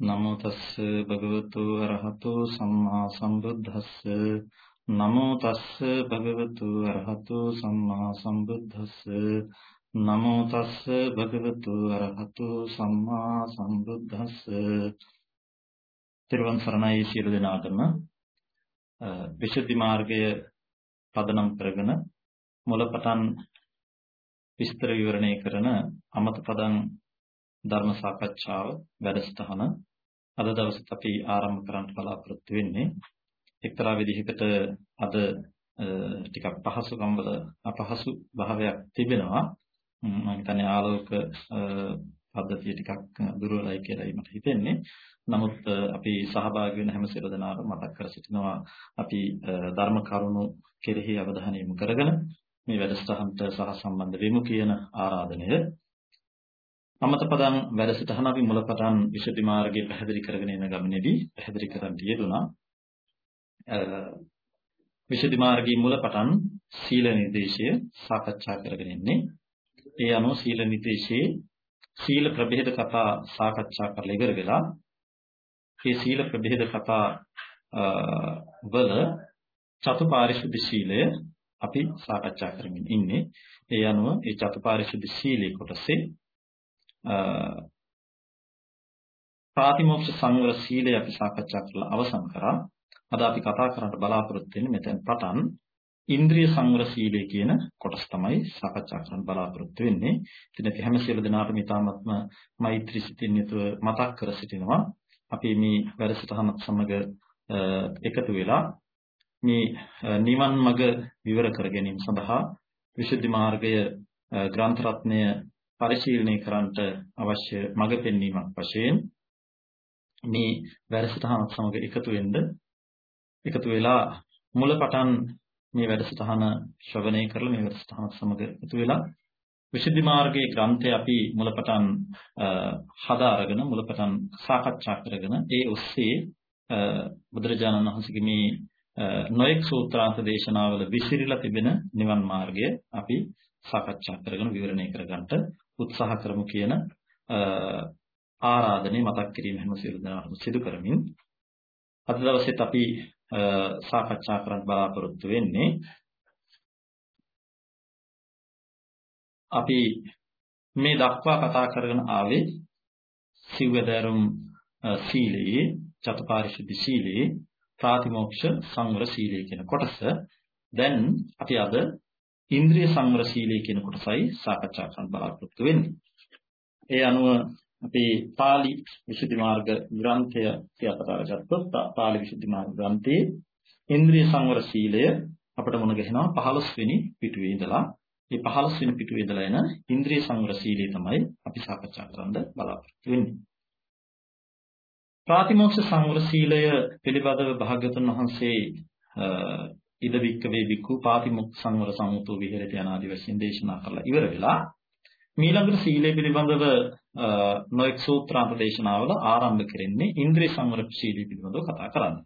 නමෝ තස්ස භගවතු අරහතෝ සම්මා සම්බුද්දස්ස නමෝ තස්ස භගවතු අරහතෝ සම්මා සම්බුද්දස්ස නමෝ තස්ස භගවතු අරහතෝ සම්මා සම්බුද්දස්ස තිරුවන් සරණයි සියලු දෙනාටම විසුද්ධි මාර්ගය පදනම් කරගෙන මුලපටන් විස්තර විවරණය කරන අමත පදං ධර්ම සාකච්ඡාව වැඩසටහන අද දවසත් අපි ආරම්භ කරන්න බලාපොරොත්තු වෙන්නේ එක්තරා විදිහකට අද ටිකක් පහසුකම් වල අපහසු භාවයක් තිබෙනවා. මම හිතන්නේ ආලෝක පද්ධතිය ටිකක් දුර්වලයි කියලායි මට හිතෙන්නේ. නමුත් අපි සහභාගී වෙන හැම සියලු දෙනාටම මතක් කර සිටිනවා. අපි ධර්ම කරුණු කෙරෙහි අවධානය යොමු කරගෙන මේ වැඩසටහනට සහ සම්බන්ධ වෙමු කියන ආරාධනය. අමත පදං වැඩසටහන අපි මුලපටන් විශේෂ මාර්ගයේ පැහැදිලි කරගෙන යන ගමනේදී පැහැදිලි කරන්න යෙදුනා. විශේෂ මාර්ගයේ මුලපටන් සීල නිර්දේශය සාකච්ඡා කරගෙන ඉන්නේ. ඒ අනුව සීල නිර්දේශයේ සීල ප්‍රභේද කතා සාකච්ඡා කරලා ඉවර වෙලා මේ සීල ප්‍රභේද කතා වල චතුපාරිශුද්ධ සීලය අපි සාකච්ඡා කරමින් ඉන්නේ. ඒ අනුව මේ චතුපාරිශුද්ධ සීලේ කොටසේ ප්‍රාතිමෝක්ෂ සංවර සීලය අපි සාකච්ඡා කරලා අවසන් කරා. අද අපි කතා කරන්න බලාපොරොත්තු වෙන්නේ මෙතෙන් පටන් ඉන්ද්‍රිය සංවර සීලය කියන කොටස තමයි සාකච්ඡා කරන්න බලාපොරොත්තු වෙන්නේ. ඉතින් අපි හැම සියලු දෙනාටම ඊටාත්ම මෛත්‍රී සිතින් යුතුව මතක් කර සිටිනවා. අපි මේ වැඩසටහනත් සමග එකතු වෙලා මේ නිවන් මඟ විවර කර ගැනීම සඳහා විසුද්ධි මාර්ගය ග්‍රන්ථ රත්නය පරිශීලනය කරන්නට අවශ්‍ය මඟ පෙන්වීමක් වශයෙන් මේ වැඩසටහනත් සමග එකතු වෙන්න එකතු වෙලා මුලපටන් මේ වැඩසටහන ශ්‍රවණය කරලා මේ වැඩසටහනත් සමග එකතු වෙලා විසුද්ධි මාර්ගයේ ග්‍රන්ථය අපි මුලපටන් හදා අරගෙන මුලපටන් සාකච්ඡා කරගෙන ඒ ඔස්සේ බුදුරජාණන් වහන්සේගේ මේ නොඑක් සූත්‍රාන්ත දේශනාවල විසිරීලා තිබෙන නිවන් මාර්ගය අපි සාකච්ඡා කරගෙන විවරණය කරගන්නට උත්සාහ කරමු කියන ආරාධනය මතක් කිරීම හැම සියලු දෙනාටම සිදු කරමින් අද දවසේත් අපි සාකච්ඡා කරන්න බලාපොරොත්තු වෙන්නේ අපි මේ දක්වා කතා කරගෙන ආවේ සිව්වැදෑරුම් සීලයේ චතුපාරිශුද්ධ සීලයේ ප්‍රාතිමෝක්ෂ සංවර සීලය කියන කොටස. දැන් අපි අද ඉන්ද්‍රිය සංවර සීලය කියන කොටසයි සාකච්ඡා කරන්න බලාපොරොත්තු වෙන්නේ. ඒ අනුව අපේ pāli විසුද්ධි මාර්ග ග්‍රන්ථය කියපතර ගත්තොත් pāli විසුද්ධි මාර්ග ග්‍රන්ථයේ ඉන්ද්‍රිය සංවර සීලය අපිට මුණ ගැහෙනවා 15 වෙනි පිටුවේ ඉඳලා මේ 15 වෙනි පිටුවේ ඉඳලා එන ඉන්ද්‍රිය සංවර සීලය තමයි අපි සාකච්ඡා කරන්න බලාපොරොත්තු වෙන්නේ. ප්‍රාතිමෝක්ෂ සංවර සීලය පිළිබඳව භාග්‍යවතුන් වහන්සේ ඉද වික්කවේ වික්ඛු පාතිමුක් සංවර සම්මුතෝ විහෙරති අනාදි වශයෙන් දේශනා කරලා ඉවර වෙලා මීළඟට සීලය පිළිබඳව නොඑක් සූත්‍රාන්ත දේශනාවල ආරම්භ කරන්නේ ඉන්ද්‍රිය සංවර සීලය පිළිබඳව කතා කරන්නේ.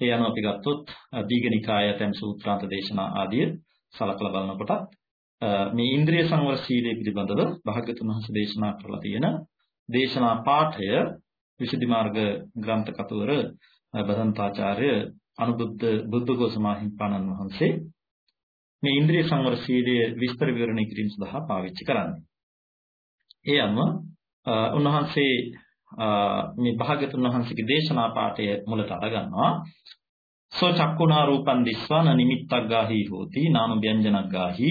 ඒ අනුව අපි ගත්තොත් දීඝනිකාය තැන් සූත්‍රාන්ත දේශනා ආදිය සලකලා බලනකොට මේ ඉන්ද්‍රිය සංවර සීලය පිළිබඳව භාග්‍යතුන් වහන්සේ දේශනා කරලා තියෙන දේශනා පාඨය විසුද්ධි මාර්ග ග්‍රන්ථ කතුවර බදන්තාචාර්ය අනුබුද්ධ බුද්ධඝෝෂ මාහිම්පාණන් වහන්සේ මේ ඉන්ද්‍රිය සංවර සීලය විස්තර විවරණය කිරීම සඳහා පාවිච්චි කරන්නේ. ඒ අනුව උන්වහන්සේ මේ භාග්‍යතුන් වහන්සේගේ දේශනා පාඨය මුලට අරගන්නවා. සෝ චක්කුණා රූපං දිස්වාන නිමිත්තක් ගාහි හෝති නාම ව්‍යංජනක් ගාහි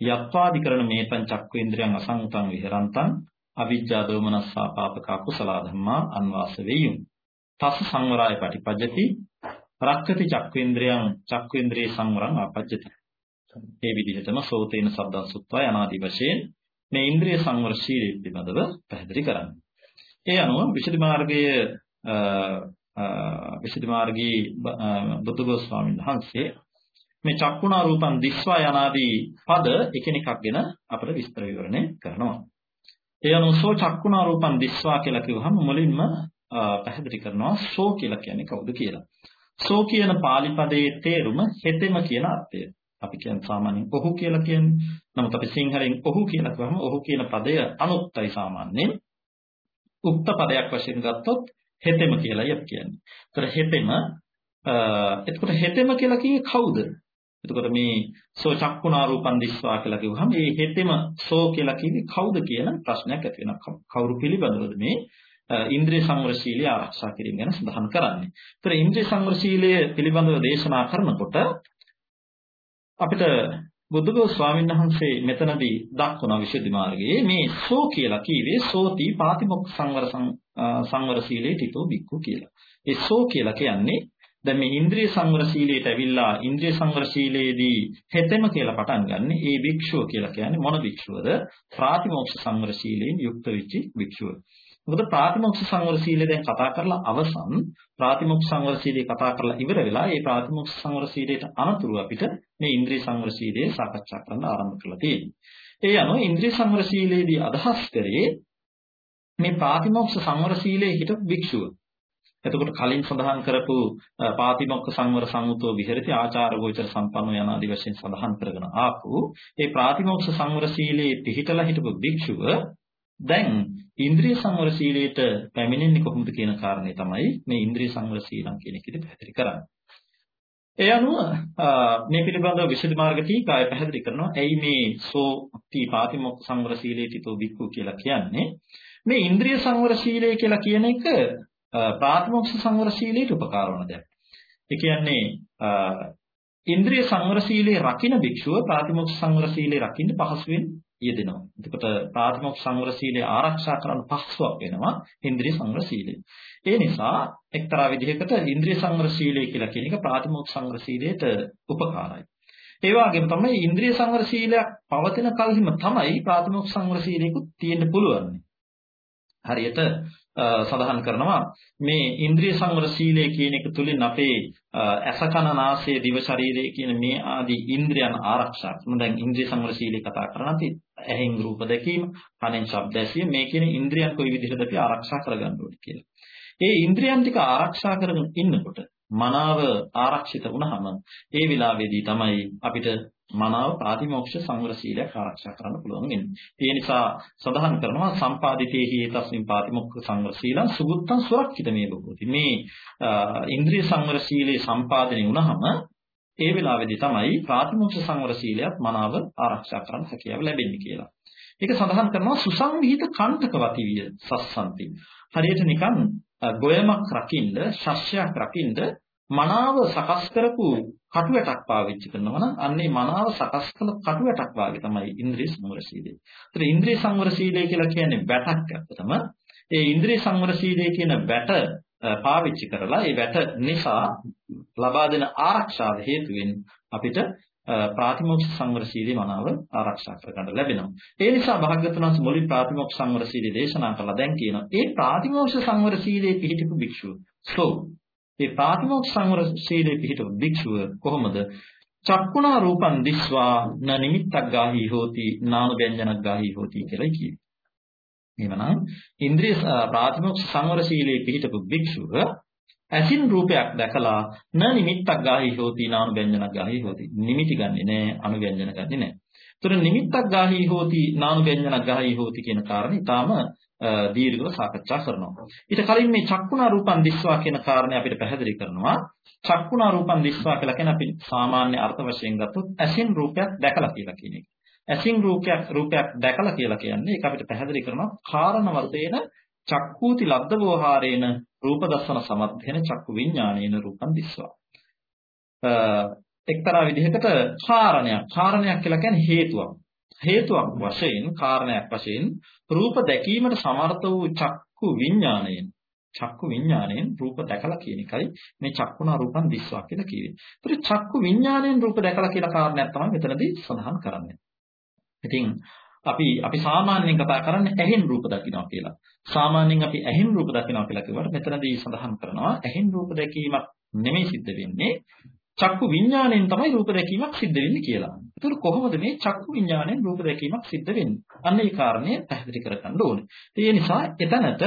යත්වාදිකරණ මේතං චක්කේන්ද්‍රයන් අසංතං විහරන්තං අවිජ්ජා දෝමනස්සා පාපක කුසල ධම්මා අන්වාස වේයුම් තස් සංවරාය පටිපජ්ජති රක්කති චක්කේන්ද්‍රයන් චක්කේන්ද්‍රේ සංවරං ආපජ්ජති. මේ විදිහටම සෝතේන සබ්දං සුත්වා යනාදී වශයෙන් මේ ඉන්ද්‍රිය සංවර ශීලයේ පිළිබඳව පැහැදිලි කරන්නේ. ඒ අනුව විශේෂ මාර්ගයේ විශේෂ මාර්ගී බුදුගොස් ස්වාමීන් වහන්සේ මේ චක්කුණා රූපං දිස්වා යනාදී පද එකිනෙකක්ගෙන අපට විස්තර විවරණය කරනවා. ඒ අනුව සෝ චක්කුණා රූපං දිස්වා කියලා කිව්වහම මුලින්ම පැහැදිලි කරනවා සෝ කියලා කියන්නේ කවුද කියලා. සෝ කියන pāli පදයේ තේරුම හෙතෙම කියන අර්ථය. අපි කියන්නේ සාමාන්‍යයෙන් ඔහු කියලා කියන්නේ. නමුත් අපි සිංහලෙන් ඔහු කියලා කියවම ඔහු කියන පදය අනුත්තයි සාමාන්‍යයෙන්. උක්ත පදයක් වශයෙන් ගත්තොත් හෙතෙම කියලායි අපි කියන්නේ. ඒතර හෙතෙම එතකොට හෙතෙම කියලා කියේ කවුද? එතකොට මේ සෝ චක්කුණා රූපන් දිස්වා කියලා කිව්වහම මේ හෙතෙම සෝ කියලා කියන්නේ කවුද කියන ප්‍රශ්නයක් ඇති වෙනවා. කවුරු පිළිබඳවද මේ ඉන්ද්‍රිය සංවරශීලී ආරක්ෂා කිරීම ගැන සඳහන් කරන්නේ. ඒතර ඉන්ද්‍රිය සංවරශීලය පිළිබඳව දේශනා කරනකොට අපිට බුදුගෝ ස්වාමීන් වහන්සේ මෙතනදී දක්වන විශේෂ මාර්ගයේ මේ සෝ කියලා කීවේ සෝති පාතිමොක්ඛ සංවර සංවර සීලේ තිතෝ බික්කු කියලා. ඒ සෝ කියලා කියන්නේ දැන් මේ ඉන්ද්‍රිය සංවර සීලයට ඇවිල්ලා ඉන්ද්‍රිය සංවර සීලයේදී හෙතෙම කියලා පටන් ගන්න ඒ භික්ෂුව කියලා කියන්නේ මොන භික්ෂුවද? ප්‍රාතිමෝක්ෂ සංවර සීලයෙන් යුක්ත වෙච්ච භික්ෂුව. මොකද ප්‍රාතිමෝක්ෂ සංවර සීලය දැන් කතා කරලා අවසන් ප්‍රාතිමෝක්ෂ සංවර සීලය කතා කරලා ඉවර වෙලා ඒ ප්‍රාතිමෝක්ෂ සංවර සීලයට අනතුරු අපිට මේ ඉන්ද්‍රිය සංවර සීලය සාකච්ඡා කරන්න ආරම්භ කරලා තියෙනවා. ඒ අනුව ඉන්ද්‍රිය සංවර සීලයේදී අදහස් කරේ මේ ප්‍රාතිමෝක්ෂ සංවර සීලයේ හිටපු භික්ෂුව. එතකොට කලින් සඳහන් කරපු පාතිමොක්ඛ සංවර සංවතෝ විහෙරති ආචාර ගෝචර සම්පන්නෝ යන ආදි වශයෙන් සඳහන් කරගෙන ආපු ඒ ප්‍රාතිමොක්ඛ සංවර සීලයේ පිහිටලා හිටපු භික්ෂුව දැන් ඉන්ද්‍රිය සංවර සීලයට පැමිණෙන්නේ කොහොමද කියන කාරණේ තමයි මේ ඉන්ද්‍රිය සංවර සීලම් කියන එක ඉතින් පැහැදිලි කරන්නේ. ඒ අනුව මේ පිළිබඳව විශේෂ මාර්ග ටීකාය පැහැදිලි කරනවා. ඇයි මේ සෝ ටී පාතිමොක්ඛ සංවර සීලේ තිතෝ බික්කු කියලා කියන්නේ? මේ ඉන්ද්‍රිය සංවර සීලය කියලා කියන එක ප්‍රාතිමොක්ෂ සංවර සීලයට උපකාර වන දෙයක්. ඒ කියන්නේ ඉන්ද්‍රිය සංවර සීලේ රකින්න භික්ෂුව ප්‍රාතිමොක්ෂ සංවර සීලේ රකින්න පහසුවෙන් යෙදෙනවා. එතකොට ප්‍රාතිමොක්ෂ සංවර සීලේ ආරක්ෂා කරන්න පහසුවක් වෙනවා ඉන්ද්‍රිය සංවර සීලේ. ඒ නිසා එක්තරා විදිහකට ඉන්ද්‍රිය සංවර සීලය කියලා කියන එක ප්‍රාතිමොක්ෂ සංවර සීලයට උපකාරයි. ඒ වගේම තමයි ඉන්ද්‍රිය සංවර සීලයක් පවතින කල්හිම තමයි ප්‍රාතිමොක්ෂ සංවර සීලයකුත් තියෙන්න පුළුවන්. හරියට සඳහන් කරනවා මේ ඉන්ද්‍රිය සංවර සීලය කියන එක තුලින් අපේ ඇස කන නාසය දිව ශරීරය කියන මේ ආදී ඉන්ද්‍රියන් ආරක්ෂා කරන දැන් ඉන්ද්‍රිය සංවර සීලය කතා කරනදී ඇහෙන් රූප දැකීම කනෙන් ශබ්ද ඇසීම මේ කියන ඉන්ද්‍රියන් කොයි විදිහටද අපි ආරක්ෂා කරගන්න ඕනේ කියලා. ඒ ඉන්ද්‍රියන් ටික ආරක්ෂා කරගෙන ඉන්නකොට මනාව ආරක්ෂිත වුණාම ඒ විලාවේදී තමයි අපිට මනාව ප්‍රාතිමෝක්ෂ සංවර සීලයක් ආරක්ෂා කරන්න පුළුවන් වෙන්නේ. ඒ නිසා සඳහන් කරනවා සම්පාදිතේ හේතස්මින් ප්‍රාතිමෝක්ෂ සංවර සීලං සුගුත්තං සුරක්ෂිත මේ බොහෝති. මේ ඉන්ද්‍රිය සංවර සීලේ සම්පාදනය වුණාම ඒ වෙලාවේදී තමයි ප්‍රාතිමෝක්ෂ සංවර සීලයක් මනාව ආරක්ෂා කරන්න හැකියාව ලැබෙන්නේ කියලා. ඒක සඳහන් කරනවා සුසංවිහිත කණ්ඨක වතිවිය සස්සන්ති. හරියට නිකන් ගොයමක් රකින්න, ශස්‍යයක් රකින්න මනාව සකස් කරපු කටුවැටක් පාවිච්චි කරනවා නම් අන්නේ මනාව සකස් කළ කටුවැටක් වාගේ තමයි ඉන්ද්‍රිය සංවර සීලය. ඒතර ඉන්ද්‍රිය සංවර සීලය කියලා කියන්නේ බැටක් ඇත්තටම. ඒ ඉන්ද්‍රිය සංවර සීලය කියන බැට පාවිච්චි කරලා ඒ බැට නිසා ලබා දෙන ආරක්ෂාව හේතුවෙන් අපිට ප්‍රාතිමෝක්ෂ සංවර සීලේ මනාව ආරක්ෂා කරගන්න ලැබෙනවා. ඒ නිසා භාග්‍යවතුන් වහන්සේ මුලින් ප්‍රාතිමෝක්ෂ සංවර සීලේ දේශනා කළා. දැන් කියනවා ඒ ප්‍රාතිමෝක්ෂ සංවර සීලේ පිහිටපු භික්ෂුව. සෝ මේ ප්‍රාතිමෝක්ෂ සංවර ශීලයේ පිහිටව භික්ෂුව කොහොමද? චක්කුණා රූපං දිස්වා න නිමිත්තක් ගාහි හෝති නාම ව්‍යංජනක් ගාහි හෝති කියලා කියනවා. එහෙමනම් ඉන්ද්‍රිය ප්‍රාතිමෝක්ෂ සංවර ශීලයේ පිහිටපු භික්ෂුව ඇසින් රූපයක් දැකලා න නිමිත්තක් ගාහි හෝති නාම ව්‍යංජනක් ගාහි හෝති. නිමිති ගන්නෙ නෑ අනු ව්‍යංජන ගන්නෙ නෑ. ඒතර නිමිත්තක් ගාහි හෝති නාම ව්‍යංජනක් ගාහි හෝති කියන කාරණේ ඊටාම දීර්ඝව සාකච්ඡා කරනවා. ඊට කලින් මේ චක්කුණා රූපං දිස්වා කියන කාරණේ අපිට පැහැදිලි කරනවා. චක්කුණා රූපං දිස්වා කියලා කියන්නේ අපි සාමාන්‍ය අර්ථ වශයෙන් ගත්තොත් ඇසින් රූපයක් දැකලා කියලා කියන එක. ඇසින් රූපයක් රූපයක් දැකලා කියලා කියන්නේ ඒක අපිට පැහැදිලි කරනවා කාරණ වර්තේන චක්කූති ලබ්ධවෝහාරේන රූප දස්සන සමත්ථේන චක්කු විඥානේන රූපං දිස්වා. එක්තරා විදිහකට කාරණයක් කාරණයක් කියලා කියන්නේ හේතුවක්. හේතුවක් වශයෙන් කාරණයක් වශයෙන් රූප දැකීමට සමර්ථ වූ චක්කු විඥාණයෙන් චක්කු විඥාණයෙන් රූප දැකලා කියන එකයි මේ චක්කුණා රූපං දිස්වා කියලා කියේ. ඒතර චක්කු විඥාණයෙන් රූප දැකලා කියලා කාරණයක් තමයි මෙතනදී සඳහන් කරන්නේ. ඉතින් අපි අපි සාමාන්‍යයෙන් කතා කරන්නේ ඇහෙන් රූප දකිනවා කියලා. සාමාන්‍යයෙන් අපි ඇහෙන් රූප දකිනවා කියලා කිව්වට මෙතනදී සඳහන් කරනවා ඇහෙන් රූප දැකීමක් නෙමෙයි සිද්ධ වෙන්නේ චක්කු විඥාණයෙන් තමයි රූප දැකීමක් සිද්ධ වෙන්නේ කියලා. ඒතර කොහොමද මේ චක්කු විඥාණයෙන් රූප දැකීමක් සිද්ධ වෙන්නේ? අන්න ඒ කාරණය පැහැදිලි කරගන්න ඕනේ. ඒ නිසා එතනට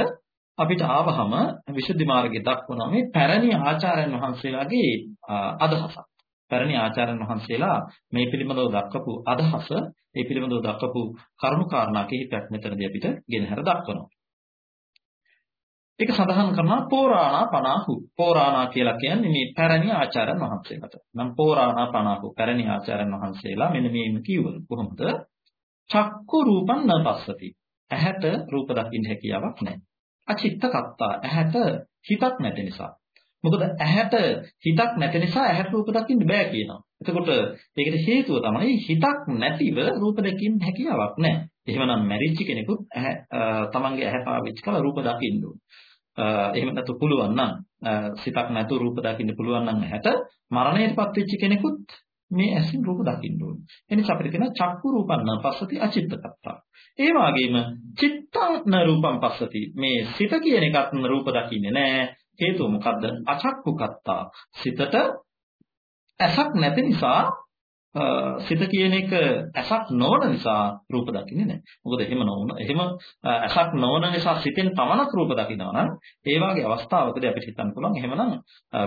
අපිට ආවහම විසුද්ධි මාර්ගයේ දක්වනවා මේ පැරණි ආචාර්යයන් වහන්සේලාගේ අදහසක්. පැරණි ආචාර්යයන් වහන්සේලා මේ පිළිබඳව දක්වපු අදහස, මේ පිළිබඳව දක්වපු කරුණු කාරණා කිහිපයක් මෙතනදී අපිට ගෙනහැර දක්වනවා. ඒක සඳහන් කරනවා පෝරාණා පනාහු. පෝරාණා කියලා කියන්නේ මේ පැරණි ආචාර්යන් වහන්සේලාට. නම් පෝරාණා පනාහු පැරණි ආචාර්යන් වහන්සේලා මෙන්න මේ කිව්වලු. කොහොමද? චක්කු රූපං න පස්සති. ඇහැට රූප දකින්න හැකියාවක් නැහැ. අචිත්ත කත්තා ඇහැට හිතක් නැති නිසා. මොකද ඇහැට හිතක් නැති නිසා ඇහැට රූප දකින්න බෑ කියනවා. එතකොට ඒකට හේතුව තමයි හිතක් නැතිව රූප දකින්න හැකියාවක් නැහැ. එහෙමනම් මැරිච්ච කෙනෙකුත් ඇහැ තමන්ගේ ඇහැ පාවිච්චි කරලා රූප දකින්න ඕන. එහෙම නැතු පුළුවන් නම් සිතක් නැතුව රූප දකින්න පුළුවන් නම් ඇහැට මරණයටපත් වෙච්ච කෙනෙකුත් මේ ඇසින් රූප දකින්න ඕනේ. එනිසා අපිට කියන චක්කු රූපන්න පස්සති අචිත්තකත්තා. ඒ වගේම චිත්තං රූපං පස්සති. මේ සිත කියන එකත් රූප දකින්නේ නැහැ. හේතුව මොකද්ද? අචක්කුකත්තා. සිතට ඇසක් නැති නිසා සිත කියන එක ඇසක් නොවන නිසා රූප දකින්නේ නැහැ. මොකද එහෙම නොවන එහෙම ඇසක් නොවන නිසා සිතෙන් පමණක් රූප දකිනවා නම් ඒ වගේ අවස්ථාවකදී අපිට හිතන්න පුළුවන් එහෙමනම්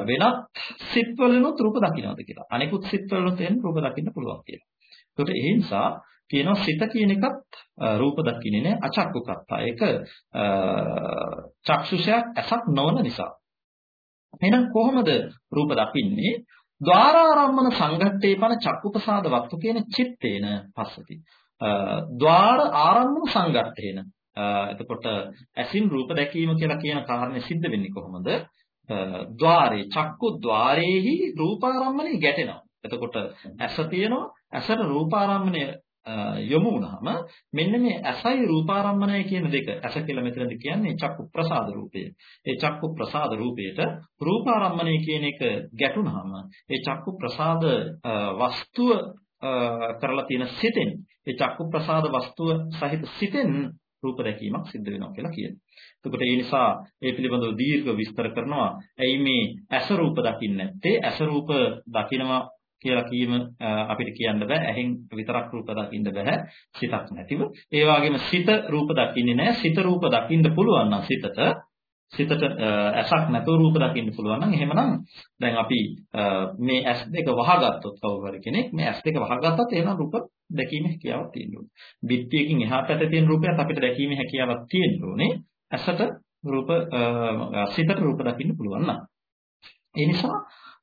වෙනත් සිත්වලිනුත් රූප දකින්නවද කියලා. අනිකුත් සිත්වලිනුත් එහෙම රූප දකින්න පුළුවන් කියලා. ඒකට ඒ නිසා කියනවා සිත කියන එකත් රූප දකින්නේ නැහැ අචක්කුකත්තා. ඒක චක්ෂුෂයක් ඇසක් නොවන නිසා. එහෙනම් කොහොමද රූප දකින්නේ? ద్వාරාරම්මන සංගත්තේපන චක්කුපසාද වත්තු කියන චිත්තේන පස්සති. ద్వාර ආරම්මන සංගත්තේන. එතකොට ඇසින් රූප දැකීම කියලා කියන කාරණේ सिद्ध වෙන්නේ කොහොමද? ద్వාරේ චක්කු ద్వාරේහි රූපාරම්මනේ ගැටෙනවා. එතකොට ඇස තියෙනවා ඇසට රූපාරම්මණය යොමු වුණාම මෙන්න මේ ඇසයි රූපාරම්මණය කියන දෙක ඇස කියලා මෙතනදී කියන්නේ චක්කු ප්‍රසාද රූපය. ඒ චක්කු ප්‍රසාද රූපයට රූපාරම්මණය කියන එක ගැටුණාම ඒ චක්කු ප්‍රසාද වස්තුව කරලා තියෙන සිතෙන් ඒ චක්කු ප්‍රසාද වස්තුව සහිත සිතෙන් රූප දැකීමක් සිද්ධ වෙනවා කියලා කියනවා. එතකොට ඒ නිසා ඒ පිළිබඳව දීර්ඝ විස්තර කරනවා. ඇයි මේ ඇස රූප දකින්නේ නැත්තේ? ඇස රූප දකිනවා කියලා කීම අපිට කියන්න බෑ. ඇහෙන් විතරක් රූප දකින්න බෑ. සිතක් නැතිව. ඒ වගේම සිත රූප දකින්නේ නැහැ. සිත රූප දකින්න පුළුවන් නම් සිතට සිතට ඇසක් නැතුව රූප දකින්න පුළුවන් නම් එහෙමනම් දැන් අපි මේ ඇස් දෙක වහගත්තොත් කවුරු හරි කෙනෙක් මේ ඇස් දෙක වහගත්තත් එහෙනම් රූප දැකීමේ හැකියාවක් තියෙන්න ඕනේ. බිත්තියකින් එහා පැත්තේ තියෙන රූපයත් අපිට දැකීමේ හැකියාවක් තියෙන්න ඕනේ. ඇසට රූප සිතට රූප දකින්න පුළුවන් නම්. ඒ නිසා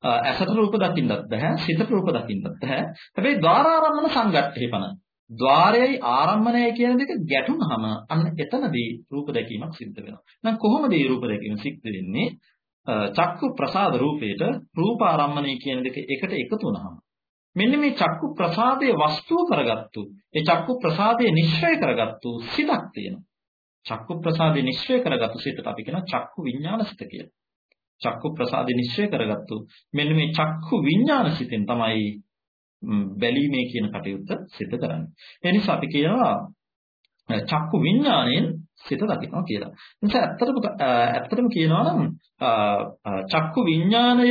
ඇසට රූප දකින්නත් බෑ, සිතට රූප දකින්නත් බෑ. හැබැයි ద్వාරාරම්මන සංගට්ඨේපන. ద్వාරයයි ආරම්මණයයි කියන දෙක ගැටුනහම අන්න එතනදී රූප දැකීමක් සිද්ධ වෙනවා. දැන් කොහොමද මේ රූප දැකීම සිද්ධ වෙන්නේ? චක්කු ප්‍රසාද රූපේට රූප ආරම්මණය කියන දෙක එකට එකතු වුනහම මෙන්න මේ චක්කු ප්‍රසාදයේ වස්තුව කරගත්තු ඒ චක්කු ප්‍රසාදයේ නිශ්චය කරගත්තු සිතක් තියෙනවා. චක්කු ප්‍රසාදේ නිශ්චය කරගත්තු සිතට අපි කියන චක්කු විඥාන සිත කියලා. චක්කු ප්‍රසාද නිශ්චය කරගත්තු මෙන්න මේ චක්කු විඥාන සිතෙන් තමයි බැලීමේ කියන කටයුත්ත සිද්ධ කරන්නේ. ඒ නිසා අපි කියනවා චක්කු විඥාණයෙන් සිත දකිනවා කියලා. නිසා ඇත්තටම ඇත්තටම කියනවා නම් චක්කු විඥාණය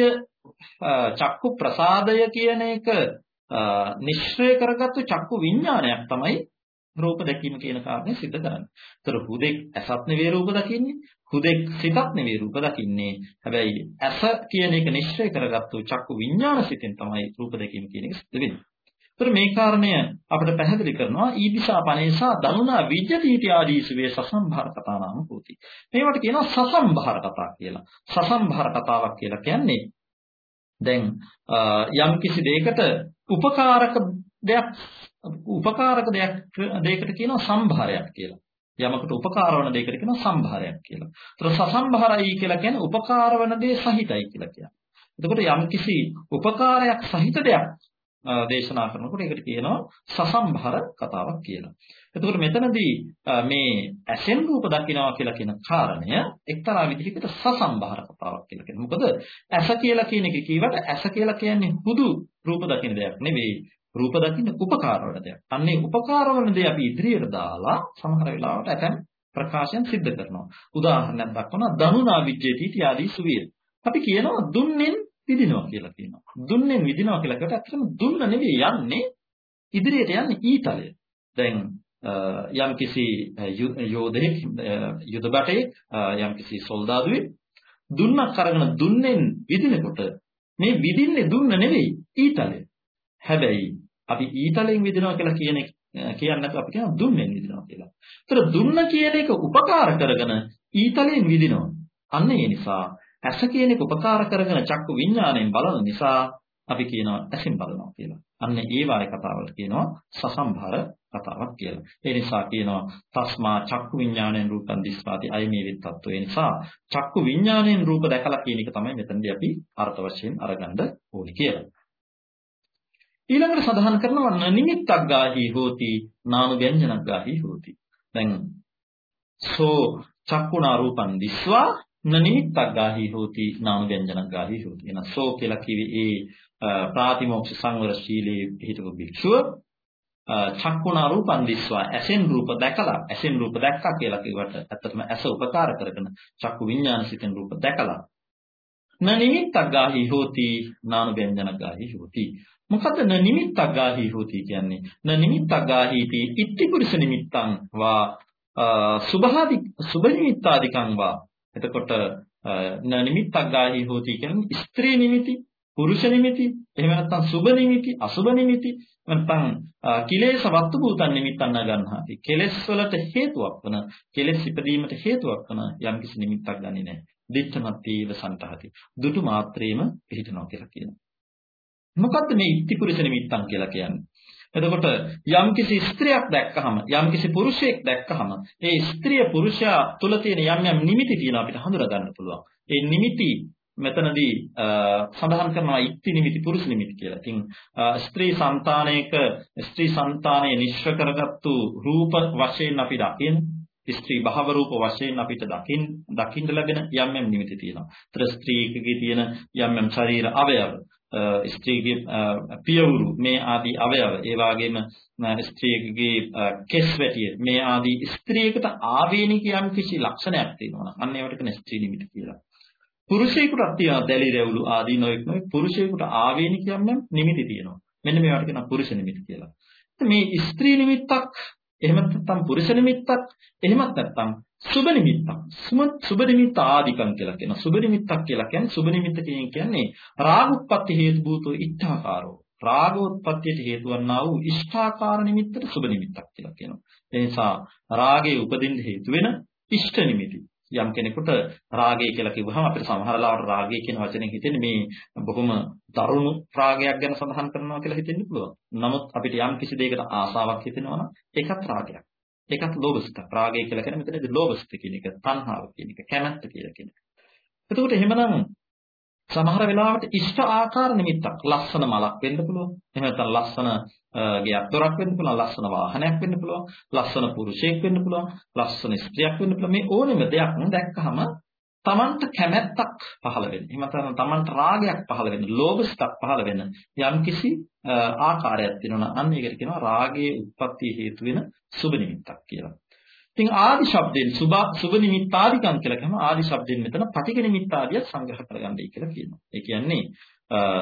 චක්කු ප්‍රසාදය කියන එක නිශ්චය කරගත්තු චක්කු විඥානයක් තමයි රූප දැකීම කියන කාරණේ සිද්ධ කරන්නේ. ඒතර හුදෙක් ඇසත් නෙවෙයි රූප දකින්නේ. හුදෙක් සිතක් නෙවෙයි රූප දකින්නේ. හැබැයි ඇස කියන එක නිශ්චය කරගත්තු චක්කු විඥාන සිතෙන් තමයි රූප දැකීම කියන එක සිද්ධ වෙන්නේ. ඒතර මේ කාරණය අපිට පැහැදිලි කරනවා ඊදිසා පනේසා දනුනා විජ්ජතිටි ආදී සුවේ සසම්භාර කතා නාම හෝති. මේවට කියනවා සසම්භාර කතා කියලා. සසම්භාර කතාවක් කියලා කියන්නේ දැන් යම් කිසි දෙයකට උපකාරක දෙයක් උපකාරක දෙයක් දෙයකට කියනවා සම්භාරයක් කියලා. යමකට උපකාර වන දෙයකට කියනවා සම්භාරයක් කියලා. ඒතර සසම්භාරයි කියලා කියන්නේ උපකාර වන දේ සහිතයි කියලා කියනවා. එතකොට යම්කිසි උපකාරයක් සහිත දෙයක් දේශනා කරනකොට ඒකට කියනවා සසම්භාර කතාවක් කියලා. එතකොට මෙතනදී මේ ඇසෙන් රූප දකිනවා කියලා කියන කාරණය එක්තරා විදිහකට සසම්භාර කතාවක් කියලා කියනවා. මොකද ඇස කියලා කියන එක කීවට ඇස කියලා කියන්නේ හුදු රූප දකින දෙයක් නෙවෙයි. රූප දකින්න උපකාර වන දෙයක්. අන්නේ උපකාර වන දේ අපි ඉදිරියට දාලා සමහර වෙලාවට ඇතැම් ප්‍රකාශයන් සිද්ධ කරනවා. උදාහරණයක් දක්වනවා දනුනා විජ්ජේති ආදී සුවිය. අපි කියනවා දුන්නෙන් විදිනවා කියලා කියනවා. දුන්නෙන් විදිනවා කියලා කට ඇත්තටම දුන්න නෙවෙයි යන්නේ ඉදිරියට යන්නේ ඊතලය. දැන් යම් කිසි යෝධයෙක් යුද බටේ යම් කිසි සොල්දාදුවෙක් දුන්නක් අරගෙන දුන්නෙන් විදිනකොට මේ විදින්නේ දුන්න නෙවෙයි ඊතලය. හැබැයි අපි ඊතලෙන් විදිනවා කියලා කියන කියන්නේ නැතුව අපි කියනවා දුන්නෙන් විදිනවා කියලා. ඒතර දුන්න කියන එක උපකාර කරගෙන ඊතලෙන් විදිනවා. අන්න ඒ නිසා ඇස කියන එක උපකාර කරගෙන චක්කු විඥාණයෙන් බලන නිසා අපි කියනවා ඇසින් බලනවා කියලා. අන්න ඒ වාගේ කතාවලට කියනවා සසම්භාර කතාවක් කියලා. ඒ නිසා කියනවා තස්මා චක්කු විඥාණයෙන් රූපං දිස්වාති අයමේ විත්තත්ව. ඒ නිසා චක්කු විඥාණයෙන් රූප දැකලා කියන එක තමයි මෙතනදී අපි අර්ථ වශයෙන් අරගන්න ඕනේ කියලා. ඊළඟට සඳහන් කරනවා නිමිත්තක් ගාහි හෝති නාම ව්‍යංජනක් ගාහි හෝති. දැන් සෝ චක්කුණා රූපං දිස්වා නිමිත්තක් ගාහි හෝති නාම ව්‍යංජනක් ගාහි හෝති. එන සෝ කියලා කිවි ඒ ප්‍රාතිමෝක්ෂ සංවර ශීලයේ පිහිටපු භික්ෂුව චක්කුණා රූපං දිස්වා ඇසෙන් රූප දැකලා ඇසෙන් රූප දැක්කා කියලා කිව්වට ඇත්තටම ඇස උපකාර කරගෙන චක්කු විඥාන සිතෙන් රූප දැකලා න නිමිත්තක් ගාහි හෝති නාන ව්‍යංජන ගාහි හෝති මොකද න නිමිත්තක් ගාහි හෝති කියන්නේ? න නිමිත්තක් ගාහීති ඉත්ති පුරුෂ නිමිත්තං වා සුභාදි සුභ නිමිත්තාදිකං වා. එතකොට න නිමිත්තක් ගාහි හෝති කියන්නේ ස්ත්‍රී නිමිති පුරුෂ නිමිති එහෙම නැත්නම් සුභ නිමිති අසුභ නිමිති නැත්නම් කිලේශ වස්තු භූතන් නිමිත්තන් ගන්නාති කෙලෙස් වලට හේතුවක් වන කෙලෙස් ඉපදීමට හේතුවක් වන යම්කිසි නිමිත්තක් ගන්නේ නැහැ. දිත්තමත්තේව සන්තහති. දුටු මාත්‍රේම පිළිටනවා කියලා කියනවා. මොකද්ද මේ ඉත්ති පුරුෂ නිමිත්තන් කියලා කියන්නේ? එතකොට යම්කිසි ස්ත්‍රියක් දැක්කහම යම්කිසි පුරුෂයෙක් දැක්කහම ඒ ස්ත්‍රිය පුරුෂයා තුල තියෙන යම් යම් නිමිති තියෙනවා අපිට හඳුනා ගන්න පුළුවන්. ඒ නිමිති මෙතනදී සඳහන් කරනවා ඉත්ති නිමිති පුරුෂ නිමිති කියලා. ඉතින් ස්ත්‍රී సంతානයක ස්ත්‍රී సంతානය නිශ්චය කරගත්තු රූප වශයෙන් අපි දකින ස්ත්‍රී භව රූප වශයෙන් අපිට දකින් දකින්න ලැබෙන යම් යම් නිමිති තියෙනවා. ත්‍ර ස්ත්‍රීකගේ තියෙන යම් යම් ශරීර අවයව. ස්ත්‍රීගේ පියවුරු මේ ආදී අවයව ඒ වගේම ස්ත්‍රියකගේ කෙස් වැටිය මේ ආදී ස්ත්‍රියකට ආවේනික යම් කිසි ලක්ෂණයක් තියෙනවා. අන්න ඒවට කියන ස්ත්‍රී නිමිති කියලා. පුරුෂයෙකුටත් තියෙනවා දැලි රැවුළු ආදී නොයෙක් නොයෙක් පුරුෂයෙකුට ආවේනික යම් නිමිති තියෙනවා. මෙන්න මේවට කියනවා පුරුෂ නිමිති කියලා. මේ ස්ත්‍රී නිමිත්තක් එහෙමත් නැත්නම් පුරුෂ නිමිත්තක් එහෙමත් නැත්නම් සුබ නිමිත්තක් සුබ නිමිත්ත ආදිකම් කියලා කියනවා. සුබ නිමිත්තක් කියලා කියන්නේ සුබ නිමිත්ත කියන්නේ රාගුත්පත්ති හේතු භූතෝ ඉච්ඡාකාරෝ. රාගෝත්පත්තියට හේතු වන්නා වූ ඉෂ්ඨාකාර නිමිත්තට සුබ නිමිත්තක් කියලා කියනවා. ඒ නිසා රාගයේ උපදින්න හේතු වෙන ඉෂ්ඨ නිමිති. යම් කෙනෙකුට රාගය කියලා කිව්වහම අපිට සමහර ලාවට රාගය කියන වචනේ හිතෙන්නේ මේ බොහොම දරුණු රාගයක් ගැන සඳහන් කරනවා කියලා හිතෙන්න පුළුවන්. නමුත් අපිට යම් කිසි දෙයකට ආසාවක් හිතෙනවා නම් ඒකත් රාගයක්. ඒකත් ලෝභසිත. රාගය කියලා කියන්නේ මෙතනදී ලෝභසිත කියන එක, තණ්හාව කියන එක, කැමැත්ත කියලා කියන එක. එතකොට එහෙමනම් සමහර වෙලාවට ඉෂ්ට ආකාර නිමිත්තක් ලස්සන මලක් වෙන්න පුළුවන්. එහෙම නැත්නම් ලස්සන ගයක් දොරක් වෙන්න පුළුවන්, ලස්සන වාහනයක් වෙන්න පුළුවන්, ලස්සන පුරුෂයෙක් වෙන්න පුළුවන්, ලස්සන ස්ත්‍රියක් වෙන්න පුළුවන්. මේ ඕනෙම දෙයක් දැක්කහම තමන්ට කැමැත්තක් පහළ වෙන්න. එහෙම නැත්නම් තමන්ට රාගයක් පහළ වෙන්න, ලෝභස්තක් පහළ වෙන්න යම්කිසි ආකාරයක් තියෙනවා. අන්න ඒකට කියනවා රාගයේ උත්පත්ති හේතු වෙන සුබ නිමිත්තක් කියලා. ඉතින් ආදි ශබ්දයෙන් සුභ සුභ නිමිත්තාදිකම් කියලා කියනවා ආදි ශබ්දයෙන් මෙතන පටිඝ නිමිත්තාදිය සංග්‍රහ කරගන්නයි කියලා කියනවා. ඒ කියන්නේ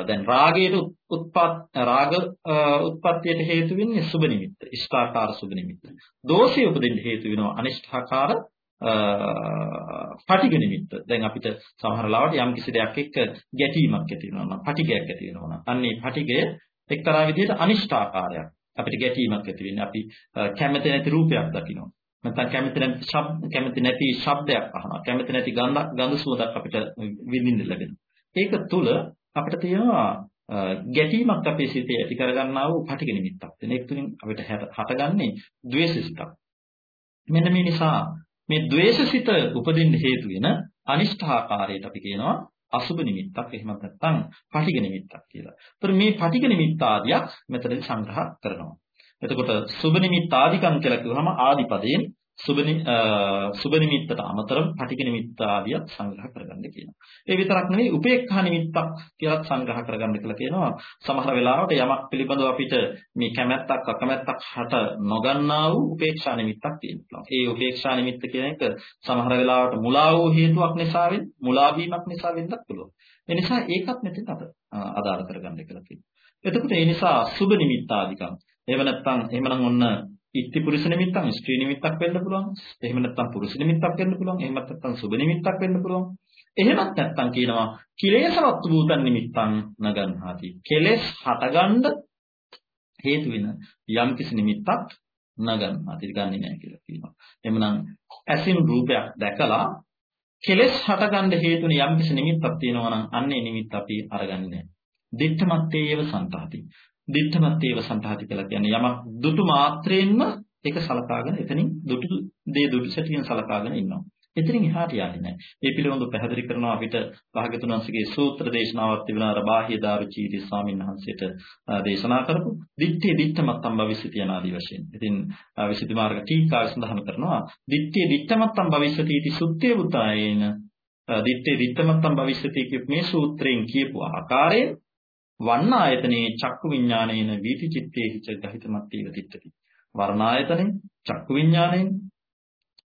දැන් රාගයට උත්පත් රාග උත්පත්තියට හේතු වෙන්නේ සුභ නිමිත්ත, ඉෂ්ඨාකාර සුභ නිමිත්ත. දෝෂය උපදින්න හේතු වෙනවා අනිෂ්ඨාකාර පටිඝ නිමිත්ත. දැන් අපිට සමහර ලාවට යම් කිසි දෙයක් එක්ක ගැටීමක් ඇති වෙනවා නම් පටිඝයක් ඇති වෙනවා නම් අන්නේ පටිඝය එක්තරා විදිහට අනිෂ්ඨාකාරයක්. අපිට ගැටීමක් ඇති වෙන්නේ අපි කැමති නැති රූපයක් දකිනවා. නැත්නම් කැමති නැති ශබ්ද කැමති නැති ශබ්දයක් අහනවා. කැමති නැති ගඳ ගඳ සුවඳක් අපිට විඳින්න ලැබෙනවා. ඒක තුල අපිට තියෙනවා ගැටීමක් අපේ සිතේ ඇති කරගන්නා වූ පටිඝ නිමිත්තක්. ඒක තුලින් අපිට හටගන්නේ ද්වේෂසිතක්. මෙන්න මේ නිසා මේ ද්වේෂසිත උපදින්න හේතු වෙන අනිෂ්ඨාකාරයට අපි කියනවා අසුබ නිමිත්තක් එහෙම නැත්නම් පටිඝ නිමිත්තක් කියලා. ඒතර මේ පටිඝ නිමිත්ත ආදියක් මෙතනදී සංග්‍රහ කරනවා. එතකොට සුබ නිමිත්ත ආදිකම් කියලා කිව්වහම ආදිපදයෙන් සුබ සුබ නිමිත්තට අමතරව පටික නිමිත්ත ආදිය සංග්‍රහ කරගන්න කියනවා. ඒ විතරක් නෙවෙයි උපේක්ඛා නිමිත්තක් කියලා සංග්‍රහ කරගන්න කියලා කියනවා. සමහර වෙලාවට යමක් පිළිබඳව අපිට මේ කැමැත්තක් අකමැත්තක් හට නොගන්නා වූ උපේක්ෂා නිමිත්තක් තියෙනවා. ඒ උපේක්ෂා නිමිත්ත කියන එක සමහර වෙලාවට මුලා වූ හේතුවක් නිසා වෙන මුලා වීමක් නිසා වෙන්නත් පුළුවන්. ඒ නිසා ඒකත් මෙතන අප අදාළ කරගන්න කියලා කියනවා. එතකොට ඒ නිසා සුබ නිමිත්ත ආදිකම් එහෙම නැත්නම් එහෙමනම් ඔන්න ඉත්ති පුරුෂ නිමිත්තක් ස්ත්‍රී නිමිත්තක් වෙන්න පුළුවන්. එහෙම නැත්නම් පුරුෂ නිමිත්තක් වෙන්න පුළුවන්. එහෙම නැත්නම් සුබ නිමිත්තක් වෙන්න පුළුවන්. එහෙමත් නැත්නම් කියනවා කිලේශවත් භූතන් නිමිත්තං නගන්හාති. කෙලෙස් හටගන්න හේතු වෙන යම්කිසි නිමිත්තක් නගන්හාති ගන්නෙ නැහැ කියලා කියනවා. එහෙමනම් ඇසින් රූපයක් දැකලා කෙලස් හටගන්න හේතුනේ යම්කිසි නිමිත්තක් තියෙනවා නම් අන්නේ නිමිත්ත අපි අරගන්නේ නැහැ. දිත්තමත්තේයව සන්තහති. දිත්තමත්තේව සන්තහති කියලා කියන්නේ යමක් දුටු මාත්‍රයෙන්ම ඒක සලකාගෙන එතනින් දුටු දේ දුටු සැටියෙන් සලකාගෙන ඉන්නවා. එතනින් එහාට යන්නේ නැහැ. මේ පිළිබඳව පැහැදිලි කරනවා අපිට භාග්‍යතුන් වහන්සේගේ සූත්‍ර දේශනාවක් තිබුණා අර බාහ්‍ය දාරුචීති ස්වාමීන් වහන්සේට දේශනා කරපු දිත්තේ දිත්තමත්තම් භවිෂ්‍යති යනාදී වශයෙන්. ඉතින් විසුද්ධි මාර්ග ටීකාව සඳහන් කරනවා දිත්තේ දිත්තමත්තම් භවිෂ්‍යති इति සුත්තේ බුතායේන දිත්තේ දිත්තමත්තම් භවිෂ්‍යති කියප මේ සූත්‍රයෙන් කියපු ආකාරයෙන් වන්න ආයතනේ චක්කු විඥානේන වීති චිත්තේ හිච ගහිතමත්තේව තිත්තති. වර්ණායතනේ චක්කු විඥානයෙන්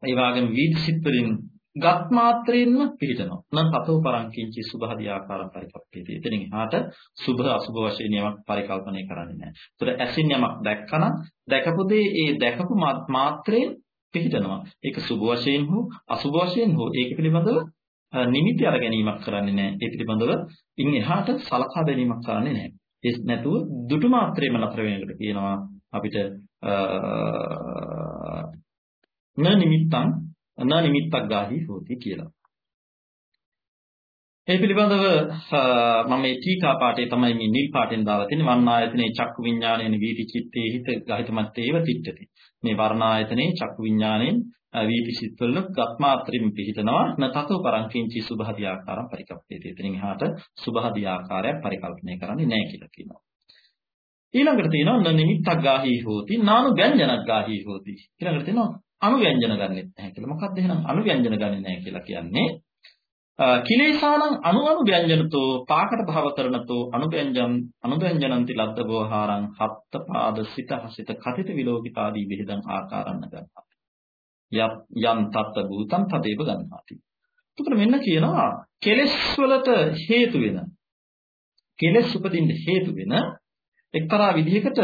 ඒ වගේම වීතිසිත වලින් ගත් මාත්‍රයෙන්ම පිළිතනවා. නම් තතෝ පරංකින්චි සුභහදී ආකාරම් පරිකප්පේති. එතනින් එහාට සුභ අසුභ වශයෙන් යමක් පරිකල්පනය කරන්නේ නැහැ. ඒතර ඇසින් යමක් දැක්කනම් දැකපු දේ ඒ දැකපු මාත්‍රයෙන් පිළිතනවා. ඒක සුභ වශයෙන් හෝ අසුභ වශයෙන් හෝ ඒක පිළිබඳව නිමිති අර ගැනීමක් කරන්නේ නැහැ. ඒ පිළිබඳව ඉන් එහාට සලකා බැලීමක් කරන්නේ නැහැ. ඒ නැතුව දුටු මාත්‍රේම නතර වෙනකොට කියනවා අපිට න නිමිත්තං න නිමිත්තක් ගාහි හෝති කියලා. ඒ පිළිබඳව මම මේ ටීකා පාඩේ තමයි මේ නිල් පාටෙන් දාලා තියෙන්නේ වර්ණායතනේ චක්කු විඥානේන වීති චිත්තේ හිත ගහිතමත්තේව තිට්ඨති. මේ වර්ණායතනේ චක්කු විඥානේන් වීති චිත්තවල ගත්මාත්‍රින් පිහිටනවා නතතෝ පරංකින්චි සුභහදී ආකාරම් පරිකප්පේති. එතනින් එහාට සුභහදී ආකාරයක් පරිකල්පනය කරන්නේ නැහැ කියලා කියනවා. ඊළඟට තියෙනවා නිමිත්තක් ගාහි හෝති නානු ව්‍යංජනක් ගාහි හෝති. ඊළඟට තියෙනවා අනුව්‍යංජන ගන්නෙත් නැහැ කියලා. මොකක්ද එහෙනම් අනුව්‍යංජන ගන්නෙ නැහැ කියලා කියන්නේ? කිලේශානං අනු අනු ව්‍යංජනතෝ පාකට භව කරනතෝ අනුව්‍යංජන අනුව්‍යංජනන්ති ලද්දබෝහාරං හත්ත පාද සිත හසිත කතිත විලෝකිතාදී විහිදං ආකාරන්න ගන්නවා. යම් තත්ත භූතං තදේව ගන්නාති. එතකොට මෙන්න කියනවා කෙලෙස් වලට හේතු වෙන කෙලෙස් උපදින්න හේතු වෙන එක්තරා විදිහකට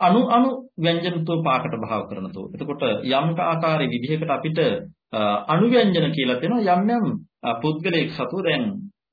අණු අණු ව්‍යංජනතෝ පාකට භාව කරනතෝ. එතකොට යම් ආකාරයේ විදිහකට අපිට අණු ව්‍යංජන කියලා තියෙනවා යම් යම් පුද්ගලයෙක් සතු දැන්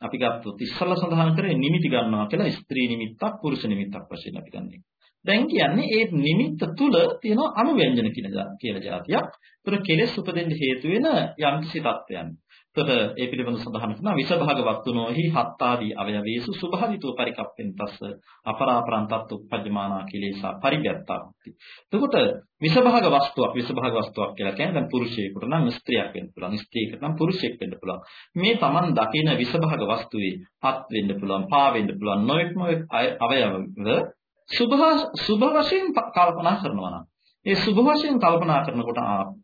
අපි ගත්තොත් ඉස්සල්ලා සඳහන් කරේ නිමිති ගන්නවා කියලා ස්ත්‍රී නිමිත්තක් පුරුෂ නිමිත්තක් වශයෙන් අපි ගන්නෙ. දැන් කියන්නේ ඒ නිමිත්ත තුල තියෙන අණු ව්‍යංජන කියලා જાතියක්. ඒතර කෙලෙස් උපදින්න හේතු වෙන යම් කිසි තත්වයන්. එතකොට ඒ පිළිබඳව සඳහන් කරනවා විසභාග වස්තුනෝහි හත් ආදී අවයවේසු සුභාවිතෝ පරිකප්පෙන් තස්ස අපරාපරං තත් උපජ්ජමානා කිලේසා පරිගත්තාති. එතකොට විසභාග වස්තුවක් විසභාග වස්තුවක් කියලා කියන්නේ දැන් පුරුෂයෙකුට නම් ස්ත්‍රියක් වෙන්න පුළුවන් ස්ත්‍රියකට නම් පුරුෂයෙක් වෙන්න පුළුවන්. මේ Taman දකින විසභාග වස්තුවේ හත් වෙන්න පුළුවන් පා වෙන්න පුළුවන් නොඑක් නොඑක් අවයව සුභ සුභ වශයෙන් කල්පනා කරනවා නම් ඒ සුභ වශයෙන් කල්පනා කරනකොට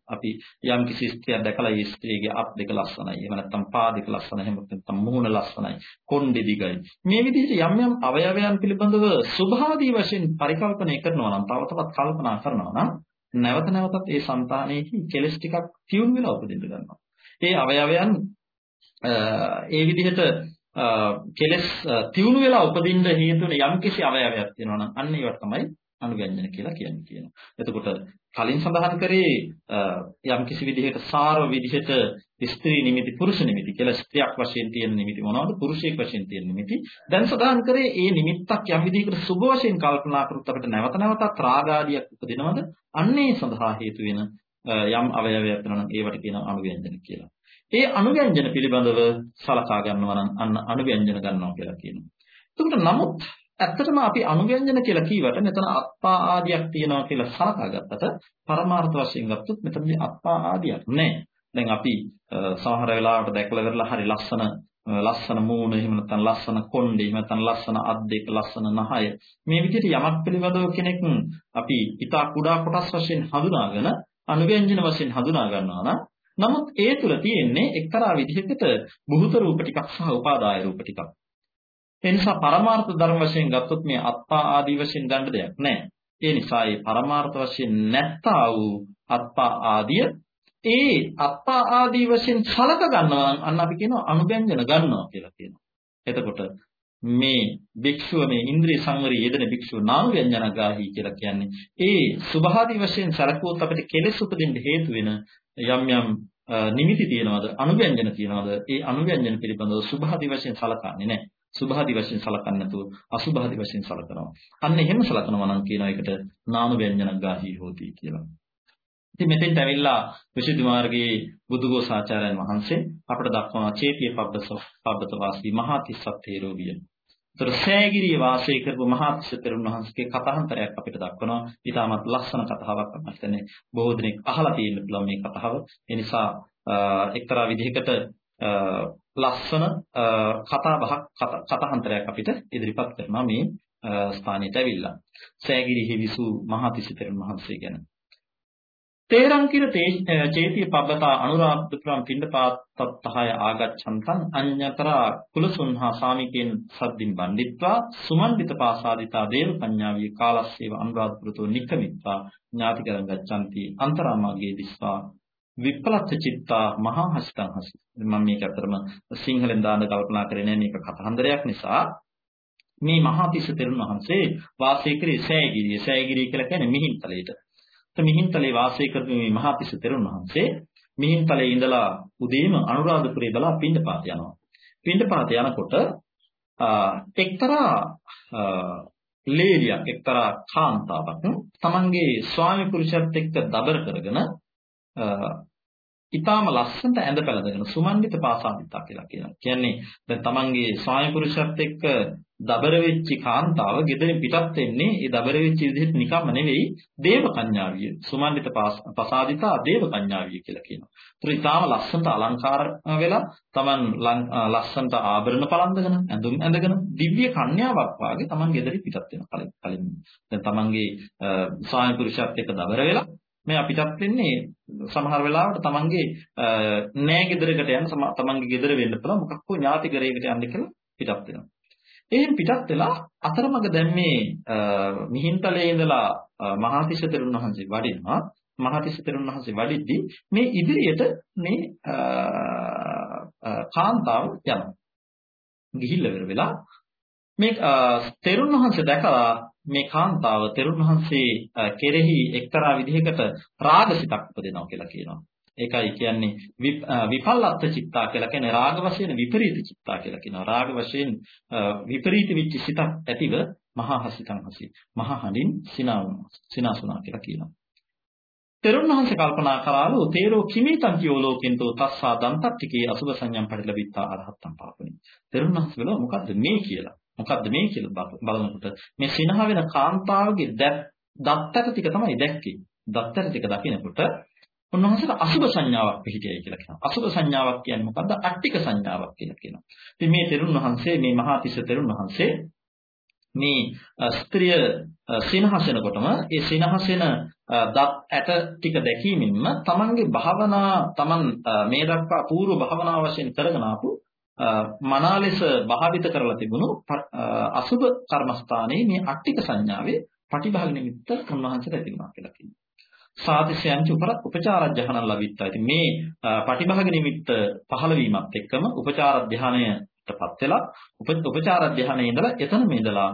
අපි යම් කිසි ස්ත්‍රියක් දැකලා ඒ ස්ත්‍රියගේ අත් දෙක ලස්සනයි. එහෙම නැත්නම් පා දෙක ලස්සනයි. එහෙම නැත්නම් මුහුණ ලස්සනයි. කොණ්ඩේ දිගයි. මේ විදිහට යම් යම් අවයවයන් පිළිබඳව සුභාදී වශයෙන් පරිකල්පනය කරනවා නම් තව තවත් කල්පනා කරනවා නම් නැවත නැවතත් ඒ సంతානෙහි කෙලස් ටිකක් තියුණු වෙලා උපදින්න ගන්නවා. ඒ අවයවයන් ඒ විදිහට කෙලස් තියුණු වෙලා උපදින්න හේතු වෙන යම් කිසි අවයවයක් තියෙනවා නම් අන්න ඒවට තමයි අනුව්‍යංජන කියලා කියන්නේ කියනවා. එතකොට කලින් සඳහන් කරේ යම් කිසි විදිහකට සාරව විදිහට ස්ත්‍රී නිමිති පුරුෂ නිමිති කියලා ස්ත්‍රියක් වශයෙන් තියෙන නිමිති මොනවද පුරුෂයෙක් වශයෙන් තියෙන නිමිති දැන් සඳහන් කරේ ඒ නිමිත්තක් යම් විදිහකට සුභ වශයෙන් කල්පනා කරොත් අපිට නැවත නැවතත් රාගාදියක් උපදිනවද අන්නේ සඳහා හේතු වෙන යම් අවයවයක් වෙනවා නම් ඒවට කියනවා අනුව්‍යංජන කියලා. ඒ අනුව්‍යංජන පිළිබඳව සලකා ගන්නවා නම් අන්න අනුව්‍යංජන ගන්නවා කියලා කියනවා. එතකොට නමුත් ඇත්තටම අපි අනුව්‍යංජන කියලා කීවට මෙතන අත්පා ආදියක් තියෙනවා කියලා සලකා ගත්තට පරමාර්ථ වශයෙන් ගත්තොත් මෙතන මේ අත්පා ආදියක් නැහැ. දැන් අපි සමහර වෙලාවට දැකලා ඉවරලා හරි ලස්සන ලස්සන මූණ එහෙම නැත්නම් ලස්සන කොණ්ඩේ එහෙම නැත්නම් ලස්සන අත් දෙක ලස්සන නහය මේ විදිහට යමක් පිළිබඳව කෙනෙක් අපි ඊටා කුඩා කොටස් වශයෙන් හඳුනාගෙන අනුව්‍යංජන වශයෙන් හඳුනා ගන්නවා නම් නමුත් ඒ තුල තියෙන්නේ එක්තරා විදිහකට බුහත රූප ටිකක් සහ උපාදාය රූප ටිකක් ඒ නිසා පරමාර්ථ ධර්ම වශයෙන් ගත්තොත් මේ අත්පා ආදී වශයෙන් ගන්න දෙයක් නැහැ. ඒ නිසා මේ පරමාර්ථ වශයෙන් නැත්තා වූ අත්පා ආදිය ඒ අත්පා ආදී වශයෙන් සලක ගන්නවා අන්න අපි කියනවා අනුබැංජන ගන්නවා කියලා කියනවා. එතකොට මේ භික්ෂුව මේ ඉන්ද්‍රිය සංවරය යෙදෙන භික්ෂුව නාම ව්‍යංජනගාහි කියලා කියන්නේ ඒ සුභාදී වශයෙන් සලකුවොත් අපිට කෙලෙස් උපදින්න හේතු වෙන යම් යම් නිමිති තියනවාද අනුව්‍යංජන තියනවාද ඒ අනුව්‍යංජන පිළිබඳව සුභාදී වශයෙන් සලකන්නේ නැහැ සුභාදි වශයෙන් සලකන්නේ නැතුව අසුභාදි වශයෙන් සලකනවා. අන්න එහෙම සලකනවා නම් කියන එකට නාම ව්‍යංජන ගාහි හෝති කියලා. ඉතින් මෙතෙන්ට ඇවිල්ලා විසුද්ධි මාර්ගයේ බුදුගෝසාචාර්යයන් වහන්සේ අපට දක්වන චේතිය පබ්බස පබ්බත වාසී මහා තිස්සත්තේරෝ විය. ඒතර සෑගිරිය වාසය කරපු මහා තිස්සතරුන් වහන්සේගේ කතාන්තරයක් අපිට දක්වනවා. ඊටමත් ලස්සන කතාවක් මම හිතන්නේ බොහෝ දෙනෙක් අහලා තියෙන්න පුළුවන් මේ කතාව. ඒ නිසා එක්තරා විදිහකට ලස්සන කතා බහක් කතාන්තරයක් අපිට ඉදිරිපත් කරනවා මේ ස්ථානයට ඇවිල්ලා. සෑගිරිහි විසු මහා තිස්සතරුන් වහන්සේ ගැන. තේරං කිර චේතිය පබ්බතා අනුරාධපුරම් පිණ්ඩපාතත්තහය ආගච්ඡන්තං අඤ්ඤතරා කුලසුන්හා සාමිකෙන් සද්දින් බණ්ඩිත්වා සුමන්විත පාසාදිතා දේව කඤ්ඤාවිය කාලස්සේව අනුරාධපුරතෝ නික්කමිත්වා ඥාති කරං ගච්ඡanti අන්තරාමාගේ දිස්වා. විප්ලත්ත චිත්තා මහා හසිතං හසි. මම මේක අතරම සිංහලෙන් දාන්න කල්පනා කරේ නෑ. මේක කතහන්දරයක් නිසා. මේ මහා තිස්ස තෙරුන් වහන්සේ වාසය කරේ සෑගිරිය සෑගිරිය කියලා කියන්නේ මිහින්තලයට. මිහින්තලේ වාසය කරන මේ මහාපිස තෙරුන් වහන්සේ මිහින්තලේ ඉඳලා උදේම අනුරාධපුරේ බලා පින්ඩපාත යනවා. පින්ඩපාත යනකොට එක්තරා ලේලියක් එක්තරා කාන්තාවක් තමන්ගේ ස්වාමි පුරුෂයත් එක්ක දබර කරගෙන ඊටාම ලස්සනට ඇඳ පැළඳගෙන සුමන්විත පාසාදිතා කියලා කියනවා. කියන්නේ දැන් තමන්ගේ ස්වාමි පුරුෂයත් එක්ක දබර වෙච්ච කාන්තාව ගෙදරින් පිටත් වෙන්නේ ඒ දබර වෙච්ච විදිහට නිකම්ම නෙවෙයි දේව කන්‍යාවිය. සුමන්විත පසාදිතා දේව කන්‍යාවිය කියලා කියනවා. ඒතර ඊටාම ලස්සනට අලංකාර වෙලා තමන් ලස්සනට ආභරණ පළඳගෙන ඇඳුම් ඇඳගෙන දිව්‍ය කන්‍යාවක් වාගේ තමන් ගෙදරින් පිටත් වෙනවා කලින් කලින්. දැන් තමන්ගේ ස්වාමි පුරුෂයත් එක්ක දබර වෙලා මේ අපිටත් වෙන්නේ සමහර වෙලාවට තමන්ගේ නෑ ගෙදරකට යන තමන්ගේ ගෙදර වෙන්න පුළුවන් මොකක් හෝ ඥාති ගරේකට යන්න කියලා පිටත් වෙනවා. එහෙන් පිටත් වෙලා අතරමඟ දැන් මේ මිහින්තලේ ඉඳලා මහාතිස්ස තෙරුන් වහන්සේ වඩිනවා. මහාතිස්ස තෙරුන් වහන්සේ වඩිද්දී මේ ඉදිරියට මේ කාන්තාව යනවා. ගිහිල්ලා වෙලා මේ තෙරුන් වහන්සේ දැකලා මේ කාන්තාව තෙරුන් වහන්සේ කෙරෙහි එක්තරා විදිහකට රාගසිතක් උපදිනවා කියලා කියනවා. ඒකයි කියන්නේ විපල්ලත්ත චිත්තා කියලා කියන්නේ රාග වශයෙන් විපරීත චිත්තා කියලා කියනවා. රාග වශයෙන් විපරීත විච්ච සිතක් ඇතිව මහා හසිතං හසි. මහා හඬින් සිනාසුනා කියලා කියනවා. තෙරුන් වහන්සේ කල්පනා කරාලු තේරෝ කිමිතං කියෝ ලෝකෙන්තෝ තස්සා දන්තට්ටිකේ අසුභ සංඥම් පරිලබිත්තා අරහත්තම් පාපුනි. තෙරුන් වහන්සේ බලව මොකද්ද මේ කියලා. මොකද්ද මේ කියලා බලනකොට මේ සිනහ වෙන කාන්තාවගේ දත්තට ටික තමයි දැක්කේ. දත්තට ටික දකිනකොට උන්වහන්සේට අසුබ සංඥාවක් පිහිටියයි කියලා කියනවා. අසුබ සංඥාවක් කියන්නේ මොකද්ද? අට්ටික සංඥාවක් කියලා කියනවා. ඉතින් මේ තෙරුන් වහන්සේ මේ මහා තිස්ස තෙරුන් වහන්සේ මේ ස්ත්‍රිය සිනහසනකොටම ඒ සිනහසෙන දත් ඇට ටික දැකීමෙන්ම තමන්ගේ භාවනා තමන් මේ දක්වා పూర్ව භාවනා වශයෙන් කරගෙන ආපු මනා ලෙස භාවිත කරලා තිබුණු අසුබ කර්මස්ථානයේ මේ අට්ටික සංඥාවේ පටිභාග නිමිත්ත උන්වහන්සේට ඇති වුණා කියලා කියනවා. සාදිශයන්ච උපචාර ධ්‍යාන ලැබිත්තා. ඉතින් මේ පටිභාග නිමිත්ත පහළ වීමත් එක්කම උපචාර ධ්‍යානයටපත් වෙලා උපචාර ධ්‍යානයේ ඉඳලා එතන මේදලා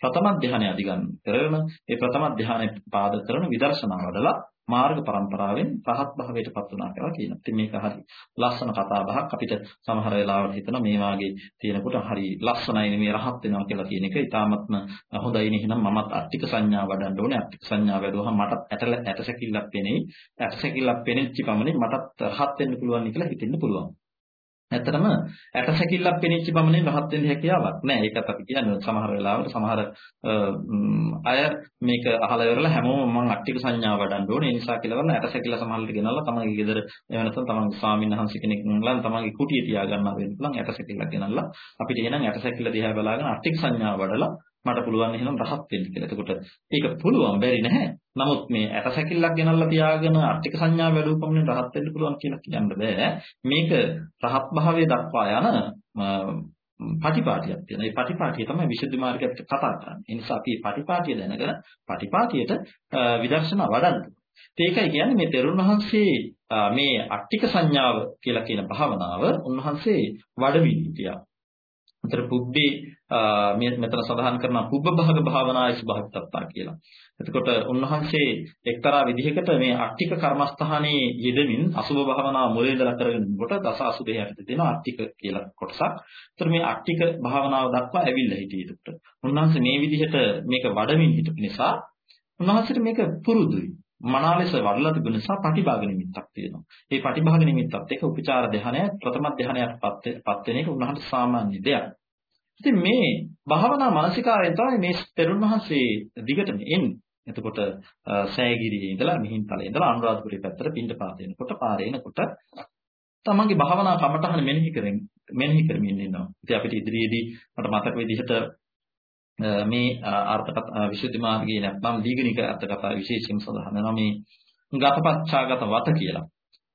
ප්‍රථම ධ්‍යානය අධිගම් කරගෙන ඒ ප්‍රථම ධ්‍යානය පාද කරන විදර්ශනා වඩලා මාර්ග પરම්පරාවෙන් රහත් භාවයටපත් වුණා කියලා කියනවා. ඉතින් මේක හරි ලස්සන කතා බහක් අපිට සමහර වෙලාවට හිතන මේ වාගේ තියෙනකොට හරි ලස්සනයි මේ රහත් වෙනවා කියලා කියන එක. ඊටාත්ම හොඳයි නේ එහෙනම් මමත් අට්ටික සංඥා වඩන්න ඕනේ. අට්ටික සංඥා වැඩුවහම මටත් ඇටල ඇටසැකිල්ලක් පෙනෙයි. ඇටසැකිල්ලක් පෙනෙච්ච පමණින් මටත් රහත් වෙන්න පුළුවන් කියලා හිතෙන්න පුළුවන්. ඇත්තටම ඇටසැකිල්ලක් පෙනිච්ච පමණින් රහත් වෙන්න හැකියාවක් නැහැ. ඒකත් අපි කියන්නේ සමහර වෙලාවට සමහර අය මේක අහලා ඉවරලා හැමෝම මම අට්ටික සංඥාව වඩන්න ඕනේ. ඒ නිසා කියලා වරන ඇටසැකිල්ල සමහරවිට ගෙනල්ලා තමන්ගේ ගෙදර එහෙම නැත්නම් තමන්ගේ ස්වාමීන් වහන්සේ කෙනෙක් ළඟ තමන්ගේ කුටිය තියා ගන්නවා වෙන්න පුළුවන් ඇටසැකිල්ලක් ගෙනල්ලා අපිට එහෙනම් ඇටසැකිල්ල දිහා බලාගෙන අට්ටික සංඥාව වඩලා මට පුළුවන් එහෙනම් රහත් වෙන්න කියලා. එතකොට ඒක පුළුවන් බැරි නැහැ. නමුත් මේ ඇටසැකිල්ලක් ගෙනල්ලා තියාගෙන අට්ටික සංඥා වැඩි උපමනේ රහත් වෙන්න පුළුවන් කියලා කියන්න බෑ. මේක රහත් භාවයේ දක්වා යන පටිපාටියක් තියෙනවා. ඒ පටිපාටිය තමයි විසුද්ධි මාර්ගයට කතා කරන්නේ. ඒ නිසා අපි මේ පටිපාටිය දැනගෙන පටිපාටියට විදර්ශනා වඩන්න. ඒකයි කියන්නේ මේ තෙරුන් වහන්සේ මේ අට්ටික සංඥාව කියලා කියන භාවනාව උන්වහන්සේ වඩමින් හිටියා. අතර පුබ්බේ මේ මෙතන සඳහන් කරනවා පුබ්බ භාග භාවනායි සුභාවිතත්තා කියලා. එතකොට උන්වහන්සේ එක්තරා විදිහකට මේ අට්ටික කර්මස්ථානයේ යෙදමින් අසුභ භාවනාව මුලින් ඉඳලා කරගෙන කොට දස අසුභය යටතේ දෙන අට්ටික කියලා කොටසක්. ඒතර මේ අට්ටික භාවනාව දක්වා ඇවිල්ලා හිටියේ එතකොට. උන්වහන්සේ මේ විදිහට මේක වඩමින් හිටපු නිසා උන්වහන්සේට මේක පුරුදුයි. මනා ලෙස වඩලා තිබෙන නිසා පටිභාග නිමිත්තක් තියෙනවා. ඒ පටිභාග නිමිත්තත් එක්ක උපචාර ධ්‍යානය ප්‍රථම ධ්‍යානයටපත් පත් වෙන එක උන්වහන්සේ සාමාන්‍ය දෙයක්. ඉතින් මේ භාවනා මානසිකාරයෙන් තමයි මේ තෙරුන් වහන්සේ දිගටම එන්නේ. එතකොට සෑගිරියේ ඉඳලා මිහින්තලේ ඉඳලා අනුරාධපුරේ පැත්තට පින්ඩපාත එනකොට පාරේ එනකොට තමන්ගේ භාවනා කමටහන මෙනෙහි කරමින් මෙනෙහි කරමින් ඉන්නවා. ඉතින් අපිට ඉදිරියේදී මට මතක විදිහට මේ අර්ථකථා විසුද්ධි මාර්ගයේ නැත්නම් දීගණික අර්ථකථා විශේෂයෙන් සඳහන් වෙනවා මේ ගතපච්චාගත වත කියලා.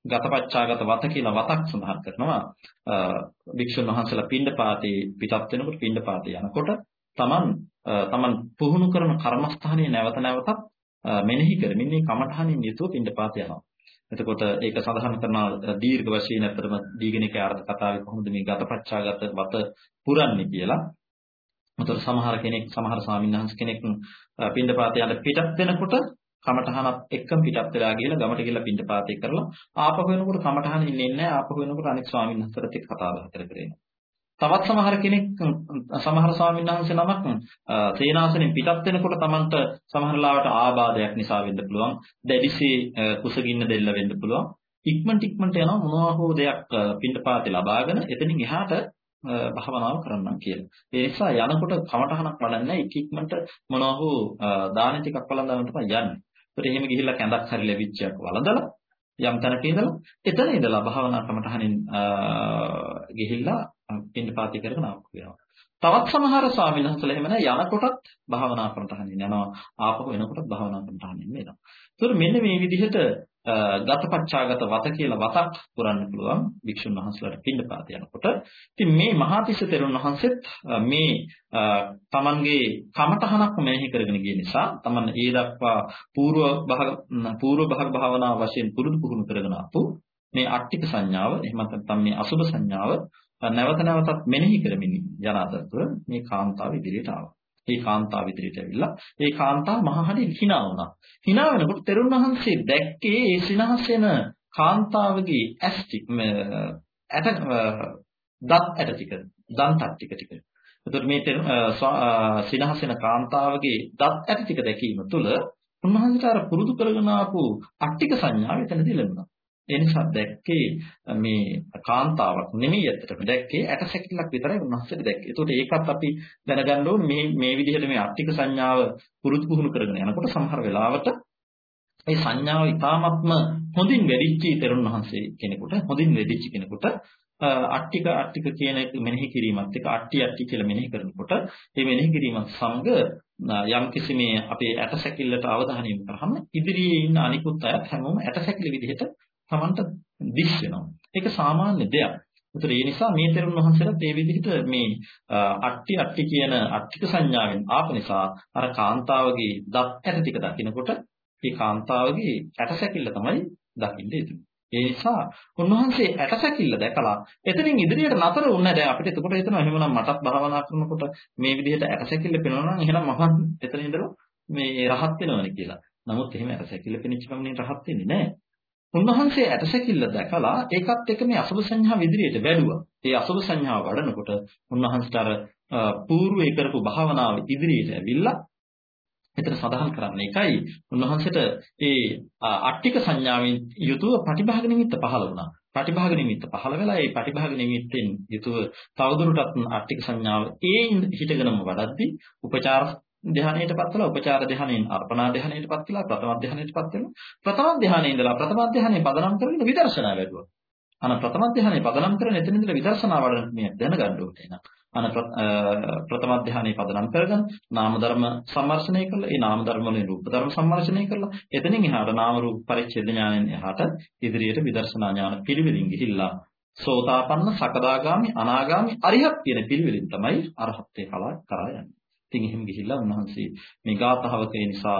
ගතපච්චාගත වත කියලා වතක් සඳහන් කරනවා. භික්ෂුන් වහන්සේලා පින්ඩපාතේ පිටත් වෙනකොට පින්ඩපාතේ යනකොට තමන් තමන් පුහුණු කරන කර්මස්ථානයේ නැවත නැවතත් මෙනෙහි කරමින් මේ කමඨහනින් යුතුව පින්ඩපාත යනවා. එතකොට ඒක සඳහන් කරන දීර්ඝ වශයෙන් අතරම දීගණික අර්ථ කතාවේ කොහොමද මේ ගතපච්චාගත වත පුරන්නේ කියලා. මොකද සමහර කෙනෙක් සමහර ස්වාමීන් කෙනෙක් පින්ඩපාත යන පිටත් වෙනකොට කමඨහනත් එක්කම පිටත් වෙලා ගිහලා ගමට ගිහලා පින්ඩපාතේ කරලා ආපහු වෙනකොට කමඨහන ඉන්නේ නැහැ. ආපහු වෙනකොට අනෙක් ස්වාමීන් වහන්සේලාත් එක්ක කතා බහ කර කර එනවා. තවත් සමහර කෙනෙක් සමහර ස්වාමීන් වහන්සේ නමක් සේනාසනෙන් පිටත් වෙනකොට Tamanට සමහර ලාවට ආබාධයක් නිසා වෙන්න පුළුවන්. දැඩිසේ කුසගින්න දෙල්ල වෙන්න පුළුවන්. ඉක්මනට ඉක්මනට යනවා. මොනවා හෝ දෙයක් පින්ඩපාතේ ලබාගෙන එතනින් එහාට භාවනාව කරන්නම් කියලා. ඒ නිසා යනකොට කමටහනක් වඩන්නේ ඉක් ඉක්මනට මොනවා හෝ දාන ටිකක් වළඳන්න තමයි යන්නේ. ඒත් එහෙම ගිහිල්ලා කැඳක් හරි ලැබිච්චයක් වළඳලා යම් තැනක ඉඳලා එතන ඉඳලා භාවනා කමටහනින් ගිහිල්ලා පින්ඩපාතී කරගෙන ආපහු යනවා. තවත් සමහර ස්වාමීන් වහන්සේලා එහෙම නැහැ යනකොටත් භාවනා කමටහනින් යනවා ආපහු එනකොටත් භාවනා කමටහනින් එනවා. ඒතර මෙන්න මේ විදිහට ගතපච්චාගත වත කියලා වතක් පුරන්න පුළුවන් වික්ෂුන් වහන්සේලාට පිළිපාත යනකොට. ඉතින් මේ මහාතිස්ස තෙරුන් වහන්සේත් මේ තමන්ගේ කමතහනක් මෙහි කරගෙන ගිය නිසා තමන් ඒ දක්වා పూర్ව භාග పూర్ව භාග භාවනා වශයෙන් පුරුදු පුහුණු කරගෙන ආපු මේ අට්ටික සංඥාව එහෙම නැත්නම් මේ අසුබ සංඥාව නැවත නැවතත් මෙනෙහි කරමින් යන අතරතුර මේ කාන්තාව ඉදිරියට ආවා. ඒ කාන්තාව ඉදිරියට ඇවිල්ලා ඒ කාන්තාව මහා හරි hina වුණා. hina වෙනකොට තෙරුන් වහන්සේ දැක්කේ ඒ සිනහස් වෙන කාන්තාවගේ ඇස් ටික ඇට දත් ඇට ටික දන්තත් ටික ටික. එතකොට මේ සිනහස් වෙන කාන්තාවගේ දත් ඇට ටික දැකීම තුළ උන්වහන්සේට අර පුරුදු කරගෙන ආපු අට්ටික සංඥාව එතනදී ලැබුණා. ඒ නිසා දැක්කේ මේ කාන්තාවක් නෙමෙයි ඇත්තටම දැක්කේ ඇටසැකිල්ලක් විතරයි උන්වහන්සේට දැක්කේ. ඒකට ඒකත් අපි දැනගන්න ඕනේ මේ මේ විදිහට මේ අට්ටික සංඥාව පුරුදු පුහුණු කරගෙන යනකොට සමහර වෙලාවට මේ සංඥාව ඊ타ත්ම හොඳින් වැඩිච්ච තෙරුන් වහන්සේ කෙනෙකුට හොඳින් වැඩිච්ච කෙනෙකුට අට්ටික අට්ටික කියන එක මෙනෙහි කිරීමත් එක්ක අට්ටි අට්ටි කියලා මෙනෙහි කරනකොට මේ මෙනෙහි කිරීමත් සමග යම් කිසි මේ අපේ ඇටසැකිල්ලට අවධානය යොමු කරාම ඉදිරියේ ඉන්න අනිකුත් අය හැමෝම ඇටසැකිලි විදිහට Tamanට දිස් වෙනවා. ඒක සාමාන්‍ය දෙයක්. ඒතර ඒ නිසා මේ තෙරුන් වහන්සේලා මේ විදිහට මේ අට්ටි අට්ටි කියන අට්ටික සංඥාවෙන් ආප නිසා අර කාන්තාවගේ දත් ඇට ටික දකිනකොට මේ කාන්තාවගේ ඇටසැකිල්ල තමයි දකින්න ඉතින්. ඒ නිසා උන්වහන්සේ ඇටසැකිල්ල දැකලා එතනින් ඉදිරියට නතර වුණා දැන් අපිට එතකොට හිතනවා එහෙමනම් මටත් භාවනා කරනකොට මේ විදිහට ඇටසැකිල්ල පෙනෙනවා නම් එහෙනම් මම එතන ඉඳලා මේ රහත් වෙනවනේ කියලා. නමුත් එහෙම ඇටසැකිල්ල පෙනිච්ච ගමන් රහත් වෙන්නේ නැහැ. උන්වහන්සේ ඇටසැකිල්ල දැකලා ඒකත් එක්ක මේ අසුභ සංඥා විදිහට වැඩුවා. ඒ අසුභ සංඥාව වඩනකොට උන්වහන්සේට අර పూర్වේ කරපු භාවනාව ඉදිරියට ඇවිල්ලා මෙතන සඳහන් කරන්නේ එකයි උන්වහන්සේට ඒ අට්ටික සංඥාවෙන් යුතුව ප්‍රතිභාග නිමිත්ත පහළ වුණා. ප්‍රතිභාග නිමිත්ත පහළ වෙලා ඒ ප්‍රතිභාග නිමිත්තෙන් යුතුව තවදුරටත් අට්ටික සංඥාව ඒ හිතගෙනම වඩද්දී උපචාර ධ්‍යානයටපත් වෙලා උපචාර ධ්‍යානයෙන් අර්පණා ධ්‍යානයටපත් වෙලා ප්‍රථම ධ්‍යානයටපත් වෙනවා. ප්‍රථම ධ්‍යානයේ ඉඳලා ප්‍රථම ධ්‍යානයේ පදනම් කරගෙන විදර්ශනා වැඩුවා. අන ප්‍රථම ධ්‍යානයේ පදනම් කරගෙන එතන ඉඳලා විදර්ශනා වඩන මේ දැනගන්න ඕනේ නේද? අන ප්‍රථම ධ්‍යානයේ පදනම් කරගෙන නාම ධර්ම සම්මර්ෂණය කළා. ඒ නාම ධර්ම වලින් රූප ධර්ම සම්මර්ෂණය කළා. එතනින් එහාට නාම රූප පරිච්ඡේද ඥාණයෙන් එහාට ඉදිරියට විදර්ශනා ඥාන පිළිවෙලින් ගිහිල්ලා සෝතාපන්න, සකදාගාමි, අනාගාමි, අරිහත් කියන පිළිවෙලින් තමයි අරහත්ත්වේ කරා යන්නේ. ඉතින් එහෙම ගිහිල්ලා උන්වහන්සේ මේ ගාථාවක ඒ නිසා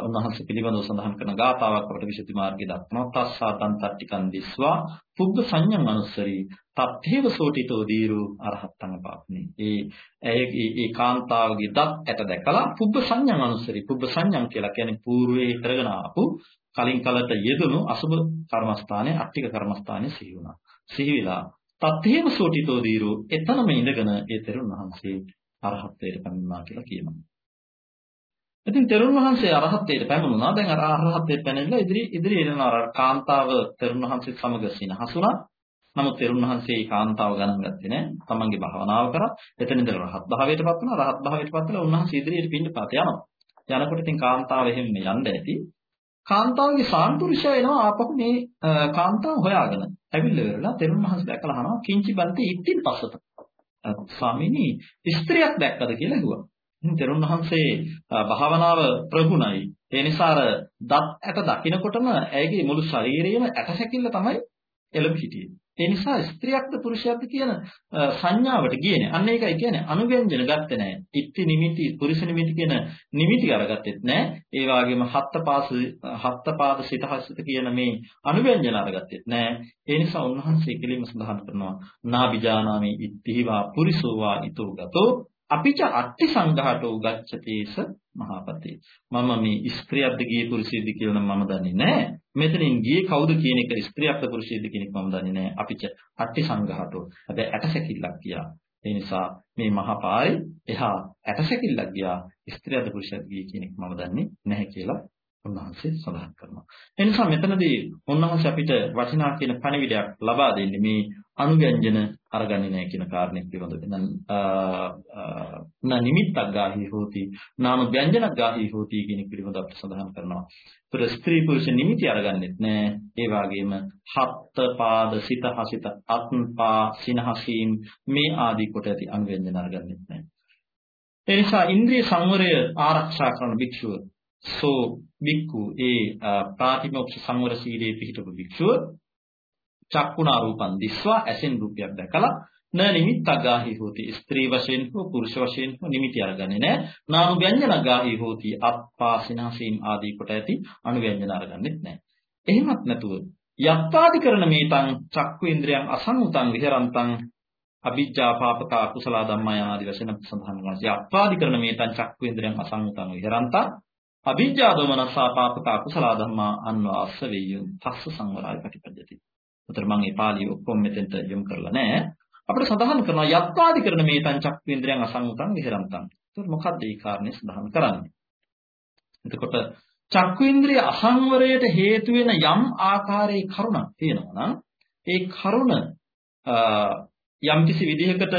උන්වහන්සේ පිළිබඳව සඳහන් කරන ගාථාවක් අපට විසුද්ධි මාර්ගයේ දක්වනවා. තස්සා තන්තට්ටිකන් දිස්වා පුබ්බ සංඤං අනුස්සරී තත්තේව සෝටිතෝ දීරු අරහත්තං පාපනේ ඒ ඒ කාන්තාවගේ දත් ඇට දැකලා පුබ්බ සංඤං අනුස්සරී පුබ්බ සංඤං කියලා කියන්නේ పూర్වේ කරගෙන ආපු කලින් කලට යෙදුණු අසුබ කර්මස්ථානයේ අට්ටික කර්මස්ථානයේ සිහි වුණා. සිහි විලා තත්තේව සෝටිතෝ දීරු එතනම ඉඳගෙන ඒ තෙරුන් වහන්සේ අරහත්ත්වයට පැමිණුණා කියලා කියනවා. ඉතින් තෙරුන් වහන්සේ අරහත්ත්වයට පැමුණුණා. දැන් අර අරහත්ත්වයට පැනෙලා ඉදිරි ඉදිරිය එන අර කාන්තාව තෙරුන් වහන්සේ සමග සිනහසුණා. නමුත් තෙරුන් වහන්සේ කාන්තාව ගණන් ගත්තේ නැහැ. තමන්ගේ භාවනාව කරා. එතන ඉඳලා රහත් භාවයටපත් වුණා. රහත් භාවයටපත් වෙලා උන්වහන්සේ ඉදිරියට පින්නපාත යනවා. යනකොට ඉතින් කාන්තාව එහෙම යන්න ඇති. කාන්තාවගේ සාන්තුරුෂය එනවා ආපහු මේ කාන්තාව හොයාගෙන. ඇවිල්ලා ඉවරලා තෙරුන් වහන්සේ දැකලා අහනවා කිංචි බන්ති ඉත්තින් පස්සට. ස්වාමීනි ස්ත්‍රියක් දැක්කද කියලා ඇහුවා. ඉතින් තෙරුන් වහන්සේ භාවනාව ප්‍රගුණයි. ඒ නිසා අර දත් ඇට දකිනකොටම ඇයගේ මුළු ශරීරයම ඇට සැකිල්ල තමයි එළඹ හිටියේ. ඒ නිසා ස්ත්‍රියක්ද පුරුෂයක්ද කියන සංඥාවට ගියේ නෑ. අන්න ඒකයි කියන්නේ අනුව්‍යංජන ගත්තේ නෑ. ඉත්ති නිමිති පුරුෂ නිමිති කියන නිමිති අරගත්තෙත් නෑ. ඒ වගේම හත්ත පාස හත්ත පාද සිතහසිත කියන මේ අනුව්‍යංජන අරගත්තෙත් නෑ. ඒ නිසා උන්වහන්සේ කෙලින්ම සඳහන් කරනවා නාබිජානාමි ඉත්තිවා පුරිසෝවා ඊතෝ ගතෝ අපිච අට්ටි සංඝාටෝ ගච්ඡතේස මහපතේ. මම මේ ස්ත්‍රියක්ද ගියේ පුරුෂයෙක්ද කියලා නම් මම දන්නේ නැහැ. මෙතනින් ගියේ කවුද කියන එක ස්ත්‍රියක්ද පුරුෂයෙක්ද කියන එක මම දන්නේ නැහැ. අපිච අට්ටි සංඝාටෝ හැබැයි ඇටසැකිල්ලක් ගියා. ඒ නිසා මේ මහා පාරේ එහා ඇටසැකිල්ලක් ගියා. ස්ත්‍රියක්ද පුරුෂයෙක්ද ගියේ කියන එක මම දන්නේ නැහැ කියලා උන්වහන්සේ සඳහන් කරනවා. ඒ නිසා මෙතනදී උන්වහන්සේ අපිට වටිනා කියන පණිවිඩයක් ලබා දෙන්නේ මේ අනුව්‍යංජන අරගන්නේ නැහැ කියන කාරණේ පිළිබඳව. නම් න නිමිත්තක් ගාහි හෝති නාම ව්‍යංජනක් ගාහි හෝති කියන පිළිබඳව අපිට සඳහන් කරනවා. ඒතර ස්ත්‍රී පුරුෂ නිමිති අරගන්නෙත් නැහැ. ඒ වගේම හත් පාද සිත හසිත අත්පා සිනහසීම් මේ ආදී කොට ඇති අනුව්‍යංජන අරගන්නෙත් නැහැ. ඒ නිසා ඉන්ද්‍රිය සංවරය ආරක්ෂා කරන භික්ෂුව සෝ බික්කු ඒ ප්‍රාතිමෝක්ෂ සංවර සීලයේ පිහිටපු භික්ෂුව චක්කුණා රූපං දිස්වා ඇසෙන් රූපයක් දැකලා න නිමිත්තක් ගාහි හෝති. ස්ත්‍රී වශයෙන් හෝ පුරුෂ වශයෙන් හෝ නිමිති අරගන්නේ නැහැ නාම ව්‍යංජන ගාහි හෝති. අප්පාසිනාසීම් ආදී කොට ඇති අනු ව්‍යංජන අරගන්නෙත් නැහැ එහෙමත් නැතුව යත්පාදි කරන මේතං චක්කු ඉන්ද්‍රයන් අසංඋතං විහෙරන්තං අභිජ්ජා පාපක අකුසල ධම්මය ආදී වශයෙන් සඳහන් කරනවා. යත්පාදි කරන මේතං චක්කු ඉන්ද්‍රයන් අසංඋතං විහෙරන්තං අභිජ්ජා දෝමනස්සා පාපක අකුසල ධම්මා අන්වාස්ස වේයුම් තස්ස සංවරය ප්‍රතිපදති උතර මම මේ පාළිය ඔක්කොම මෙතෙන්ට යොමු කරලා නැහැ. අපිට සඳහන් කරනවා යත්වාදි කරන මේ තං චක්කේන්ද්‍රයන් අසංගතං විහෙරන්තං. ඒතර මොකක්ද මේ කාරණේ සඳහන් කරන්නේ? එතකොට චක්කේන්ද්‍රිය අසංවරයට හේතු වෙන යම් ආකාරයේ කරුණක් තියෙනවා නම් ඒ කරුණ යම් කිසි විදිහකට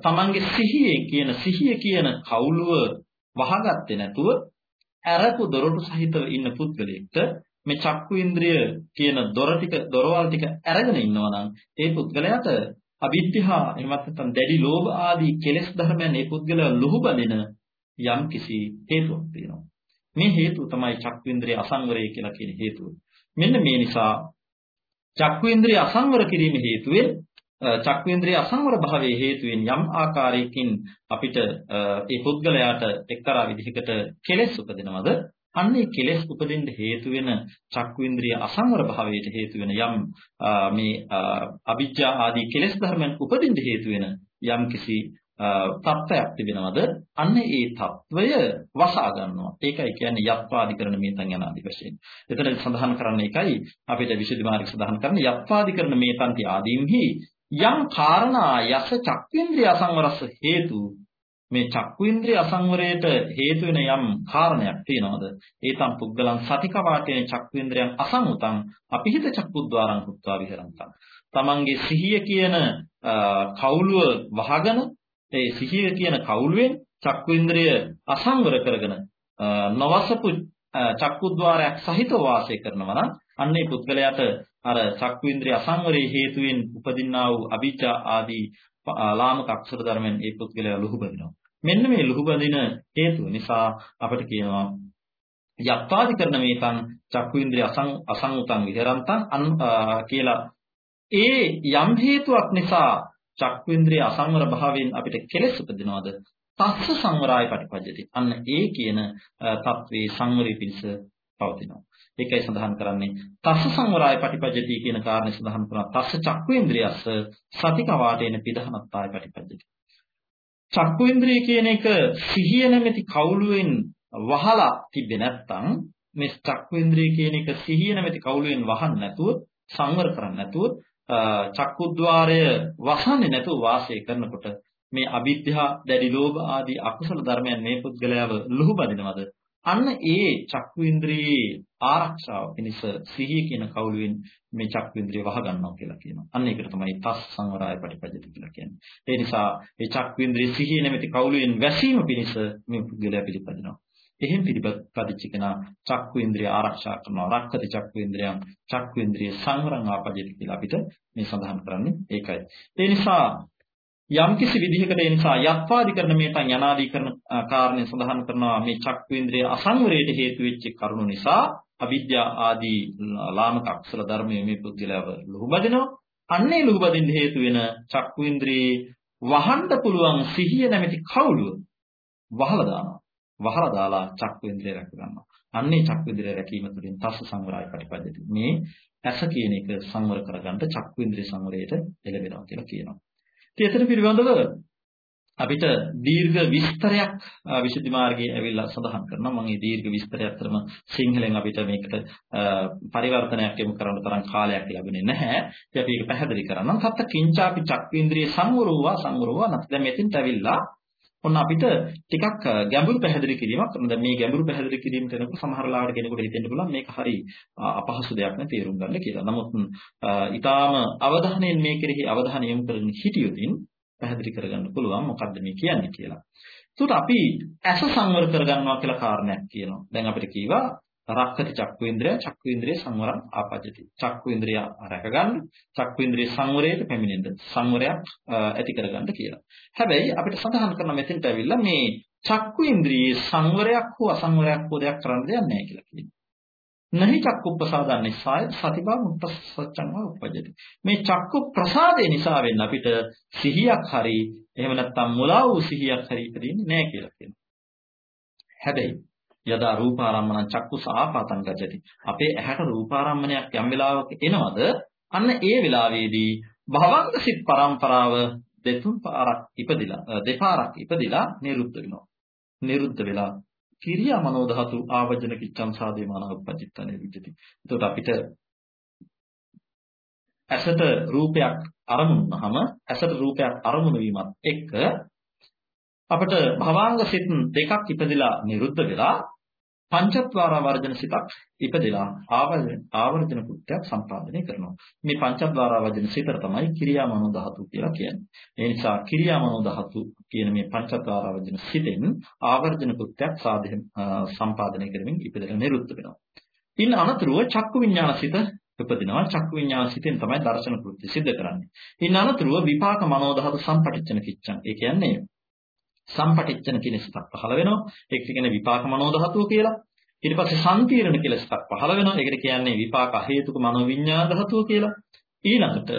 තමන්ගේ සිහියේ කියන සිහිය කියන කවුලුව වහගත්තේ නැතුව අරපු දොරටු සහිතව ඉන්න පුද්ගලයෙක්ට මේ චක්කු ඉන්ද්‍රිය කියන දොර ටික දොරවල් ටික අරගෙන ඉන්නවා නම් ඒ පුද්ගලයාට අවිද්‍යාව එහෙමත් නැත්නම් දැඩි ලෝභ ආදී කෙලෙස් ධර්මයන් ඒ පුද්ගලයා ලුහු බඳින යම් කිසි හේතුවක් තියෙනවා. මේ හේතුව තමයි චක්කු ඉන්ද්‍රිය අසංවරය කියලා කියන හේතුව. මෙන්න මේ නිසා චක්කු ඉන්ද්‍රිය අසංවර කිරීම හේතුවෙන් චක්කු ඉන්ද්‍රිය අසංවර භාවයේ හේතුවෙන් යම් ආකාරයකින් අපිට ඒ පුද්ගලයාට එක්තරා විදිහකට කෙලෙස් උපදිනවද අන්නේ කෙලෙස් උපදින්න හේතු වෙන චක්කුඉන්ද්‍රිය අසංවර භාවයට හේතු වෙන යම් මේ අවිජ්ජා ආදී කෙලෙස් ධර්මයන් උපදින්න හේතු වෙන යම් කිසි තත්ත්වයක් තිබෙනවද අන්න ඒ తত্ত্বය වසා ගන්නවා ඒකයි කියන්නේ යත්වාදීකරණ මේතන් යන ආදි වශයෙන්. එතන සඳහන් කරන්නේ ඒකයි අපිට විශේෂ මාර්ග සඳහන් කරන්නේ යත්වාදීකරණ මේතන්ති ආදීන්හි යම් කාරණා යස චක්කේන්ද්‍රිය අසංවරස හේතු මේ චක්කු ඉන්ද්‍රිය අසංවරයට හේතු වෙන යම් කාරණයක් තියෙනවද? ඒතම් පුද්ගලං සතිකවාටේන චක්කු ඉන්ද්‍රියන් අසංඋතං අපිහිත චක්කුද්්වාරං හුත්වා විහෙරන්තං. තමන්ගේ සිහිය කියන කවුළුව වහගෙන ඒ සිහිය කියන කවුළුවෙන් චක්කු ඉන්ද්‍රිය අසංවර කරගෙන නවසපු චක්කුද්්වාරයක් සහිත වාසය කරනවා නම් අන්නේ පුද්ගලයාට අර චක්කු ඉන්ද්‍රිය අසංවරයේ හේතුවෙන් උපදින්නා වූ අභිජ්ජා ආදී ලාමක අක්ෂර ධර්මයන් ඒ පුද්ගලයා ලුහු බඳිනවා. මෙන්න මේ ලුහු බඳින හේතුව නිසා අපිට කියනවා යත්වාදි කරන මේතන් චක්කු ඉන්ද්‍රිය අසං අසංඋතං විහෙරන්තං කියලා. ඒ යම් හේතුවක් නිසා චක්කු ඉන්ද්‍රිය අසංවර භාවයෙන් අපිට කෙලෙස් උපදිනවද? තස්ස සංවරාය පටිපජ්ජති. අන්න ඒ කියන තත්වේ සංවරී පිණිස පවතිනවා. ඒකයි සඳහන් කරන්නේ. තස්ස සංවරාය පටිපජ්ජති කියන කාරණේ සඳහන් කරනවා. තස්ස චක්කුඉන්ද්‍රියස්ස සතිකවාටේන පිදහනත්තාය පටිපජ්ජති. චක්කුඉන්ද්‍රිය කියන එක සිහිය නැමැති කවුළුවෙන් වහලා තිබෙන්නේ නැත්නම් මේ චක්කුඉන්ද්‍රිය කියන එක සිහිය නැමැති කවුළුවෙන් වහන්න නැතුව සංවර කරන්නේ නැතුව චක්කුද්්වාරය වසන්නේ නැතුව වාසය කරනකොට මේ අවිද්‍යාව, දැඩි ලෝභ ආදී අකුසල ධර්මයන් මේ පුද්ගලයාව ලුහුබදිනවද? අන්න ඒ චක්කු ඉන්ද්‍රියේ ආරක්ෂාව පිණිස සිහිය කියන කවුළුවෙන් මේ චක්කු ඉන්ද්‍රිය වහ ගන්නවා කියලා කියනවා. අන්න ඒකට තමයි තස් සංවරය පටිපජ්ජති කියලා කියන්නේ. ඒ නිසා මේ චක්කු ඉන්ද්‍රිය සිහිය නැමැති කවුළුවෙන් වැසීම පිණිස මේ පුද්ගලයා පිළිපදිනවා. එහෙන් පිළිපදිච්ච කෙනා චක්කු ඉන්ද්‍රිය ආරක්ෂා කරනවා. රක්කති චක්කු ඉන්ද්‍රියං චක්කු ඉන්ද්‍රිය සංවරං ආපජ්ජති කියලා අපිට මේ සඳහන් කරන්නේ ඒකයි. ඒ නිසා යම්කිසි විදිහකට ඒ නිසා යත්වාදිකරණ මේතන් යනාදිකරණ කාරණේ සඳහන් කරනවා මේ චක්කේන්ද්‍රය අසංවරයට හේතු වෙච්ච කරුණු නිසා අවිද්‍යා ආදී ලාමක අක්ෂර ධර්මයේ මේ පුද්ගලයාව ලුහුබදිනවා. අන්නේ ලුහුබදින්න හේතු වෙන චක්කේන්ද්‍රයේ වහන්න පුළුවන් සිහිය නැමැති කවුළුව වහලා දානවා. වහලා දාලා චක්කේන්ද්‍රය රැක ගන්නවා. අන්නේ චක්කේන්ද්‍රය රැකීම තුළින් තස්ස සංවරය පරිපද්‍යති මේ ඇස කියන එක සංවර කරගන්න චක්කේන්ද්‍රය සංවරයට එළවෙනවා කියලා කියනවා. ඉතින් එතන පිළිබඳව අපිට දීර්ඝ විස්තරයක් විසුද්ධි මාර්ගයේ ඇවිල්ලා සඳහන් කරනවා මම මේ දීර්ඝ විස්තරය අතරම සිංහලෙන් අපිට මේකට පරිවර්තනයක් යොමු කරන්න තරම් කාලයක් ලැබුණේ නැහැ. ඉතින් අපි ඒක පැහැදිලි කරනවා. සත්ත කිංචාපි චක්කේන්ද්‍රිය සංවරෝවා සංවරෝවා නැත්නම් දැන් මෙතෙන්ට ඇවිල්ලා ඔන්න අපිට ටිකක් ගැඹුරු පැහැදිලි කිරීමක් කරනවා. දැන් මේ ගැඹුරු පැහැදිලි කිරීම කරනකොට සමහර ලාවට කෙනෙකුට හිතෙන්න පුළුවන් මේක හරි අපහසු දෙයක් නේ තේරුම් ගන්න කියලා. නමුත් ඊටාම අවධානයෙන් මේ කෙරෙහි අවධානය යොමු කරගෙන හිටියොතින් පැහැදිලි කරගන්න පුළුවන් මොකද්ද මේ කියන්නේ කියලා. ඒකට අපි ඇස සංවර කරගන්නවා කියලා කාරණයක් කියනවා. දැන් අපිට කීවා රක්කති චක්කේන්ද්‍රය චක්කේන්ද්‍රය සංවරම් ආපජ්ජති චක්කේන්ද්‍රය රැකගන්න චක්කේන්ද්‍රයේ සංවරයට පැමිණෙන්න සංවරයක් ඇති කරගන්න කියලා. හැබැයි අපිට සඳහන් කරන මෙතෙන්ට ඇවිල්ලා මේ චක්කේන්ද්‍රයේ සංවරයක් හෝ අසංවරයක් හෝ දෙයක් කරන්න දෙයක් නැහැ කියලා කියනවා. නහි චක්කු ප්‍රසාදන්නේ සාය සතිබා මුත්තසච්චං වා උපජ්ජති. මේ චක්කු ප්‍රසාදේ නිසා වෙන්න අපිට සිහියක් හරි එහෙම නැත්නම් මුලා වූ සිහියක් හරි ඉපදින්නේ නැහැ කියලා කියනවා. හැබැයි යදා රූපාරම්මන චක්කුස ආපාතං ගජති. අපේ ඇහැට රූපාරම්මණයක් යම් වෙලාවක එනවද? අන්න ඒ වෙලාවේදී භවංග සිත් පරම්පරාව දෙතුන් පාරක් ඉපදිලා දෙපාරක් ඉපදිලා නිරුද්ධ වෙනවා. නිරුද්ධ වෙලා කිරියා මනෝ ධාතු ආවජන කිච්ඡං සාදේ මනෝ උපජිත්තනේ විජිති. එතකොට අපිට ඇසට රූපයක් අරමුණු වුනහම ඇසට රූපයක් අරමුණු වීමත් එක්ක අපිට භවාංග සිත් දෙකක් ඉපදිලා නිරුද්ධ වෙලා පංචත්වාරා වර්ජන සිතක් ඉපදෙලා ආවර්ජන ආවර්ජන කෘත්‍යයක් සම්පාදනය කරනවා. මේ පංචත්වාරා වර්ජන සිතට තමයි කිරියා මනෝ ධාතු කියලා කියන්නේ. ඒ නිසා කිරියා මනෝ ධාතු කියන මේ පංචත්වාරා වර්ජන සිතෙන් ආවර්ජන කෘත්‍යයක් සාධන සම්පාදනය කරමින් ඉපදෙලා නිරුද්ධ වෙනවා. ඉන් අනතුරුව චක්කු විඥාන සිත උපදිනවා චක්කු විඥාන සිතෙන් තමයි දර්ශන කෘත්‍ය සිද්ධ කරන්නේ. ඉන් අනතුරුව විපාක මනෝ ධාතු සම්පටිච්ඡන කිච්ඡන්. ඒ කියන්නේ සම්පටිච්ඡන කියන සිතක් පහළ වෙනවා. ඒක කියන්නේ විපාක මනෝ ධාතුව කියලා. ඊට පස්සේ සම්පීර්ණ කියලා සිතක් පහළ වෙනවා. ඒකට කියන්නේ විපාක හේතුක මනෝ විඤ්ඤාණ ධාතුව කියලා. ඊළඟට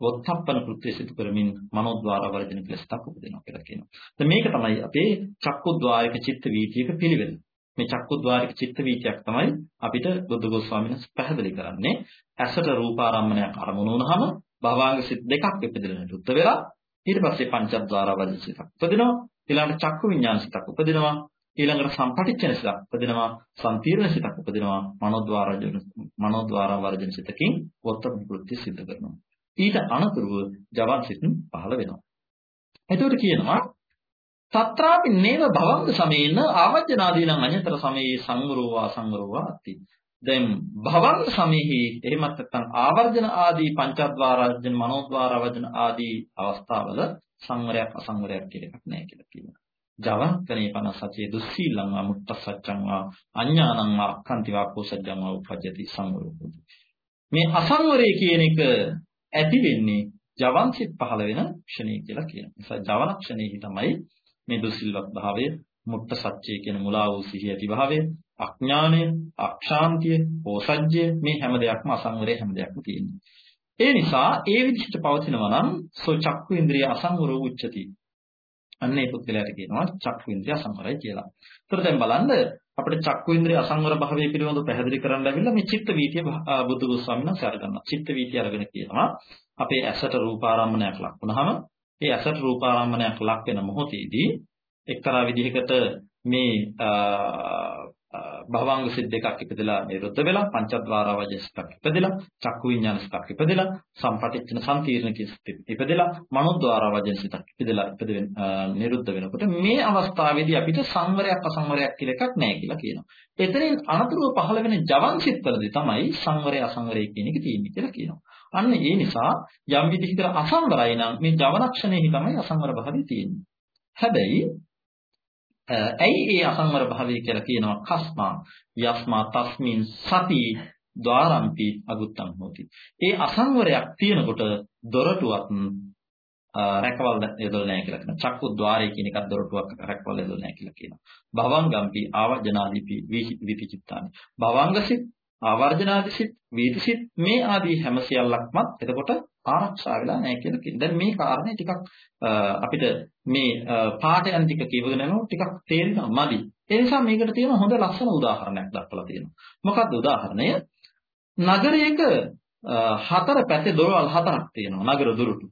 වොත්තප්පන කෘත්‍ය සිදු කරමින් මනෝද්වාර වර්ධන කියලා සිතක් උපදිනවා කියලා කියනවා. දැන් මේක තමයි අපේ චක්කුද්්වාරික චිත්ත වීතියක පිළිවෙල. මේ චක්කුද්්වාරික චිත්ත වීතියක් තමයි අපිට බුද්ධ ගෝස්වාමීන් පැහැදිලි කරන්නේ. ඇසට රූපාරම්මණයක් අරමුණු වුණාම භවාංග සිත් දෙකක් ඉපදෙන නිරුද්ධ වෙලා ඊට පස්සේ පංචද්වාර වර්ධන සිතක් උපදිනවා. ඊළඟට චක්කු විඥාන සිතක් උපදිනවා. ඊළඟට සම්පටිච්ඡන සිතක් උපදිනවා. සම්පීර්ණ සිතක් උපදිනවා. මනෝද්වාර මනෝද්වාර වර්ජන සිතකින් වොත්තම කෘත්‍ය සිද්ධ කරනවා. ඊට අනතුරුව ජවන් සිත් පහළ වෙනවා. එතකොට කියනවා తත්‍රාපි නේව භවංග සමේන ආවජ්ජනාදීනං අඤ්‍යතර සමයේ සංවරෝවා සංවරෝවා අති. දැන් භවංග සමෙහි එහෙමත් නැත්නම් ආවර්ජන ආදී පංචද්වාරජන මනෝද්වාරවජන ආදී අවස්ථාවල සංවරයක් අසංවරයක් කියලා එකක් නැහැ කියලා කියනවා. ජවක්කනේ 57 දුස්සීලං වා මුත්තසච්ඡං වා අඥානං වා අක්ඛන්ති වා කුසජ්ජං වා උපජ්ජති සංවරෝපති. මේ අසංවරය කියන එක ඇති වෙන්නේ ජවන්සිත පහළ වෙන ක්ෂණය කියලා කියනවා. නිසා ජවන ක්ෂණයෙහි තමයි මේ දුස්සීලවත් භාවය මුත්ත සත්‍යය කියන මුලා වූ සිහිය ඇති භාවය අඥානය අක්ෂාන්තිය ඕසජ්ජය මේ හැම දෙයක්ම අසංවරය හැම දෙයක්ම තියෙනවා. ඒ නිසා ඒ විදිහට පවතිනවා නම් සෝ චක්කු ඉන්ද්‍රිය අසංවරෝ උච්චති. අන්න ඒ පුද්ගලයාට කියනවා චක්කු ඉන්ද්‍රිය අසංවරයි කියලා. ඒතර දැන් බලන්න අපිට චක්කු ඉන්ද්‍රිය අසංවර භාවය පිළිබඳව පැහැදිලි කරන්න ලැබිලා මේ චිත්ත වීතිය බුදු ගෝස්වාමීන් වහන්සේ අරගන්නවා. චිත්ත වීතිය අරගෙන කියනවා අපේ ඇසට රූපාරම්මණයක් ලක් වුණාම ඒ ඇසට රූපාරම්මණයක් ලක් වෙන මොහොතේදී එක්තරා විදිහකට මේ භවංග සිත් දෙකක් ඉපදලා නිරුද්ධ වෙලා පංචද්වාර වජ්‍ය සිතක් ඉපදලා චක්කු විඥාන සිතක් ඉපදලා සම්පටිච්ඡන සම්තිර්ණ සිතක් ඉපදලා මනෝද්වාර වජ්‍ය සිතක් ඉපදලා ඉපදෙන නිරුද්ධ වෙනකොට මේ අවස්ථාවේදී අපිට සංවරයක් අසංවරයක් කියලා එකක් නැහැ කියලා කියනවා. එතනින් අනතුරුව පහළ වෙන ජවන් සිත්වලදී තමයි සංවරය අසංවරය කියන එක තියෙන්නේ කියලා කියනවා. අන්න ඒ නිසා යම් විදිහකට අසංවරයි නම් මේ ජවනක්ෂණයෙහි තමයි අසංවර භාවය තියෙන්නේ. හැබැයි ඇයි ඒ අසංවර භාවය කියලා කියනවා කස්මා යස්මා තස්මින් සති ద్వාරම්පි අගුත්තම් හොති. ඒ අසංවරයක් තියෙනකොට දොරටුවක් රැකවල් යොදලා නැහැ කියලා කියනවා. චක්කු ద్వාරය කියන එකක් දොරටුවක් රැකවල් යොදලා නැහැ කියලා කියනවා. භවංගම්පි ආවජනාදීපි විපිචිත්තානි. භවංගසිත ආවර්ජනාදිසිත වීතිසිත මේ ආදී හැම සියල්ලක්මත් එතකොට ආරක්ෂා වෙලා නැහැ කියලා කියනවා. දැන් මේ කාරණේ ටිකක් අපිට මේ පාඩයන් ටික කියවගෙන යනකොට ටිකක් තේරෙනවා මදි. ඒ නිසා මේකට තියෙන හොඳ ලස්සන උදාහරණයක් දක්වලා තියෙනවා. මොකක්ද උදාහරණය? නගරයක හතර පැත්තේ දොරවල් හතරක් තියෙනවා නගර දොරටු.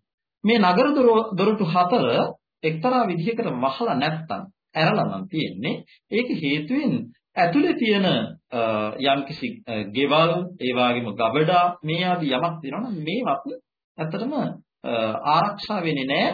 මේ නගර දොරටු හතර එක්තරා විදිහකට වහලා නැත්තම් ඇරලා නම් තියෙන්නේ ඒක හේතුවෙන් ඇතුලේ තියෙන යම්කිසි ගෙවල් ඒ වගේම ගබඩා මේ ආදී යමක් තියෙනවා නම් මේවත් ඇත්තටම ආරක්ෂා වෙන්නේ නැහැ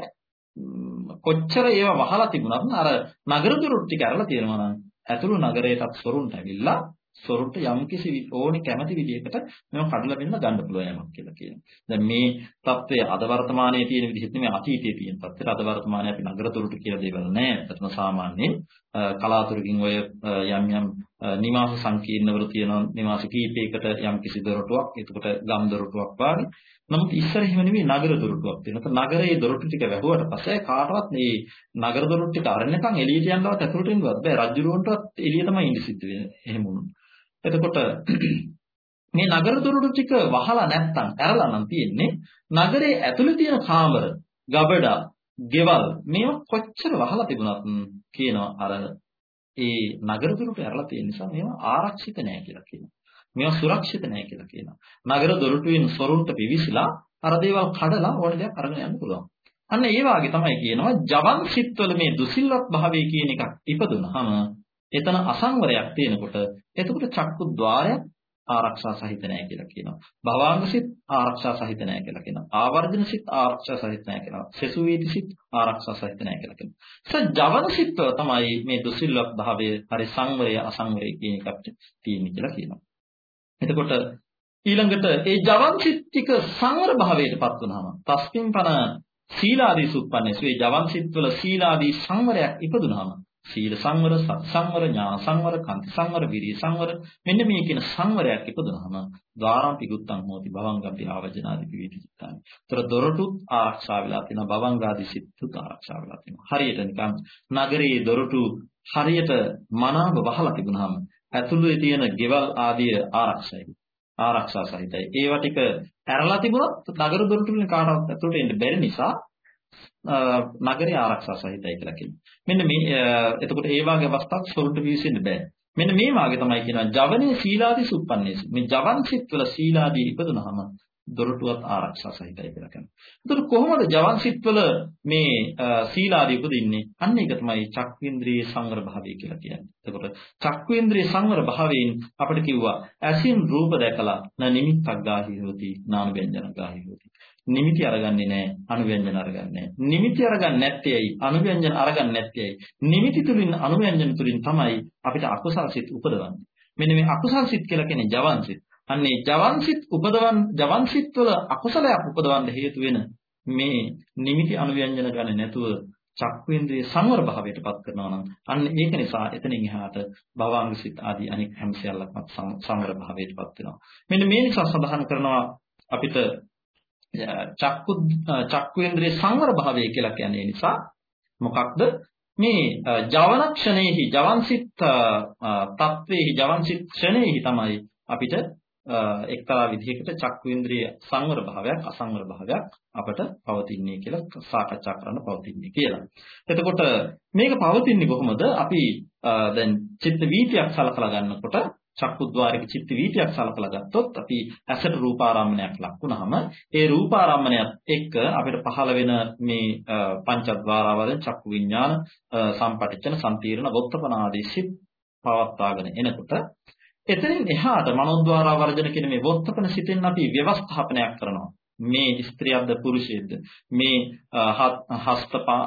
කොච්චර ඒවා වහලා තිබුණත් අර නගර දොරටු ටික අරලා තියෙනවා නම් ඇතුළු නගරයටත් සොරුන්ට ඇවිල්ලා සොරුන්ට යම්කිසි ඕනි කැමැති විදිහකට මේව කඩලා බින්න ගන්න පුළුවන් යමක් කියලා කියනවා. දැන් මේ தත්ත්වය අද වර්තමානයේ තියෙන විදිහට නෙමෙයි අතීතයේ තියෙන தත්ත්වයට අද වර්තමානයේ අපි නගර දොරටු කියලා දේවල් නැහැ. ඒකම සාමාන්‍යයෙන් කලාතුරකින් ඔය යම් යම් නිවාස සංකීර්ණවල තියෙන නිවාස කීපයකට යම්කිසි දොරටුවක්, එතකොට ගම් දොරටුවක් වගේ නමුත් ඉස්සර එහෙම නෙමෙයි නගර දොරටුවක් තියෙනවා. නගරයේ දොරටු ටික වැහුවට පස්සේ කාටවත් මේ නගර දොරටු ටික අරන්නකම් එළියට යන්නවත් ඇතුළට එන්නවත් බෑ. රජුරුවන්ටවත් එළිය තමයි ඉඳ සිද්ධ වෙන්නේ. එහෙම වුණොත්. එතකොට මේ නගර දොරටු ටික වහලා නැත්තම් ඇරලා නම් තියෙන්නේ නගරයේ ඇතුළේ තියෙන කාමර, ගබඩා, ගෙවල් මේවා කොච්චර වහලා තිබුණත් කියනවා අර ඒ නගර දොරටු ඇරලා තියෙන නිසා මේවා ආරක්ෂිත නෑ කියලා කියනවා. මේවා සුරක්ෂිත නැහැ කියලා කියනවා. නගර දොරටුවෙන් සොරුන්ට පිවිසිලා අර දේවල් කඩලා ඕන දෙයක් අරගෙන යන්න පුළුවන්. අන්න ඒ වාගේ තමයි කියනවා ජවන් සිත්වල මේ දුසිල්වත් භාවය කියන එකක් ඉපදුනහම එතන අසංවරයක් තියෙනකොට එතකොට චක්කු ద్వාරයක් ආරක්ෂා සහිත නැහැ කියලා කියනවා. භවාංග සිත් ආරක්ෂා සහිත නැහැ කියලා කියනවා. ආවර්ජන සිත් ආරක්ෂා සහිත නැහැ කියනවා. සෙසු වේදි සිත් ආරක්ෂා සහිත නැහැ කියලා කියනවා. සර් ජවන සිත්ව තමයි මේ දුසිල්වත් භාවය හරි සංවරය අසංවරය කියන එකට තියෙන්නේ කියලා කියනවා. එතකොට ඊළඟට ඒ ජවන් සිත්තික සංවර භාවයටපත් වුනහම තස්මින් පන සීලාදී සුප්පන්නේසු ඒ ජවන් සිත්වල සීලාදී සංවරයක් ඉපදුනහම සීල සංවර, සත් සංවර, ඥාන සංවර, කන්ති සංවර, විරිය සංවර මෙන්න මේ කියන සංවරයක් ඉපදුනහම ධාරාපි ගුත්තං හෝති භවංගප්පි ආවජනාදි පිවිති චිත්තානි. ඒතර දොරටුත් ආරක්ෂා වෙලා තියෙනවා භවංගාදි සිත්තුත් ආරක්ෂා වෙලා තියෙනවා. හරියට නිකන් නගරයේ දොරටු හරියට මනාව වහලා තිබුණාම ඇතුළේ තියෙන ගෙවල් ආදිය ආරක්ෂයි. ආරක්ෂා සහිතයි. ඒවා ටික ඇරලා තිබුණොත් නගර දොරටු වලින් කාටවත් ඇතුළට එන්න බැරි නිසා නගරය ආරක්ෂා සහිතයි කියලා කියනවා. මෙන්න මේ එතකොට ඒ වගේ අවස්ථාවක් සොරුන්ට විශ්ෙන්න බෑ. මෙන්න මේ වාගේ තමයි කියනවා ජවනේ සීලාදී සුප්පන්නේසු. මේ ජවන් සිත්වල සීලාදී ඉපදුනහම දොරටුවත් ආරක්ෂා සහිතයි කියලා කියනවා. ඒතර කොහොමද ජවන් සිත්වල මේ සීලාදී උපදින්නේ? අන්න ඒක තමයි චක්කේන්ද්‍රිය සංවර භාවය කියලා කියන්නේ. එතකොට චක්කේන්ද්‍රිය සංවර භාවයෙන් අපිට කිව්වා ඇසින් රූප දැකලා න නිමිත්තක් ගාහි හොති නාම ව්‍යංජන ගාහි හොති. නිමිති අරගන්නේ නැහැ අනුව්‍යංජන අරගන්නේ නිමිති අරගන්නේ නැත්තේ ඇයි අනුව්‍යංජන අරගන්නේ නැත්තේ ඇයි නිමිති තුලින් අනුව්‍යංජන තුලින් තමයි අපිට අකුසල සිත් උපදවන්නේ. මෙන්න මේ අකුසල සිත් කියලා කියන්නේ ජවන් සිත්. අන්නේ ජවන්සිත උපදවන් ජවන්සිත වල අකුසලයක් උපදවන්න හේතු වෙන මේ නිමිති අනුව්‍යංජන ගන්න නැතුව චක්කේන්ද්‍රයේ සංවර භාවයටපත් කරනවා නම් අන්න ඒක නිසා එතනින් එහාට භවංග සිත් ආදී අනෙක් හැම සියල්ලක්ම සංවර භාවයටපත් වෙනවා. මෙන්න මේ නිසා සඳහන් කරනවා අපිට චක්කු චක්කේන්ද්‍රයේ සංවර භාවය කියලා කියන්නේ නිසා මොකක්ද මේ ජවනක්ෂණේහි ජවන්සිත තත්වේහි ජවන්සිත ක්ෂණේහි තමයි අපිට එක්තරා විදිහකට චක්කේන්ද්‍රිය සංවර භාවයක් අසංවර භාවයක් අපට පවතින්නේ කියලා සාකච්ඡා කරන්න පවතින්නේ කියලා. එතකොට මේක පවතින්නේ කොහොමද? අපි දැන් චිත්ත වීතියක් සලකලා ගන්නකොට චක්කුද්්වාරික චිත්ත වීතියක් සලකලා ගත්තොත් අපි ඇසට රූපාරම්මණයක් ලක්ුණාම ඒ රූපාරම්මණයත් එක්ක අපිට පහළ වෙන මේ පංචද්වාරවල චක්කු විඥාන සම්පටිච්ඡන සම්තිරණ වොත්තපන ආදී සිත් පවත්වාගෙන එනකොට එතනින් එහාට මනෝද්වාර වර්ජන කියන මේ වොත්තපන සිතෙන් අපි ව්‍යවස්ථාපනයක් කරනවා. මේ ස්ත්‍රියක්ද පුරුෂයෙක්ද මේ හස්තපා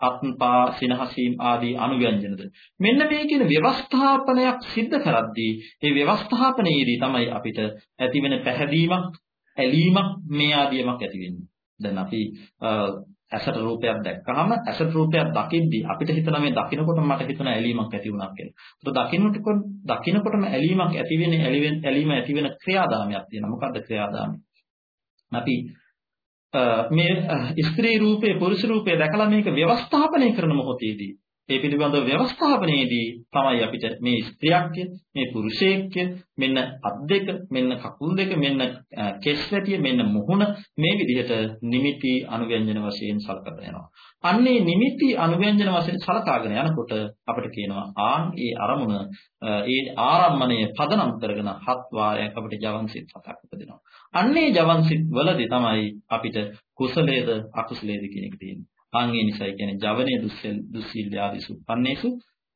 අත්පා සිනහසීම් ආදී අනුව්‍යංජනද මෙන්න මේ කියන ව්‍යවස්ථාපනයක් සිද්ධ කරද්දී ඒ ව්‍යවස්ථාපනයේදී තමයි අපිට ඇතිවෙන පැහැදීමක් ඇලීමක් මේ ආදියමක් ඇති වෙන්නේ දැන් අපි ඇසට රූපයක් දැක්කහම ඇසට රූපයක් දකිද්දී අපිට හිතන මේ දකින්නකොට මට හිතන ඇලීමක් ඇති වුණා කියලා. ඒක දකින්නකොට දකින්නකොටම ඇලීමක් ඇති වෙන්නේ ඇලීම ඇති වෙන ක්‍රියාදාමයක් තියෙනවා. මොකද්ද ක්‍රියාදාමය? අපි මේ ස්ත්‍රී රූපේ පුරුෂ රූපේ දැකලා මේක ව්‍යවස්ථාපනය කරන මොහොතේදී ඒ පිළිබඳව ව්‍යවස්ථාපනයේදී තමයි අපිට මේ ස්ත්‍රියක්ය මේ පුරුෂයෙක්ය මෙන්න අත් දෙක මෙන්න කකුල් දෙක මෙන්න කෙස් වැටිය මෙන්න මුහුණ මේ විදිහට නිමිති අනුව්‍යංජන වශයෙන් සලකලා යනවා. අන්නේ නිමිති අනුව්‍යංජන වශයෙන් සලකාගෙන යනකොට අපිට කියනවා ආන් ඒ අරමුණ ඒ ආරම්මණය පදනම් කරගෙන හත් වාරයක් අපිට ජවන්සිත හතක් උපදිනවා. අන්නේ ජවන්සිත වලදී තමයි අපිට කුසලයේද අකුසලයේද කියන එක තියෙන්නේ. අන් ඒ නිසායි කියන්නේ ජවනයේ දුස්සෙල් දුස්සීල් ආදී සුපන්නේසු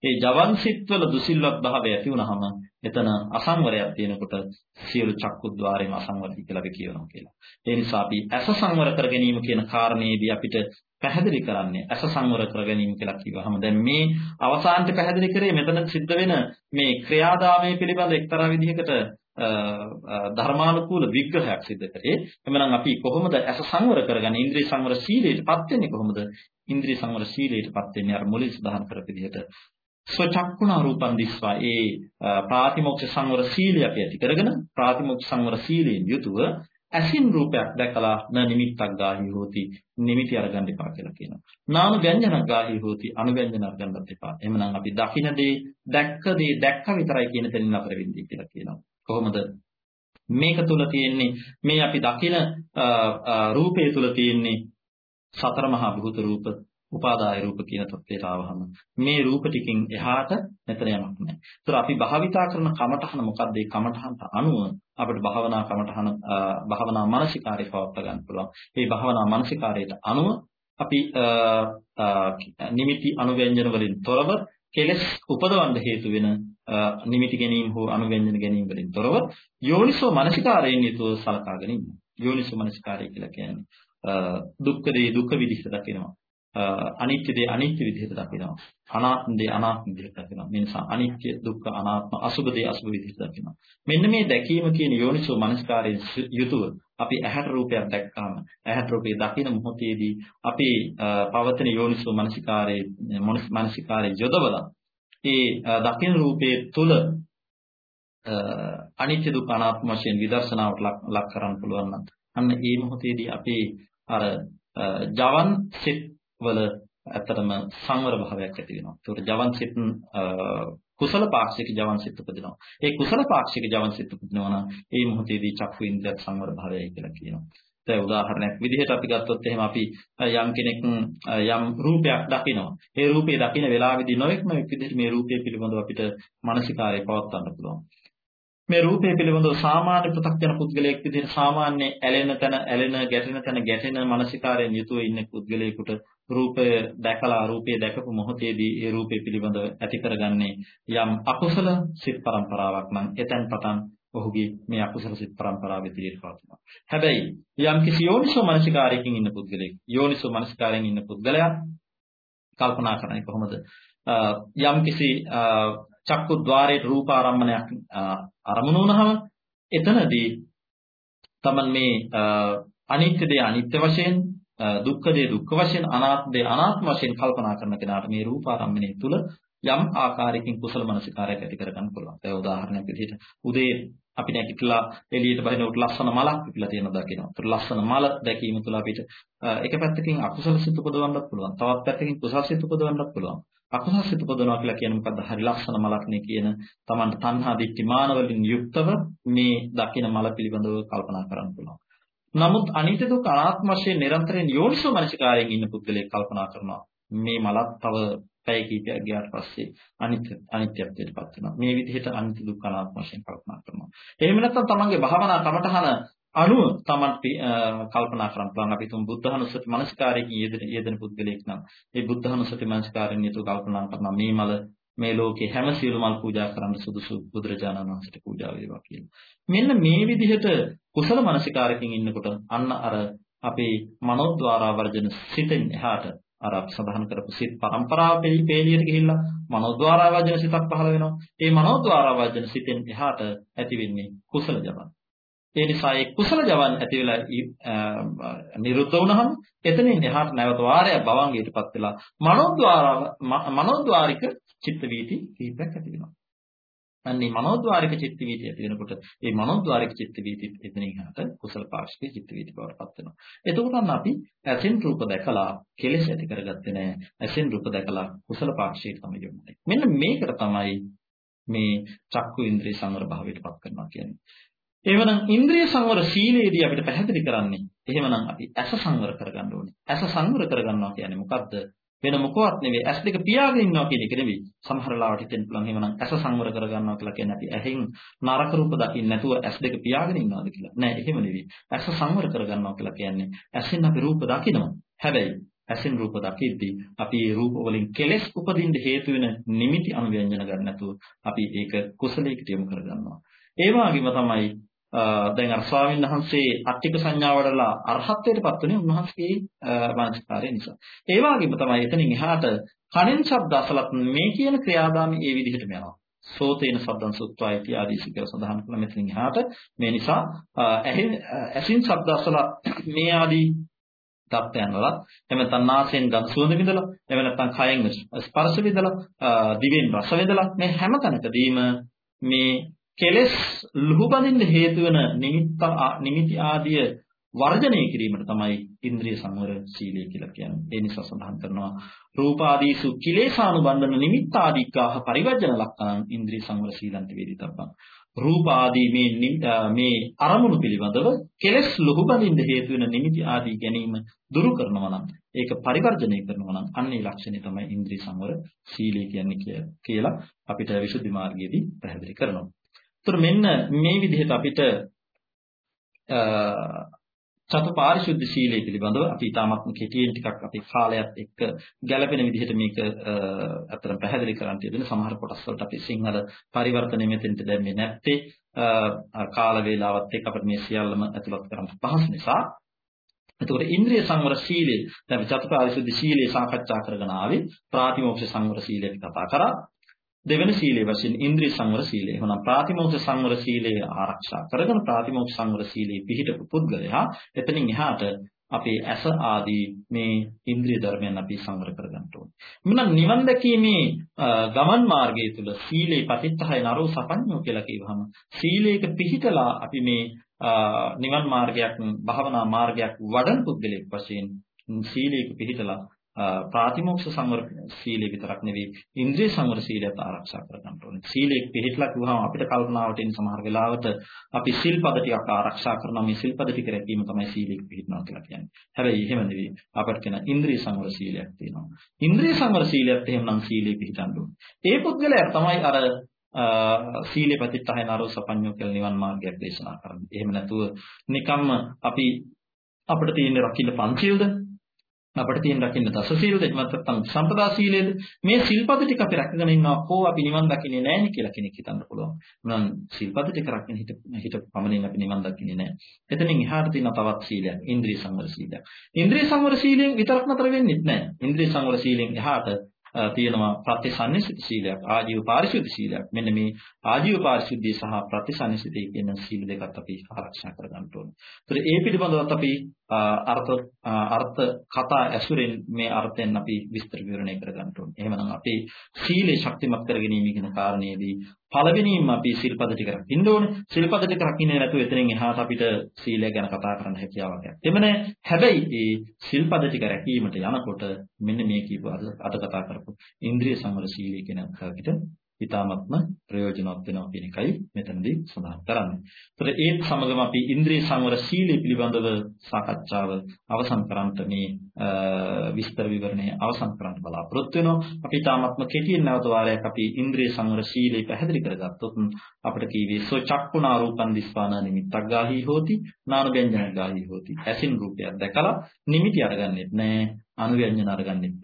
ඒ ජවන් සිත්වල දුසිල්වත් භාවය ඇති වුනහම එතන අසංවරයක් තියෙනකොට සියලු චක්කුද්්වාරේම අසංවරයි කියලා අපි කියනවා කියලා. ඒ නිසා අපි ඇස සංවර කර ගැනීම කියන කාරණේදී අපිට පැහැදිලි කරන්නේ ඇස සංවර කර ගැනීම කියලා කිව්වහම දැන් මේ අවසානට පැහැදිලි කරේ මෙතන සිද්ධ වෙන මේ ක්‍රියාදාමයේ පිළිබඳ එක්තරා විදිහකට ධර්මානුකූල විග්‍රහයක් සිදු කරේ. එමනම් අපි කොහොමද ඇස සංවර කරගන්නේ? ඉන්ද්‍රිය සංවර සීලයටපත් වෙන්නේ කොහොමද? ඉන්ද්‍රිය සංවර සීලයටපත් වෙන්නේ අර මුලින් සඳහන් කරපු විදිහට ස්වචක්කුණ රූපන් දිස්වා ඒ ප්‍රාතිමෝක්ෂ සංවර සීලය අපි ඇති කරගෙන ප්‍රාතිමෝක්ෂ සංවර සීලයෙන් යුතුව ඇසින් රූපයක් දැකලා න නිමිත්තක් ගාහි හෝති නිමිති අරගන්න එපා කියලා කියනවා. නාම ව්‍යංජනක් ගාහි හෝති අනුව්‍යංජන අරගන්නත් එපා. එහෙමනම් අපි දකින දේ දැක්ක දේ දැක්ක විතරයි කියන තැනින් අපර වෙන්නේ කියලා කියනවා. කොහොමද මේක තුල තියෙන්නේ මේ අපි දකින රූපය තුල තියෙන්නේ සතර මහා භූත රූප උපාදාය රූප කියන තත්ත්වයට ආවහම මේ රූප ටිකෙන් එහාට මෙතන යමක් නැහැ. ඒතර අපි භාවිතා කරන කමඨහන මොකද්ද? ඒ කමඨහනට අනුව අපිට භාවනා කමඨහන භාවනා මානසිකාරය පවත්වා ගන්න පුළුවන්. මේ භාවනා මානසිකාරයට අනුව අපි නිමිති අනුව්‍යංජන වලින් තොරව කෙලස් උපදවන්න හේතු වෙන නිමිති ගැනීම හෝ අනුව්‍යංජන ගැනීම වලින් තොරව යෝනිසෝ මනසිකාරයෙන් යුතුව සලකාගෙන ඉන්න. යෝනිසෝ මනසිකාරය කියලා කියන්නේ දුක්ඛ දේ දුක්ඛ විදිහට දකිනවා. අනිත්‍ය දේ අනිත්‍ය විදිහට දකිනවා. අනාත්ම දේ අනාත්ම විදිහට දකිනවා. මේ නිසා අනිත්‍ය දුක්ඛ අනාත්ම අසුභ දේ අසුභ විදිහට දකිනවා. මෙන්න මේ දැකීම කියන යෝනිසෝ මනස්කාරයෙන් යුතුව අපි ඇහැට රූපයක් දැක්කාම ඇහැට රූපේ දකින මොහොතේදී අපි පවතින යෝනිසෝ මනසිකාරයේ මනසිකාරයේ යොදවලා ඒ දකින රූපයේ තුල අනිත්‍ය දුක්ඛ අනාත්ම වශයෙන් විදර්ශනාවට ලක් කරන්න පුළුවන් නම් අන්න ඒ මොහොතේදී අපි අර ජවන් සිත් වල ඇත්තටම සංවර භාවයක් ඇති වෙනවා. ඒකට ජවන් සිත් කුසල පාක්ෂික ජවන් සිත් උපදිනවා. ඒ කුසල පාක්ෂික ජවන් සිත් උපදිනවා නම් ඒ මොහොතේදී චක්කු ඉන්ද්‍රියත් සංවර භාවයයි කියලා කියනවා. දැන් උදාහරණයක් විදිහට අපි ගත්තොත් එහෙම අපි යම් කෙනෙක් යම් රූපයක් දකිනවා. ඒ රූපේ දකින වෙලාවේදී නොඑක්ම විදිහට මේ රූපය පිළිබඳව අපිට මානසිකාරය පවත්වන්න පුළුවන්. මේ රූපය පිළිබඳව සාමාන්‍ය පෘථග්ජන පුද්ගලයෙක් විදිහට සාමාන්‍ය ඇලෙන තැන ඇලෙන ගැටෙන තැන ගැටෙන මානසිකාරයෙන් යුතුව ඉන්න පුද්ගලයෙකුට රූපය දැකලා රූපය දැකපු මොහොතේදී ඒ රූපය පිළිබඳව ඇති කරගන්නේ යම් අකුසල සිත් පරම්පරාවක් නම් එතෙන් පටන් ඔහුගේ මේ අකුසල සිත් පරම්පරාව ඉදිරියට පවතිනවා. හැබැයි යම් කිසි යෝනිසෝ මනසිකාරයකින් ඉන්න පුද්ගලෙක් යෝනිසෝ මනසිකාරයෙන් ඉන්න පුද්ගලයා කල්පනා කරන්නේ කොහොමද? යම් කිසි චක්කු ద్వාරයේ රූපාරම්මණයක් අරමුණු වුණාම එතනදී තමන් මේ අනිත්‍ය දේ අනිත්‍ය වශයෙන් දුක්ඛ දේ දුක්ඛ වශයෙන් අනාත්ම දේ අනාත්ම වශයෙන් කල්පනා කරන කෙනාට මේ රූපාරම්මණය තුල යම් ආකාරයකින් කුසල මනසිකාරයක් ඇති කරගන්න පුළුවන්. ඒ උදාහරණයක් විදිහට උදේ අපි නැගිටලා එළියට බහිනකොට ලස්සන මලක් පිපිලා තියෙනවා දකිනවා. ඒතර ලස්සන මල දැකීම තුළ අපිට එක පැත්තකින් අකුසල සිත් උපදවන්නත් පුළුවන්. තවත් පැත්තකින් කුසල සිත් උපදවන්නත් පුළුවන්. අකුසල සිත් උපදවනවා කියලා කියන්නේ මොකද්ද? හරි ලස්සන මලක් නේ කියන Tamanට තණ්හා දික්ටි මාන වලින් යුක්තව මේ දකින මල පිළිබඳව කල්පනා කරන්න පුළුවන්. නමුත් අනිත්‍ය දුක් අනාත්ම වශයෙන් නිරන්තරයෙන් යෝනිසෝ මනසිකාරයෙන් ඉන්න පුද්ගලයෙක් කල්පනා කරනවා. මේ මලත් තව පැය කීපයක් ගියාට පස්සේ අනිත්‍ය අනිත්‍යත්වයට පත් වෙනවා. මේ විදිහට අනිත්‍ය දුක් අනාත්ම වශයෙන් කල්පනා කරනවා. එහෙම නැත්නම් තමන්ගේ භාවනා කමටහන අනුව තමන් කල්පනා කරන්න පුළුවන් අපි තුන් බුද්ධහනුසති මනසිකාරයේ යෙදෙන යෙදෙන පුද්ගලයෙක් නම් ඒ බුද්ධහනුසති මනසිකාරයෙන් යුතුව කල්පනා කරනවා මේ මල මේ ලෝකේ හැම සියලු මල් පූජා කරන්න සුදුසු බුදුරජාණන් වහන්සේට පූජා වේවා කියලා. මෙන්න මේ විදිහට කුසල මනසිකාරකින් ඉන්නකොට අන්න අර අපේ මනෝද්වාරා වර්ජන සිතෙන් එහාට අර අපි සඳහන් කරපු සිත් පරම්පරාව පෙළියට ගිහිල්ලා මනෝද්වාරා වර්ජන සිතක් පහළ වෙනවා. ඒ මනෝද්වාරා වර්ජන සිතෙන් එහාට ඇති වෙන්නේ කුසල ජවන්. ඒ නිසා ඒ කුසල ජවන් ඇති වෙලා නිරුද්ධ වුණහම එතනින් එහාට නැවත වාරයක් භවංගයටපත් වෙලා මනෝද්වාර මනෝද්වාරික චිත්ත වීති කිහිපයක් ඇති වෙනවා. අන්නේ මනෝද්වාරික චිත්ත වීති ඇති වෙනකොට ඒ මනෝද්වාරික චිත්ත වීති එතනින් එහාට කුසල පාක්ෂික චිත්ත වීති බවටපත් වෙනවා. එතකොට අපි ඇසින් රූප දැකලා කෙලෙස් ඇති කරගත්තේ නැහැ. ඇසින් රූප දැකලා කුසල පාක්ෂික තමයි යොමුනේ. මෙන්න මේකට තමයි මේ චක්කු ඉන්ද්‍රිය සංවර භාවයටපත් කරනවා කියන්නේ. එහෙමනම් ඉන්ද්‍රිය සංවර සීලයේදී අපිට පැහැදිලි කරන්නේ එහෙමනම් අපි ඇස සංවර කරගන්න ඕනේ. ඇස සංවර කරගන්නවා කියන්නේ මොකද්ද? වෙන මොකවත් නෙවෙයි. ඇස් දෙක පියාගෙන ඉන්නවා කියන එක නෙවෙයි. සමහර ලාවට හිතෙන්න පුළුවන් එහෙමනම් ඇස සංවර කරගන්නවා කියලා කියන්නේ අපි ඇහෙන් නරක රූප දකින්න නැතුව ඇස් දෙක පියාගෙන ඉන්නවාද කියලා. නෑ එහෙම නෙවෙයි. ඇස සංවර කරගන්නවා කියලා කියන්නේ ඇසෙන් අපි රූප දකිනවා. හැබැයි ඇසෙන් රූප දකිද්දී අපි මේ රූප වලින් කෙලෙස් උපදින්න හේතු වෙන නිමිති අනුව්‍යංජන ගන්න නැතුව අපි ඒක කුසලයකට යොමු කරගන්නවා. ඒ වගේම තමයි දැන් අර ස්වාමීන් වහන්සේ අට්ටික සංඥා වඩලා අරහත්ත්වයටපත් වුණේ උන්වහන්සේගේ මානසිකාරය නිසා. ඒ වගේම තමයි එතනින් එහාට කනෙන් ශබ්ද අසලත් මේ කියන ක්‍රියාදාමය ඒ විදිහටම යනවා. සෝතේන සද්දං සුත්වා इति ආදී සිකර සඳහන් කළ මෙතනින් එහාට මේ නිසා ඇසින් ශබ්ද අසලා මේ ආදී තත්ත්වයන් වල එහෙම නැත්නම් නාසයෙන් ගඳ සුවඳ විඳලා එහෙම නැත්නම් කයෙන් ස්පර්ශ විඳලා දිවෙන් රස විඳලා මේ හැම තැනකදීම මේ කෙලෙස් ලුහුබඳින්න හේතු වෙන නිමිත්ත නිමිති ආදිය වර්ජනය කිරීමට තමයි ඉන්ද්‍රිය සංවර සීලය කියලා කියන්නේ. ඒ නිසා සඳහන් කරනවා රූප ආදීසු කිලේශානුබන්ධන නිමිත්ත ආදීකාහ පරිවර්ජන ලක්කනං ඉන්ද්‍රිය සංවර සීලන්ත වේදිතබ්බං. රූප ආදී මේ මේ අරමුණු පිළිබඳව කෙලෙස් ලුහුබඳින්න හේතු වෙන නිමිති ආදී ගැනීම දුරු කරනවා නම් ඒක පරිවර්ජනය කරනවා නම් අන්නේ ලක්ෂණය තමයි ඉන්ද්‍රිය සංවර සීලය කියන්නේ කියලා අපිට විසුද්ධි මාර්ගයේදී පැහැදිලි කරනවා. ඒතර මෙන්න මේ විදිහට අපිට චතුපාරිශුද්ධ සීලය පිළිබඳව අපි තාමත් කෙටියෙන් ටිකක් අපේ කාලයත් එක්ක ගැළපෙන විදිහට මේක අතර පැහැදිලි කරන්න තියෙන සමහර කොටස් වලට අපි සිංහල පරිවර්තනය මෙතෙන්ට දැම්මේ නැත්තේ. කාල වේලාවත් එක්ක අපිට මේ සියල්ලම ඇතුළත් කරන්න පහසු නිසා. එතකොට ඉන්ද්‍රිය සංවර සීලය දැන් චතුපාරිශුද්ධ සීලය සාකච්ඡා කරගෙන ආවේ ප්‍රාතිමෝක්ෂ සංවර සීලය කතා කරා. දෙවෙනි සීලය වශයෙන් ඉන්ද්‍රිය සංවර සීලය. එහෙනම් ප්‍රාතිමෝක්ෂ සංවර සීලය ආරක්ෂා කරගෙන ප්‍රාතිමෝක්ෂ සංවර සීලයේ පිහිටපු පුද්ගලයා එතනින් එහාට අපේ ඇස ආදී මේ ඉන්ද්‍රිය ධර්මයන් අපි සංවර කරගන්න ඕනේ. මෙන්න නිවන් දැකීමේ ගමන් මාර්ගය තුල සීලේ පතිත්තහය නරෝ සපඤ්ඤෝ කියලා කියවහම සීලයක පිහිටලා අපි මේ නිවන් මාර්ගයක් භාවනා මාර්ගයක් වඩන පුද්ගලෙක් වශයෙන් සීලයක පිහිටලා ප්‍රාතිමෝක්ෂ සංවර සීලය විතරක් නෙවෙයි ඉන්ද්‍රිය සංවර සීලයත් ආරක්ෂා කර ගන්න ඕනේ. සීලෙක් පිළිහිట్లా කිව්වම අපිට කල්පනාවට එන සමහර වෙලාවට අපි සිල්පද ටිකක් ආරක්ෂා කරනවා මේ සිල්පද ටික රැකීම තමයි සීලෙක පිළිහිනවා කියලා කියන්නේ. හැබැයි එහෙම නෙවෙයි අපිට කියන ඉන්ද්‍රිය සංවර සීලයක් තියෙනවා. ඉන්ද්‍රිය සංවර සීලයත් එහෙමනම් සීලෙ පිළිහිටන්න ඕනේ. ඒ පුද්ගලයා තමයි අර සීලේ ප්‍රතිත්තහය නරෝ සපඤ්ඤෝ කියලා නිවන් මාර්ගයක් දේශනා කරන්නේ. එහෙම නැතුව නිකම්ම අපි අපිට තියෙන රකින්න පංචිල්ද අපිට තියෙන රකින්න දස සීලද එමත් නැත්නම් සම්පදා සීලයද මේ සිල්පද ටික අපි රැකගෙන ඉන්නවා කොහොම අපි නිවන් දකින්නේ නැහැ නේ කියලා කෙනෙක් හිතන්න පුළුවන්. මම සිල්පද ටික රැකගෙන හිට හිට පමණින් අපි නිවන් දකින්නේ නැහැ. එතනින් එහාට තියෙන තවත් සීලයක් ඉන්ද්‍රිය සංවර සීලයක්. ඉන්ද්‍රිය සංවර සීලයෙන් විතරක් නතර වෙන්නේ නැහැ. ඉන්ද්‍රිය සංවර සීලෙන් එහාට තියෙනවා ප්‍රතිසන්නිසිත සීලයක් ආජීව පාරිශුද්ධ සීලයක් මෙන්න මේ ආජීව පාරිශුද්ධිය සහ ප්‍රතිසන්නිසිතය කියන සීල දෙකත් අපි ආරක්ෂා කරගන්න ඕනේ. ඒතර ඒ පිළිබඳවත් අපි අර්ථ අර්ථ කතා ඇසුරෙන් මේ අර්ථයෙන් අපි විස්තර විවරණය කරගන්න ඕනේ. එහෙමනම් අපි සීලේ ශක්තිමත් කරගැනීම කියන කාරණේදී පළවෙනිම අපි සිල්පද ටික රකින්න ඕනේ. සිල්පද ටික රකින්නේ නැතුව එතනින් එහාට අපිට සීලය ගැන කතා කරන්න හැකියාවක් නැත්තේම නෑ. හැබැයි මේ සිල්පද ටික රැකීමට යනකොට මෙන්න මේ කියපු අද කතා කරපු ඉන්ද්‍රිය සංවර සීලය කියන අපිට ඊ타මත්ම ප්‍රයෝජනවත් වෙනවා කියන එකයි මෙතනදී සඳහන් කරන්නේ. ඒතර ඒත් සමගම අපි ඉන්ද්‍රිය සංවර සීලය පිළිබඳව සාකච්ඡාව අවසන් කරන්නට මේ විස්තර විවරණය අවසන් කරන්න බලාපොරොත්තු වෙනවා. අපි ඊ타මත්ම කෙටියෙන් නැවත වාරයක් අපි ඉන්ද්‍රිය සංවර සීලය පැහැදිලි කරගත්තොත් අපිට කීවේ සෝ චක්කුණා රූපං දිස්පාන නිමිත්තක් ගාහි හෝති නාන ව්‍යංජන ගාහි හෝති. ඇසින් රූපයක් දැකලා නිමිති අරගන්නෙත් නැහැ, අනුව්‍යංජන අරගන්නෙත්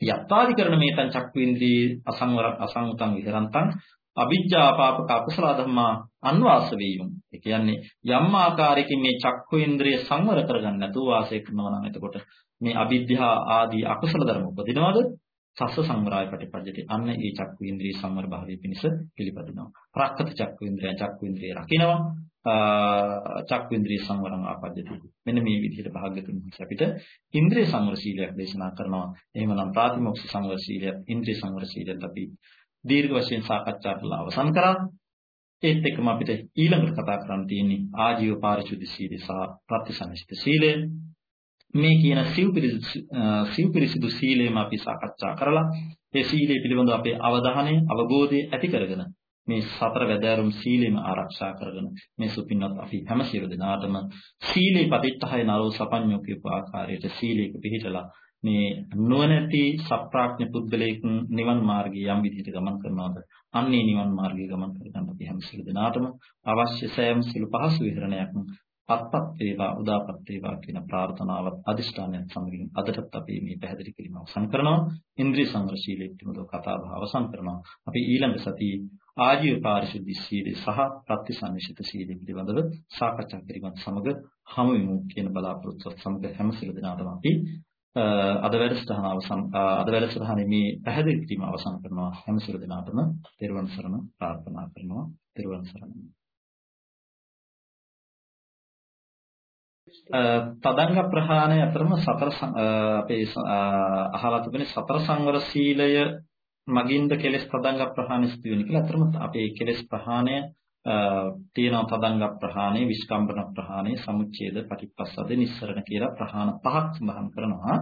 නැහැ. යත්තාදිකරණ මේතං චක්කේන්ද්‍රී අසංවර අසංගතං විහරන්තං අවිජ්ජා පාපක අකුසල ධර්මා අන්වාස වේයුම්. ඒ කියන්නේ යම් ආකාරයකින් මේ චක්කේන්ද්‍රය සංවර කරගන්න නැතුව වාසය කරනවා නම් එතකොට මේ අවිද්‍යා ආදී අකුසල ධර්ම උපදිනවද? සස්ස සංවරය ප්‍රතිපදිතේ අන්න ඒ චක්කු ඉන්ද්‍රිය සංවර භාවයේ පිණිස පිළිපදිනවා. ප්‍රාකෘත චක්කු ඉන්ද්‍රිය චක්කු ඉන්ද්‍රිය රකින්නවා. චක්කු ඉන්ද්‍රිය සංවරං ආපද්‍යති. මෙන්න මේ විදිහට භාග්‍යතුන් වහන්සේ අපිට ඉන්ද්‍රිය සංවර සීලයක් දේශනා කරනවා. එහෙමනම් ප්‍රාතිමොක්ෂ සංවර සීලය, ඉන්ද්‍රිය සංවර සීලයත් අපි දීර්ඝ වශයෙන් සාකච්ඡා කරලා අවසන් කරා. ඒත් එක්කම අපිට ඊළඟට කතා කරන්න තියෙන්නේ ආජීව පාරිශුද්ධ සීලය සහ ප්‍රතිසංසිත සීලය. මේ කියන සිව්පිරිසිදු සීලයම අපි සාකච්ඡා කරලා ඒ සීලය පිළිබඳව අපේ අවධානය අවබෝධය ඇති කරගෙන මේ සතර වැදෑරුම් සීලෙම ආරක්ෂා කරගෙන මේ සුපින්වත් අපි හැම සියලු දෙනාටම සීලේ පතිත්තහය නරෝ සපඤ්ඤෝ කියපු ආකාරයට සීලයක පිළිහිටලා මේ නුවණැති සප්‍රාඥ පුද්ගලයෙක් නිවන් මාර්ගයේ යම් විදිහට ගමන් කරනවාද? අන්නේ නිවන් මාර්ගයේ ගමන් කරගන්න අපි හැම සියලු දෙනාටම අවශ්‍ය සෑම සියලු පහසු විහරණයක් අත්පත් වේවා උදාපත් වේවා කියන ප්‍රාර්ථනාවත් අදිෂ්ඨානයත් සමගින් අදටත් අපි මේ පැහැදිලි කිරීම අවසන් කරනවා. ඉන්ද්‍රිය සංවර ශීලයේ පිළිබඳව කතා බහ අවසන් කරනවා. අපි ඊළඟ සතියේ ආජීව පාරිශුද්ධ සීලය සහ ප්‍රතිසංවිෂිත සීලය පිළිබඳව සාකච්ඡා කිරීමත් සමග හමු වෙමු කියන බලාපොරොත්තුවත් සමග හැම සියලු දෙනාටම අපි අද වැඩසටහන අවසන් අද වැඩසටහනේ මේ පැහැදිලි කිරීම අවසන් කරනවා. හැම සියලු දෙනාටම තෙරුවන් සරණ ප්‍රාර්ථනා කරනවා. තෙරුවන් සරණයි. තදංග ප්‍රහාණය අතරම සතර අපේ අහලා තිබෙන සතර සංවර සීලය මගින්ද කෙලෙස් තදංග ප්‍රහාණය සිදු වෙන කියලා අතරම අපේ කෙලෙස් ප්‍රහාණය තියෙනවා තදංග ප්‍රහාණය විස්කම්බන ප්‍රහාණය සමුච්ඡේද පටිපස්සද නිස්සරණ කියලා ප්‍රහාණ පහක් සඳහන් කරනවා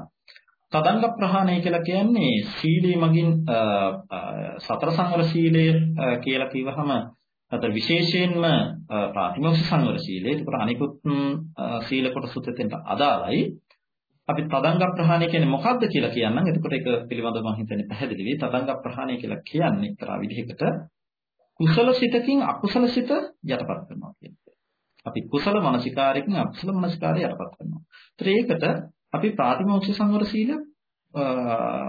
තදංග ප්‍රහාණය කියලා කියන්නේ සීලී මගින් සතර සංවර සීලය කියලා කිව්වහම අතර විශේෂයෙන්ම ප්‍රාතිමෝක්ෂ සංවර සීලය ඒකට අනිකුත් සීල කොටසුත් එතෙන්ට අදාළයි. අපි තදංග ප්‍රහාණය කියන්නේ මොකක්ද කියලා කියන්නම්. එතකොට ඒක පිළිබඳව මම හිතන්නේ පැහැදිලි වෙයි. තදංග ප්‍රහාණය කියලා කියන්නේ එක්තරා විදිහකට කුසල සිතකින් අකුසල සිත යටපත් කරනවා කියන්නේ. අපි කුසල මානසිකාරයකින් අකුසල මානසිකාරය යටපත් කරනවා. ඒකට අපි ප්‍රාතිමෝක්ෂ සංවර සීලය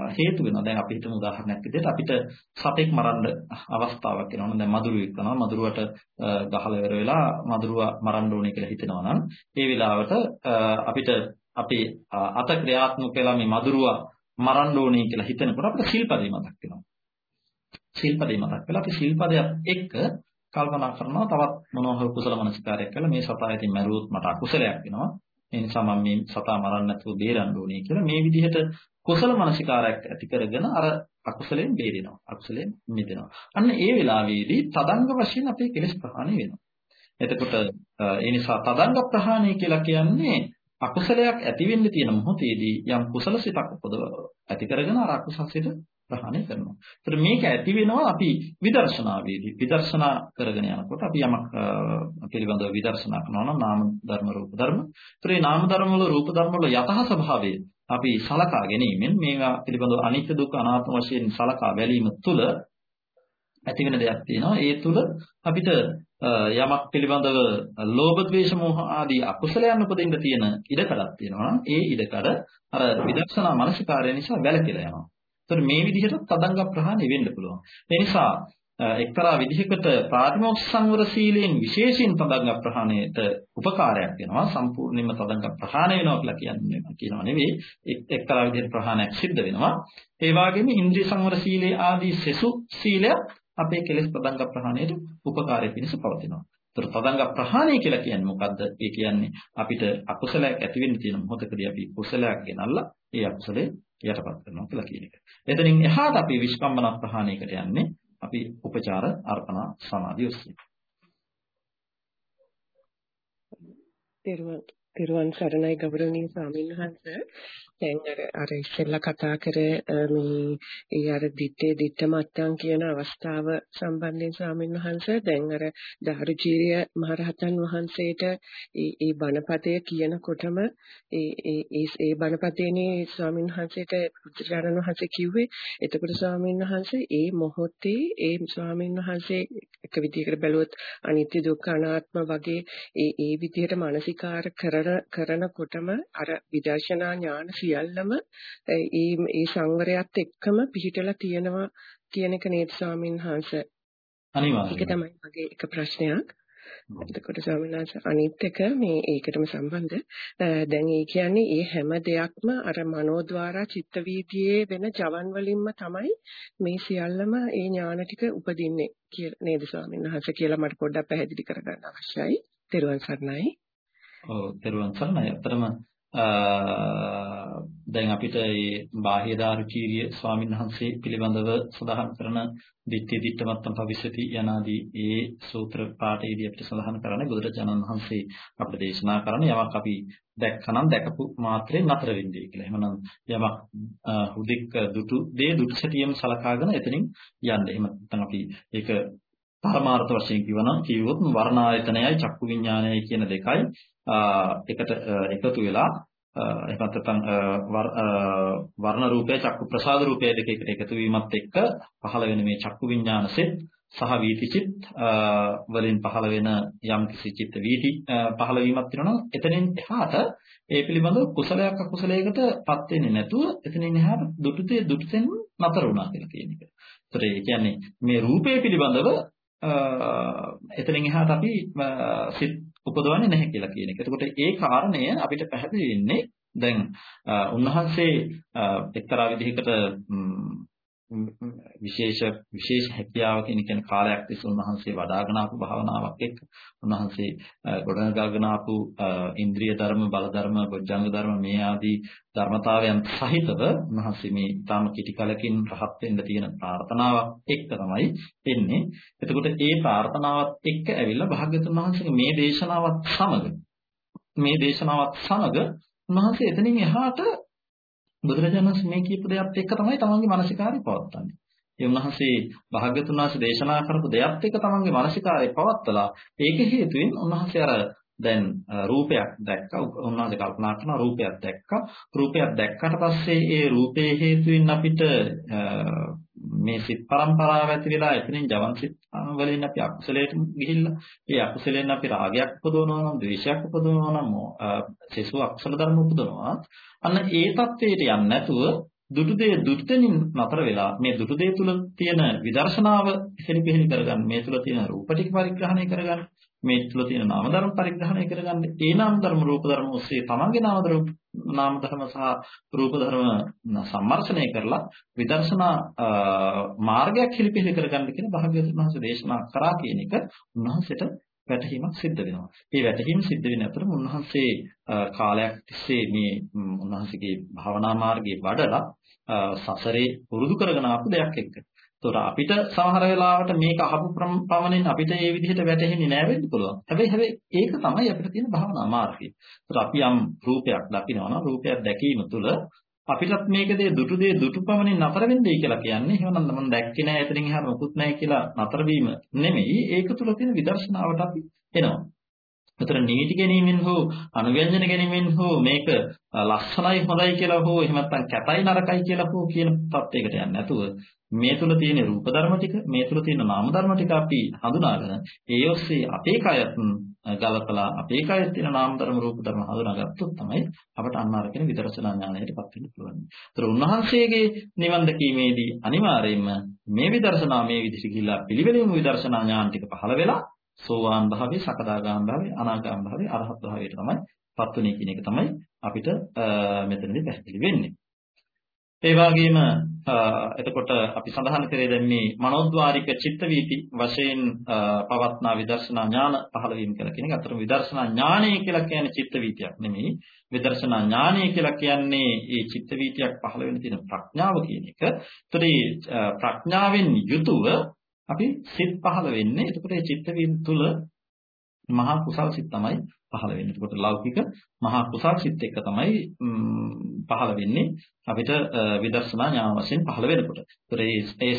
හේතු වෙනවා. දැන් අපි හිතමු උදාහරණයක් විදිහට අපිට සතෙක් මරන්න අවස්ථාවක් එනවා. දැන් මදුරුවෙක් කරනවා. මදුරුවට ගහලා ඉවර වෙලා මදුරුවා මරන්න ඕනේ කියලා හිතනවා නම් ඒ වෙලාවට අපිට අපේ අත ක්‍රියාත්මක වෙලා මේ මදුරුවා මරන්න ඕනේ කියලා හිතනකොට අපිට සිල්පදේ මතක් වෙනවා. සිල්පදේ මතක් වෙලා අපි සිල්පදයක් එක්ක කල්පනා කරනවා තවත් මොනවා හරි කුසල මනසිකාරයක් කළා මේ සතා ඉතින් මැරුවොත් මට අකුසලයක් වෙනවා. ඒ නිසා මම මේ සතා මරන්න නැතුව බේරන්න ඕනේ කියලා මේ විදිහට කුසල මනසිකාරයක් ඇති කරගෙන අර අකුසලයෙන් බේරෙනවා. අකුසලයෙන් මිදෙනවා. අන්න ඒ වෙලාවේදී තදංග වශයෙන් අපේ කෙලෙස් ප්‍රහාණය වෙනවා. එතකොට ඒ නිසා තදංග ප්‍රහාණය කියලා කියන්නේ අකුසලයක් ඇති වෙන්න තියෙන මොහොතේදී යම් කුසල සිතක් උපදව ඇති කරගෙන අර අකුසල සිත ප්‍රහාණය කරනවා. ඒතර මේක ඇති වෙනවා අපි විදර්ශනාවේදී. විදර්ශනා කරගෙන යනකොට අපි යමක් පිළිබඳව විදර්ශනා කරනවා නම් නාම ධර්ම රූප ධර්ම. ඒතර මේ නාම ධර්ම වල රූප ධර්ම වල යතහ ස්වභාවය අපි සලකා ගැනීමෙන් මේවා පිළිබඳව අනිත්‍ය දුක්ඛ අනාත්ම වශයෙන් සලකා බැලීම තුළ ඇති වෙන දෙයක් තියෙනවා. ඒ තුළ අපිට යමක් පිළිබඳව ලෝභ ද්වේෂ මෝහ ආදී අකුසලයන් උපදින්න තියෙන ඉඩකඩක් තියෙනවා. ඒ ඉඩකඩ අර විදර්ශනා මානසිකාරය නිසා වැළකීලා යනවා. ඒතර මේ විදිහට තදංග ප්‍රහාණය වෙන්න පුළුවන්. ඒ නිසා එක්තරා විදිහකට ප්‍රාතිමෝක්ෂ සංවර සීලයෙන් විශේෂයෙන් තදංග ප්‍රහාණයට උපකාරයක් වෙනවා සම්පූර්ණයෙන්ම තදංග ප්‍රහාණය වෙනවා කියලා කියන්නේ කියනවා නෙවෙයි එක්තරා විදිහට ප්‍රහාණයක් සිද්ධ වෙනවා ඒ වගේම ඉන්ද්‍රිය සංවර සීලේ ආදී සෙසු සීලය අපේ කෙලෙස් තදංග ප්‍රහාණයට උපකාරය පිණිස පවතිනවා ඒතර තදංග ප්‍රහාණය කියලා කියන්නේ මොකද්ද ඒ කියන්නේ අපිට අකුසලයක් ඇති වෙන්න තියෙන මොහොතකදී අපි කුසලයක් ගෙනල්ලා ඒ අකුසලේ යටපත් කරනවා කියලා කියන එක. එතනින් එහාට අපි විස්කම්බන ප්‍රහාණයකට යන්නේ අපි උපචාර අර්පණා සමාධිය ඔස්සේ. තෙරුවන් සරණයි ගෞරවනීය ස්වාමීන් වහන්සේ දැන් අර අර ඉස්සෙල්ලා කතා කර මේ ඒ අර දිත්තේ දිත්ත මත්තන් කියන අවස්ථාව සම්බන්ධයෙන් ස්වාමීන් වහන්සේ. දැන් අර දහරුචීරිය මහරහතන් වහන්සේට ඒ ඒ බණපතය කියනකොටම ඒ ඒ ඒ බණපතේනේ ස්වාමීන් වහන්සේට බුදුරජාණන් වහන්සේ කිව්වේ. එතකොට ස්වාමීන් වහන්සේ ඒ මොහොතේ ඒ ස්වාමීන් වහන්සේ එක විදිහකට බැලුවොත් අනිත්‍ය දුක්ඛ අනාත්ම වගේ ඒ ඒ විදිහට මානසිකාර කර කරන කරනකොටම අර විදර්ශනා ඥාන සියල්ලම ඒ ඒ සංවරයත් එක්කම පිහිටලා තියෙනවා කියන එක නේද ස්වාමීන් වහන්සේ අනිවාර්යයෙන් ඒක තමයි මගේ එක ප්‍රශ්නයක් එතකොට ස්වාමීන් වහන්සේ අනිත් එක මේ ඒකටම සම්බන්ධ දැන් ඒ කියන්නේ ඒ හැම දෙයක්ම අර මනෝද්වාරා චිත්ත වීතියේ වෙන ජවන් වලින්ම තමයි මේ සියල්ලම ඒ ඥාන ටික උපදින්නේ කියලා නේද ස්වාමීන් වහන්සේ කියලා මට පොඩ්ඩක් පැහැදිලි කරගන්න අවශ්‍යයි. ත්වන් සරණයි. ඔව් ත්වන් සරණයි. අතරම දැන් අපිට මේ බාහ්‍ය දාරුචීරිය ස්වාමීන් වහන්සේ පිළිබඳව සඳහන් කරන දිට්ඨි දිට්ඨමත්තම් භවිෂති යනාදී ඒ සූත්‍ර පාඨයේදී අපිට සඳහන් කරන්නේ බුදුරජාණන් වහන්සේ අපිට දේශනා කරන යමක් අපි දැක්කනම් දැකපු මාත්‍රේ නතර වෙන්නේ කියලා. එහෙමනම් යමක් හුදෙක් දුටු දේ දුට්සටියම සලකාගෙන එතනින් යන්න. එහෙම නැත්නම් අපි ඒක පරමාර්ථ වශයෙන් කියවනම් කිව්වොත් වර්ණායතනයයි චක්කු විඥානයයි කියන දෙකයි එකට එකතු වෙලා එහෙම නැත්නම් වර්ණ රූපය චක්කු ප්‍රසාද රූපය දෙක එකට එකතු වීමත් එක්ක පහළ වෙන මේ චක්කු විඥානසෙත් සහ වීතිචිත් වලින් පහළ වෙන යම් කිසි චිත්ත වීති පහළ වීමක් වෙනවා නම් එතනින් එහාට ඒ පිළිබඳව කුසලයක් අකුසලයකටපත් වෙන්නේ නැතුව එතනින් එහාට දුටුතේ දුටුතෙන් නතර වුණා කියලා කියන එක. ඒතර ඒ කියන්නේ මේ රූපය පිළිබඳව එතනින් එහාට අපි සිත් උපදවන්නේ නැහැ කියලා කියන එක. එතකොට ඒ කාරණය අපිට පැහැදිලි වෙන්නේ දැන් උන්වහන්සේ එක්තරා විදිහකට විශේෂ විශේෂ හැකියාවකින් කියන කාලයක් තිස්සේ උන්වහන්සේ වඩාගෙන ආපු භාවනාවක් එක්ක උන්වහන්සේ ගොඩනගාගෙන ආපු ඉන්ද්‍රිය ධර්ම බල ධර්ම බොජ්ජංග ධර්ම මේ ආදී ධර්මතාවයන් සහිතව උන්වහන්සේ මේ තාම කිටි කලකින් රහත් වෙන්න තියෙන ප්‍රාර්ථනාවක් එක්ක තමයි එන්නේ. එතකොට ඒ ප්‍රාර්ථනාවත් එක්ක ඇවිල්ලා භාග්‍යතුන් වහන්සේගේ මේ දේශනාවත් සමග මේ දේශනාවත් සමග උන්වහන්සේ එතනින් එහාට බුදුරජාණන් වහන්සේ මේ කියපු දෙයත් එක්ක තමයි තමන්ගේ මානසිකාරය පවත්වන්නේ. ඒ උන්වහන්සේ භාග්‍යතුන් වහන්සේ දේශනා කරපු දෙයත් එක්ක තමන්ගේ මානසිකාරය පවත්වලා ඒක හේතුවෙන් උන්වහන්සේ අර දැන් රූපයක් දැක්කා උන්වහන්සේ කල්පනා කරන රූපයක් දැක්කා රූපයක් දැක්කට පස්සේ ඒ රූපේ හේතුවෙන් අපිට මේ සිත් පරම්පරාව ඇති වෙලා එතනින් ජවන් සිත් වලින් අපි අකුසලයට ගිහිල්ලා ඒ අකුසලෙන් අපි රාගයක් උපදවනවා නම් ද්වේෂයක් උපදවනවා නම් සෙසු අකුසල ධර්ම උපදවනවා අන්න ඒ தത്വයට යන්නේ නැතුව දුටුදේ දුටුතෙනින් නතර වෙලා මේ දුටුදේ තුල තියෙන විදර්ශනාව ඉහිලි පිහිලි කරගන්න මේ තුල තියෙන රූප ටික පරිග්‍රහණය කරගන්න මේ තුල තියෙන නාම ධර්ම පරිග්‍රහණය කරගන්න ඒ නාම ධර්ම රූප ධර්ම ඔස්සේ තමන්ගේ නාම ධර්ම නාම ධර්ම සහ රූප ධර්ම සම්මර්ෂණය කරලා විදර්ශනා මාර්ගයක් හිලිපිලි කරගන්න කියන භාග්‍යවතුන් වහන්සේ දේශනා කරා කියන එක උන්වහන්සේට වැටහීමක් සිද්ධ වෙනවා. මේ වැටහීම සිද්ධ වෙන අතරම උන්වහන්සේ කාලයක් තිස්සේ මේ උන්වහන්සේගේ භාවනා මාර්ගයේ වඩලා සසරේ පුරුදු කරගෙන ආපු දෙයක් එක්ක. ඒතකොට අපිට සමහර වෙලාවට මේක අහපු පමණින් අපිට මේ විදිහට වැටහෙන්නේ නැහැ වෙන්න පුළුවන්. හැබැයි හැබැයි ඒක තමයි අපිට තියෙන භාවනා මාර්ගය. ඒතකොට අපි යම් රූපයක් දකිනවා නම් රූපයක් දැකීම තුළ අපිටත් මේක දේ දුටු දේ දුටු පමණින් නතර වෙන්නේ කියලා කියන්නේ. එහෙනම් මම දැක්කේ නැහැ එතනින් එහාට මොකුත් නැහැ කියලා නතර වීම නෙමෙයි. ඒක තුළ තියෙන විදර්ශනාවට අපි එනවා. උතර නීති ගැනීමෙන් හෝ අනුව්‍යංජන ගැනීමෙන් හෝ මේක ලස්සනයි හොඳයි කියලා හෝ එහෙම නැත්නම් කැතයි නරකයි කියලා හෝ කියන තත්යකට යන්නේ නැතුව මේ තුල තියෙන රූප ධර්ම ටික මේ තුල තියෙන නාම ධර්ම ටික අපි හඳුනාගෙන ඒ ඔස්සේ අපේ කයත් ගලපලා අපේ කයෙත් තියෙන නාම ධර්ම රූප ධර්ම හඳුනාගත්තොත් තමයි අපට අන්න අර කියන විදර්ශනා ඥානයටපත් වෙන්න පුළුවන්. ඒතර උන්වහන්සේගේ නිවන් දැකීමේදී අනිවාර්යයෙන්ම මේ විදර්ශනා මේ විදිහට ගිහිලා පිළිවෙලින්ම විදර්ශනා ඥාන ටික පහළ වෙලා සෝවාන් භාවයේ, සකදාගාම භාවයේ, අනාගාම භාවයේ, අරහත් භාවයට තමයි පත්වන්නේ කියන එක තමයි අපිට මෙතනදී පැහැදිලි වෙන්නේ. ඒ වගේම එතකොට අපි සඳහන් කරේ දැන් මේ මනෝද්වාරික චිත්ත වීති වශයෙන් පවත්නා විදර්ශනා ඥාන පහළ වීම කියලා කියන එක. අතර විදර්ශනා ඥානය කියලා කියන්නේ චිත්ත වීතියක් නෙමෙයි. විදර්ශනා ඥානය කියලා කියන්නේ ඒ චිත්ත වීතියක් පහළ වෙන තියෙන ප්‍රඥාව කියන එක. ඒතර ප්‍රඥාවෙන් යුතුව අපි සිත් පහළ වෙන්නේ. එතකොට මේ චිත්ත වීම තුල මහා කුසල් සිත් තමයි පහළ වෙන්නේ. එතකොට ලෞකික මහා කුසල් සිත් එක තමයි පහළ වෙන්නේ අපිට විදර්ශනා ඥාන වශයෙන් පහළ වෙනකොට. ඒතර ඒ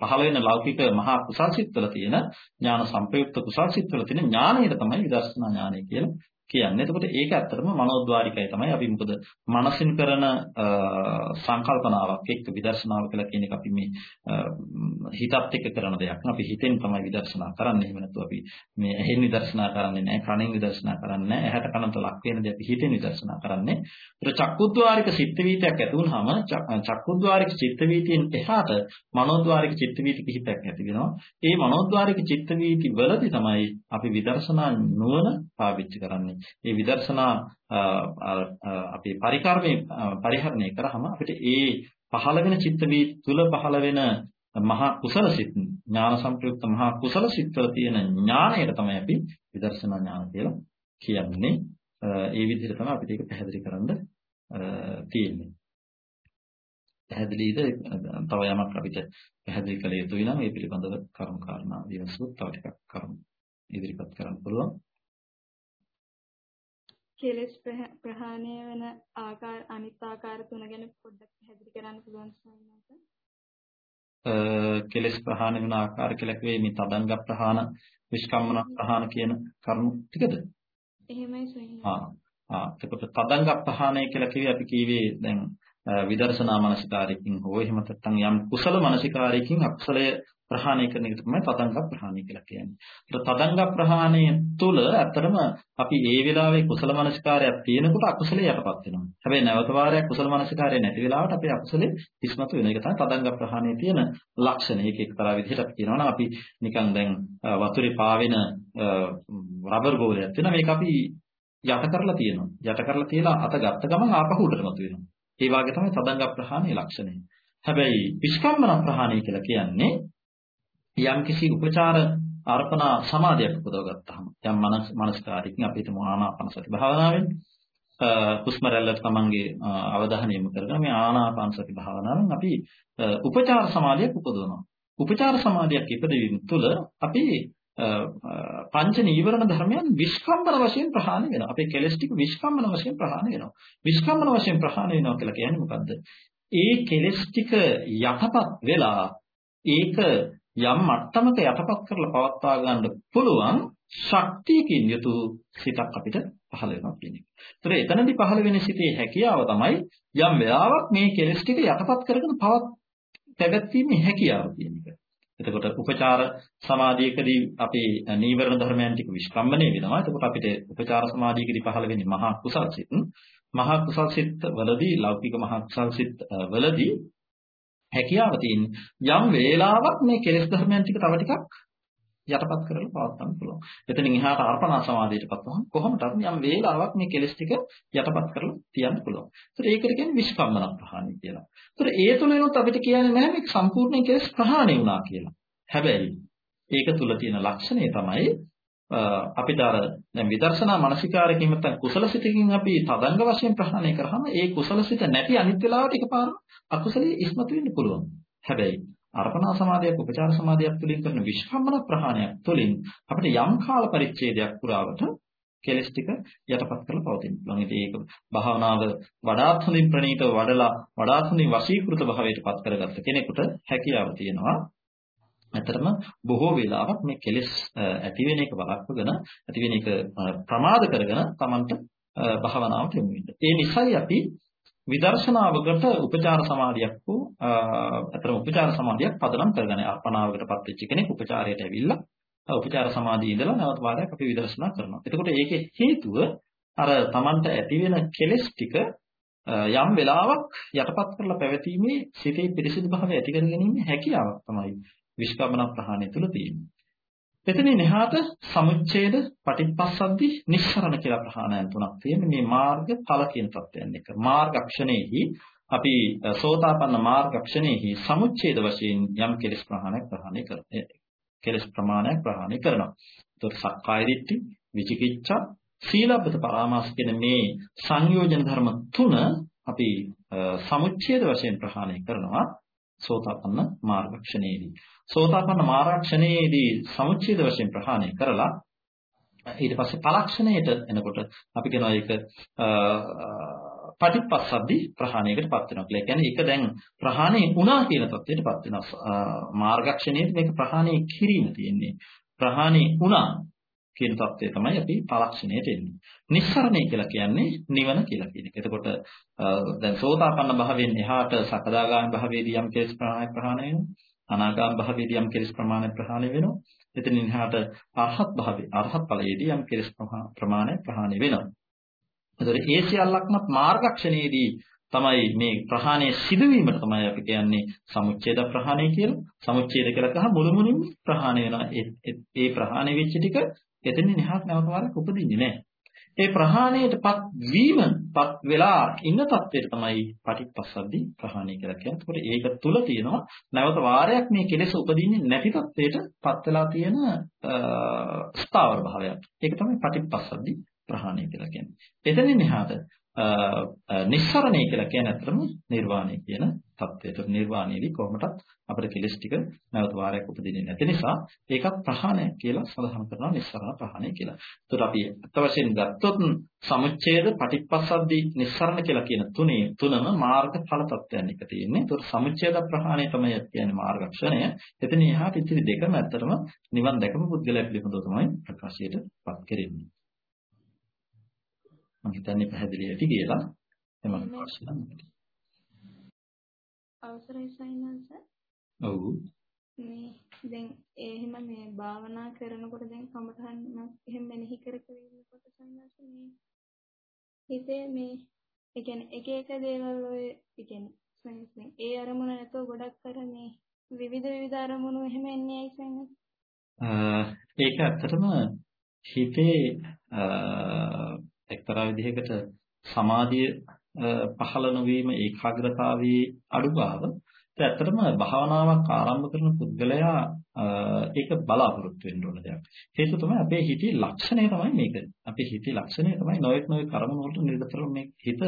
පහළ වෙන ලෞකික මහා කුසල් සිත් වල තියෙන ඥාන සංප්‍රයුක්ත කුසල් සිත් වල තියෙන ඥානයට තමයි විදර්ශනා ඥානය කියලා කියන්නේ. එතකොට ඒක ඇත්තටම මනෝද්වාරිකයි තමයි. අපි මොකද මනසින් කරන සංකල්පනාවක් එක්ක විදර්ශනාව කියලා කියන එක අපි මේ හිතත් එක්ක කරන දෙයක්. අපි හිතෙන් තමයි විදර්ශනා කරන්නේ. එහෙම නැත්නම් අපි මේ ඇහෙන් විදර්ශනා කරන්නේ නැහැ, කනෙන් විදර්ශනා කරන්නේ නැහැ. ඇහැට කනට ලක් වෙන දේ අපි හිතෙන් විදර්ශනා කරන්නේ. ඒතර චක්කුද්්වාරික චිත්ත වීතියක් ඇති වුනහම චක්කුද්්වාරික චිත්ත වීතියෙන් එහාට මනෝද්වාරික චිත්ත වීති කිහිපයක් ඇති වෙනවා. ඒ මනෝද්වාරික චිත්ත වීති වලදී තමයි අපි විදර්ශනා නුවණ පාවිච්චි කරන්නේ. මේ විදර්ශනා අපි පරිකර්මයේ පරිහරණය කරාම අපිට ඒ පහළ වෙන චිත්ත වීති තුල පහළ වෙන මහා කුසල සිත් ඥාන සංප්‍රයුක්ත මහා කුසල සිත්වල තියෙන ඥාණයට තමයි අපි විදර්ශනා ඥාන කියලා කියන්නේ. ඒ විදිහට තමයි අපිට ඒක පැහැදිලි කරන්න තියෙන්නේ. පැහැදිලිද? තව යමක් අපිට පැහැදිලි කළ යුතුයි නම් ඒ පිළිබඳව කරුණු කාරණා විමසුවොත් තව ටිකක් කරුණු ඉදිරිපත් කරන්න පුළුවන්. කෙලස් ප්‍රහාණය වෙන ආකාර අනිත් ආකාර තුන ගැන පොඩ්ඩක් පැහැදිලි කරන්න පුළුවන් ස්වාමීනි. කෙලස් ප්‍රහාණය වෙන ආකාර කියලා කිව්වේ මේ තදංග ප්‍රහාණ, විස්කම්මන ප්‍රහාණ කියන කරුණු ටිකද? එහෙමයි ස්වාමීනි. ආ ආ එතකොට තදංග ප්‍රහාණය කියලා කිව්වේ අපි කිව්වේ දැන් විදර්ශනා මනසිකාරයකින් හෝ එහෙම නැත්නම් යම් කුසල මනසිකාරයකින් අකුසලය ප්‍රහාණය කරන එක තමයි තදංග ප්‍රහාණය කියලා කියන්නේ. ඒත් තදංග ප්‍රහාණය තුළ ඇත්තටම අපි ඒ වෙලාවේ කුසල මනසිකාරයක් තියෙනකොට අකුසලේ යටපත් වෙනවා. හැබැයි නැවත වාරයක් කුසල මනසිකාරය නැති වෙලාවට අපේ අකුසලේ ඉස්මතු වෙන එක තමයි තදංග ප්‍රහාණයේ තියෙන ලක්ෂණ. ඒක එක්තරා විදිහට අපි කියනවා නම් අපි නිකන් දැන් වතුරේ පාවෙන රබර් බෝලයක් තියෙනවා. මේක අපි යට කරලා තියෙනවා. යට කරලා තියලා අත ගත්ත ගමන් ආපහු උඩට මතුවෙනවා. ඒ වගේ තමයි තදංග ප්‍රහාණයේ ලක්ෂණය. හැබැයි විස්කම්මන ප්‍රහාණය කියලා කියන්නේ යම්කිසි උපචාර අර්පණා සමාධියක් උපදව ගත්තාම යම් මනස් මනස්කාරයකින් අපි හිතමු ආනාපාන සති භාවනාවෙන් හුස්ම රැල්ලට තමන්ගේ අවධානය යොමු කරගෙන මේ ආනාපාන සති භාවනාවෙන් අපි උපචාර සමාධියක් උපදවනවා. උපචාර සමාධියක් ඉපදවීම තුළ අපි පංච නීවරණ ධර්මයන් විස්කම්බන වශයෙන් ප්‍රහාණය වෙනවා. අපේ කෙලස් ටික විස්කම්බන වශයෙන් ප්‍රහාණය වෙනවා. විස්කම්බන වශයෙන් ප්‍රහාණය වෙනවා කියලා කියන්නේ මොකද්ද? ඒ කෙලස් ටික යටපත් වෙලා ඒක යම් මට්ටමක යටපත් කරලා පවත්වා ගන්න පුළුවන් ශක්තියකින් යුතු සිතක් අපිට පහළ වෙනවා කියන එක. ඒතර එතනදී පහළ වෙන සිතේ හැකියාව තමයි යම් වෙලාවක් මේ කෙලස් ටික යටපත් කරගෙන පවත් පැවැත්වීමේ හැකියාව කියන එක. එතකොට උපචාර සමාධියකදී අපේ නීවරණ ධර්මයන් ටික විස්කම්බණය වෙනවා. එතකොට අපිට උපචාර සමාධියකදී පහළ වෙන්නේ මහා කුසල් සිත්. මහා කුසල් සිත් වලදී ලෞකික මහා කුසල් සිත් වලදී හැකියාව තියෙන යම් වේලාවක් මේ කෙලෙස් ධර්මයන් ටික තව ටිකක් යටපත් කරලා පවත්වන්න පුළුවන්. එතනින් එහාට අර්පණා සමාධියටපත් වුණාම කොහොමද යම් වේලාවක් මේ කෙලෙස් ටික යටපත් කරලා තියන්න පුළුවන්. ඒතර ඒකට කියන්නේ විස්කම්මන ප්‍රහාණය කියලා. ඒතර ඒ තුලිනුත් අපිට කියන්නේ නැහැ මේක සම්පූර්ණ කෙලෙස් ප්‍රහාණය වුණා කියලා. හැබැයි ඒක තුල තියෙන ලක්ෂණය තමයි අපිට අර දැන් විදර්ශනා මානසිකාරකින් නැත්නම් කුසලසිතකින් අපි තදංග වශයෙන් ප්‍රහාණය කරාම ඒ කුසලසිත නැති අනිත් වෙලාවට එකපාර අකුසලයේ ඉස්මතු වෙන්න පුළුවන්. හැබැයි අර්පණා සමාධියක් උපචාර සමාධියක් තුළින් කරන විස්කම්මන ප්‍රහාණයක් තුළින් අපිට යම් කාල පරිච්ඡේදයක් පුරාවට කෙලස් ටික යටපත් කරලා පවතින. පුළුවන්. ඉතින් ඒක භාවනාව වඩාත් හොඳින් ප්‍රණීතව වඩලා වඩාත් හොඳින් වශීකృత භාවයට පත් කරගත්ත කෙනෙකුට හැකියාව තියෙනවා ඇත්තටම බොහෝ වෙලාවක් මේ කෙලෙස් ඇති වෙන එක වළක්වගෙන ඇති වෙන එක ප්‍රමාද කරගෙන Tamanට භාවනාවට යොමු වෙන්න. ඒ නිසායි අපි විදර්ශනාවකට උපචාර සමාධියක් වූ අතර උපචාර සමාධියක් පදනම් කරගෙන අර්පණාවකටපත් වෙච්ච කෙනෙක් උපචාරයට ඇවිල්ලා උපචාර සමාධිය ඉඳලා නැවත වාරයක් අපි විදර්ශනා කරනවා. එතකොට ඒකේ හේතුව අර Tamanට ඇති වෙන කෙලෙස් ටික යම් වෙලාවක් යටපත් කරලා පැවතීමේ සිතේ පිරිසිදු භාවය ඇති කර ගැනීම හැකියාවක් තමයි විස්කම්බන ප්‍රහාණය තුල තියෙන්නේ. එතනින් එහාට සමුච්ඡේද පටිච්චසද්දි නිස්සරණ කියලා ප්‍රහාණයන් තුනක් තියෙනවා. මේ මාර්ග ඵල කියන තත්ත්වයන් එක. මාර්ගක්ෂණේහි අපි සෝතාපන්න මාර්ගක්ෂණේහි සමුච්ඡේද වශයෙන් යම් කෙලස් ප්‍රහාණයක් ප්‍රහාණය කරනවා. කෙලස් ප්‍රමාණයක් ප්‍රහාණය කරනවා. ඒතකොට සක්කාය දිට්ඨි, විචිකිච්ඡා, සීලබ්බත පරාමාස කියන මේ සංයෝජන ධර්ම තුන අපි සමුච්ඡේද වශයෙන් ප්‍රහාණය කරනවා. සෝතාපන්න මාර්ගක්ෂණයේදී. සෝතාපන්න මාර්ගක්ෂණයේදී සමුච්ඡේද වශයෙන් ප්‍රහාණය කරලා ඊට පස්සේ පලක්ෂණයට එනකොට අපි කියනවා ඒක පටිපස්සද්දි ප්‍රහාණයකටපත් වෙනවා කියලා. ඒ කියන්නේ ඒක දැන් ප්‍රහාණය වුණා කියන තත්ත්වයටපත් වෙනවා. මාර්ගක්ෂණයේදී මේක ප්‍රහාණය කිරීම තියෙන්නේ. ප්‍රහාණය වුණා කියන தත්ත්වය තමයි අපි පලක්ෂණයට එන්නේ. නිස්සරණය කියලා කියන්නේ නිවන කියලා කියන එක. එතකොට දැන් සෝතාපන්න භාවයෙන් එහාට සකදාගාමී භාවයේදී යම් කෙලෙස් ප්‍රමාණයක් ප්‍රහාණය වෙනවා. අනාගාමී භාවයේදී යම් කෙලෙස් ප්‍රමාණයක් ප්‍රහාණය වෙනවා. එතනින් එහාට අරහත් භාවයේ අරහත් ඵලයේදී යම් කෙලෙස් ප්‍රමාණයක් ප්‍රහාණය වෙනවා. එතකොට ඒ සියල්ලක්මත් මාර්ගක්ෂණයේදී තමයි මේ ප්‍රහාණය සිදුවීමට තමයි අපි කියන්නේ සමුච්ඡේද ප්‍රහාණය කියලා. සමුච්ඡේද කියලා කහ මුළු මුලින්ම ප්‍රහාණය වෙනවා. ඒ ප්‍රහාණය වෙච්ච ටික එතනින් එහාට නැවත වාරයක් උපදින්නේ නැහැ. ඒ ප්‍රහාණයටපත් වීමපත් වෙලා ඉන්න තත්ත්වයට තමයි පටිච්චසද්දි ප්‍රහාණය කියලා කියන්නේ. ඒකට ඒක තුල තියෙනවා නැවත වාරයක් මේ කෙලෙස උපදින්නේ නැති තත්ත්වයටපත් වෙලා තියෙන ස්ථාවර භාවයක්. ඒක තමයි පටිච්චසද්දි ප්‍රහාණය කියලා කියන්නේ. එතනින් එහාට නිස්සරණය කියලා කියන්නේ අතරම නිර්වාණය කියන தත්ත්වයට. නිර්වාණයේදී කොහොමදත් අපිට කෙලස් ටික නැවත වාරයක් උපදින්නේ නැති නිසා ඒකත් ප්‍රහාණය කියලා සඳහන් කරනවා නිස්සරණ ප්‍රහාණය කියලා. ඒතකොට අපි අත් වශයෙන් ගත්තොත් සමුච්ඡේද පටිච්චසද්දී නිස්සරණ කියලා කියන තුනේ තුනම මාර්ගඵල තත්ත්වයන් එක තියෙන්නේ. ඒතකොට සමුච්ඡේද ප්‍රහාණය තමයි කියන්නේ මාර්ගක්ෂණය. එතන එහාට ඉතිරි දෙකම ඇත්තටම නිවන් දැකපු පුද්ගලයා පිළිබඳව තමයි ප්‍රකාශයටපත් කෙරෙන්නේ. මම හිතන්නේ පැහැදිලි ඇති කියලා. එම ප්‍රශ්න අවසරයි සයින්ස්. ඔව්. මේ දැන් එහෙම මේ භාවනා කරනකොට දැන් කමඨහන් එහෙම මෙනෙහි කර කර ඉන්නකොට සයින්ස් මේ හිතේ මේ ඒ කියන්නේ එක එක දේවල් ඔය ඒ කියන්නේ සයින්ස් ඒ අරමුණ නැතෝ ගොඩක් කර මේ විවිධ විවිධ අරමුණු එහෙම එන්නේ ඇයි සයින්ස්? ඒක ඇත්තටම හිතේ එක්තරා විදිහකට සමාධිය පහළ නොවීම ඒකාග්‍රතාවයේ අඩුභාව ඒ ඇත්තටම භාවනාවක් ආරම්භ කරන පුද්ගලයා ඒක බලාපොරොත්තු වෙන්න ඕන දෙයක්. හේතුව තමයි අපේ හිතේ ලක්ෂණය තමයි මේක. අපේ හිතේ ලක්ෂණය තමයි නොයෙක් නොයෙක් කර්ම වලට නිරතරව මේ හිත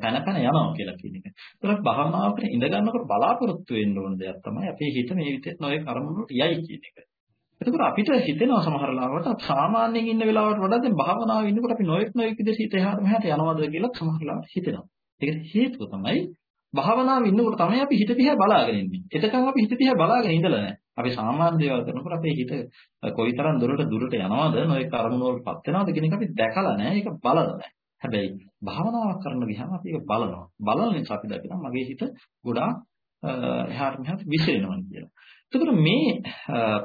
පැන පැන යනවා කියලා කියන එක. ඒතර භාවනාවකට ඉඳ ගන්නකොට බලාපොරොත්තු වෙන්න ඕන දෙයක් තමයි අපේ හිත මේ විදිහට නොයෙක් කර්ම වලට යයි කියන එක. එතකොට අපිට හිතෙනවා සමහර ලාවට සාමාන්‍යයෙන් ඉන්න වෙලාවට වඩා දැන් භාවනාවේ ඉන්නකොට අපි නොයෙක් නොයෙක් විදිහට හිත එහාට මෙහාට යනවද කියලා සමහර ලාවට හිතෙනවා. ඒකට හේතුව තමයි භාවනාවේ ඉන්නකොට තමයි අපි හිත දිහා බලාගෙන ඉන්නේ. එතකන් අපි හිත දිහා බලාගෙන ඉඳලා නැහැ. අපි සාමාන්‍ය දේවල් කරනකොට අපේ හිත කොයිතරම් දුරට දුරට යනවද නොයෙක් අරමුණු වලටපත් වෙනවද කියන එක අපි දැකලා නැහැ. ඒක බලලා නැහැ. හැබැයි භාවනාවක් කරන ගියාම අපි ඒක බලනවා. බලන නිසා අපි දකිනවා මගේ හිත ගොඩාක් එහාට මෙහාට විසිරෙනවා කියලා. එතකොට මේ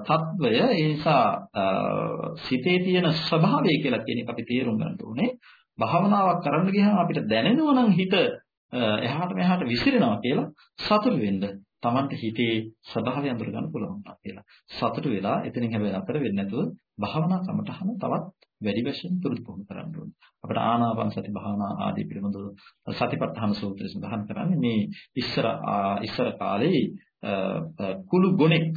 తত্ত্বය ඒ නිසා සිතේ තියෙන ස්වභාවය කියලා කියන එක අපි තේරුම් ගන්න ඕනේ. භාවනාවක් කරන්න ගියාම අපිට දැනෙනවා නම් හිත එහාට මෙහාට විසිරෙනවා කියලා සතුටු වෙන්න. Tamante හිතේ ස්වභාවය අඳුර ගන්න පුළුවන් කියලා. සතුටු වෙලා එතනින් හැබැයි අපර වෙන්නේ නැතුව භාවනා කමටහන තවත් වැඩි වශයෙන් පුරුදු පුහුණු කරන්න ඕනේ. අපිට ආනාපාන සති භාවනා ආදී පිළිබඳව සතිපට්ඨාන සූත්‍රය සඳහන් කරන්නේ මේ ඉස්සර ඉස්සර කාලේ කුළු ගොනෙක්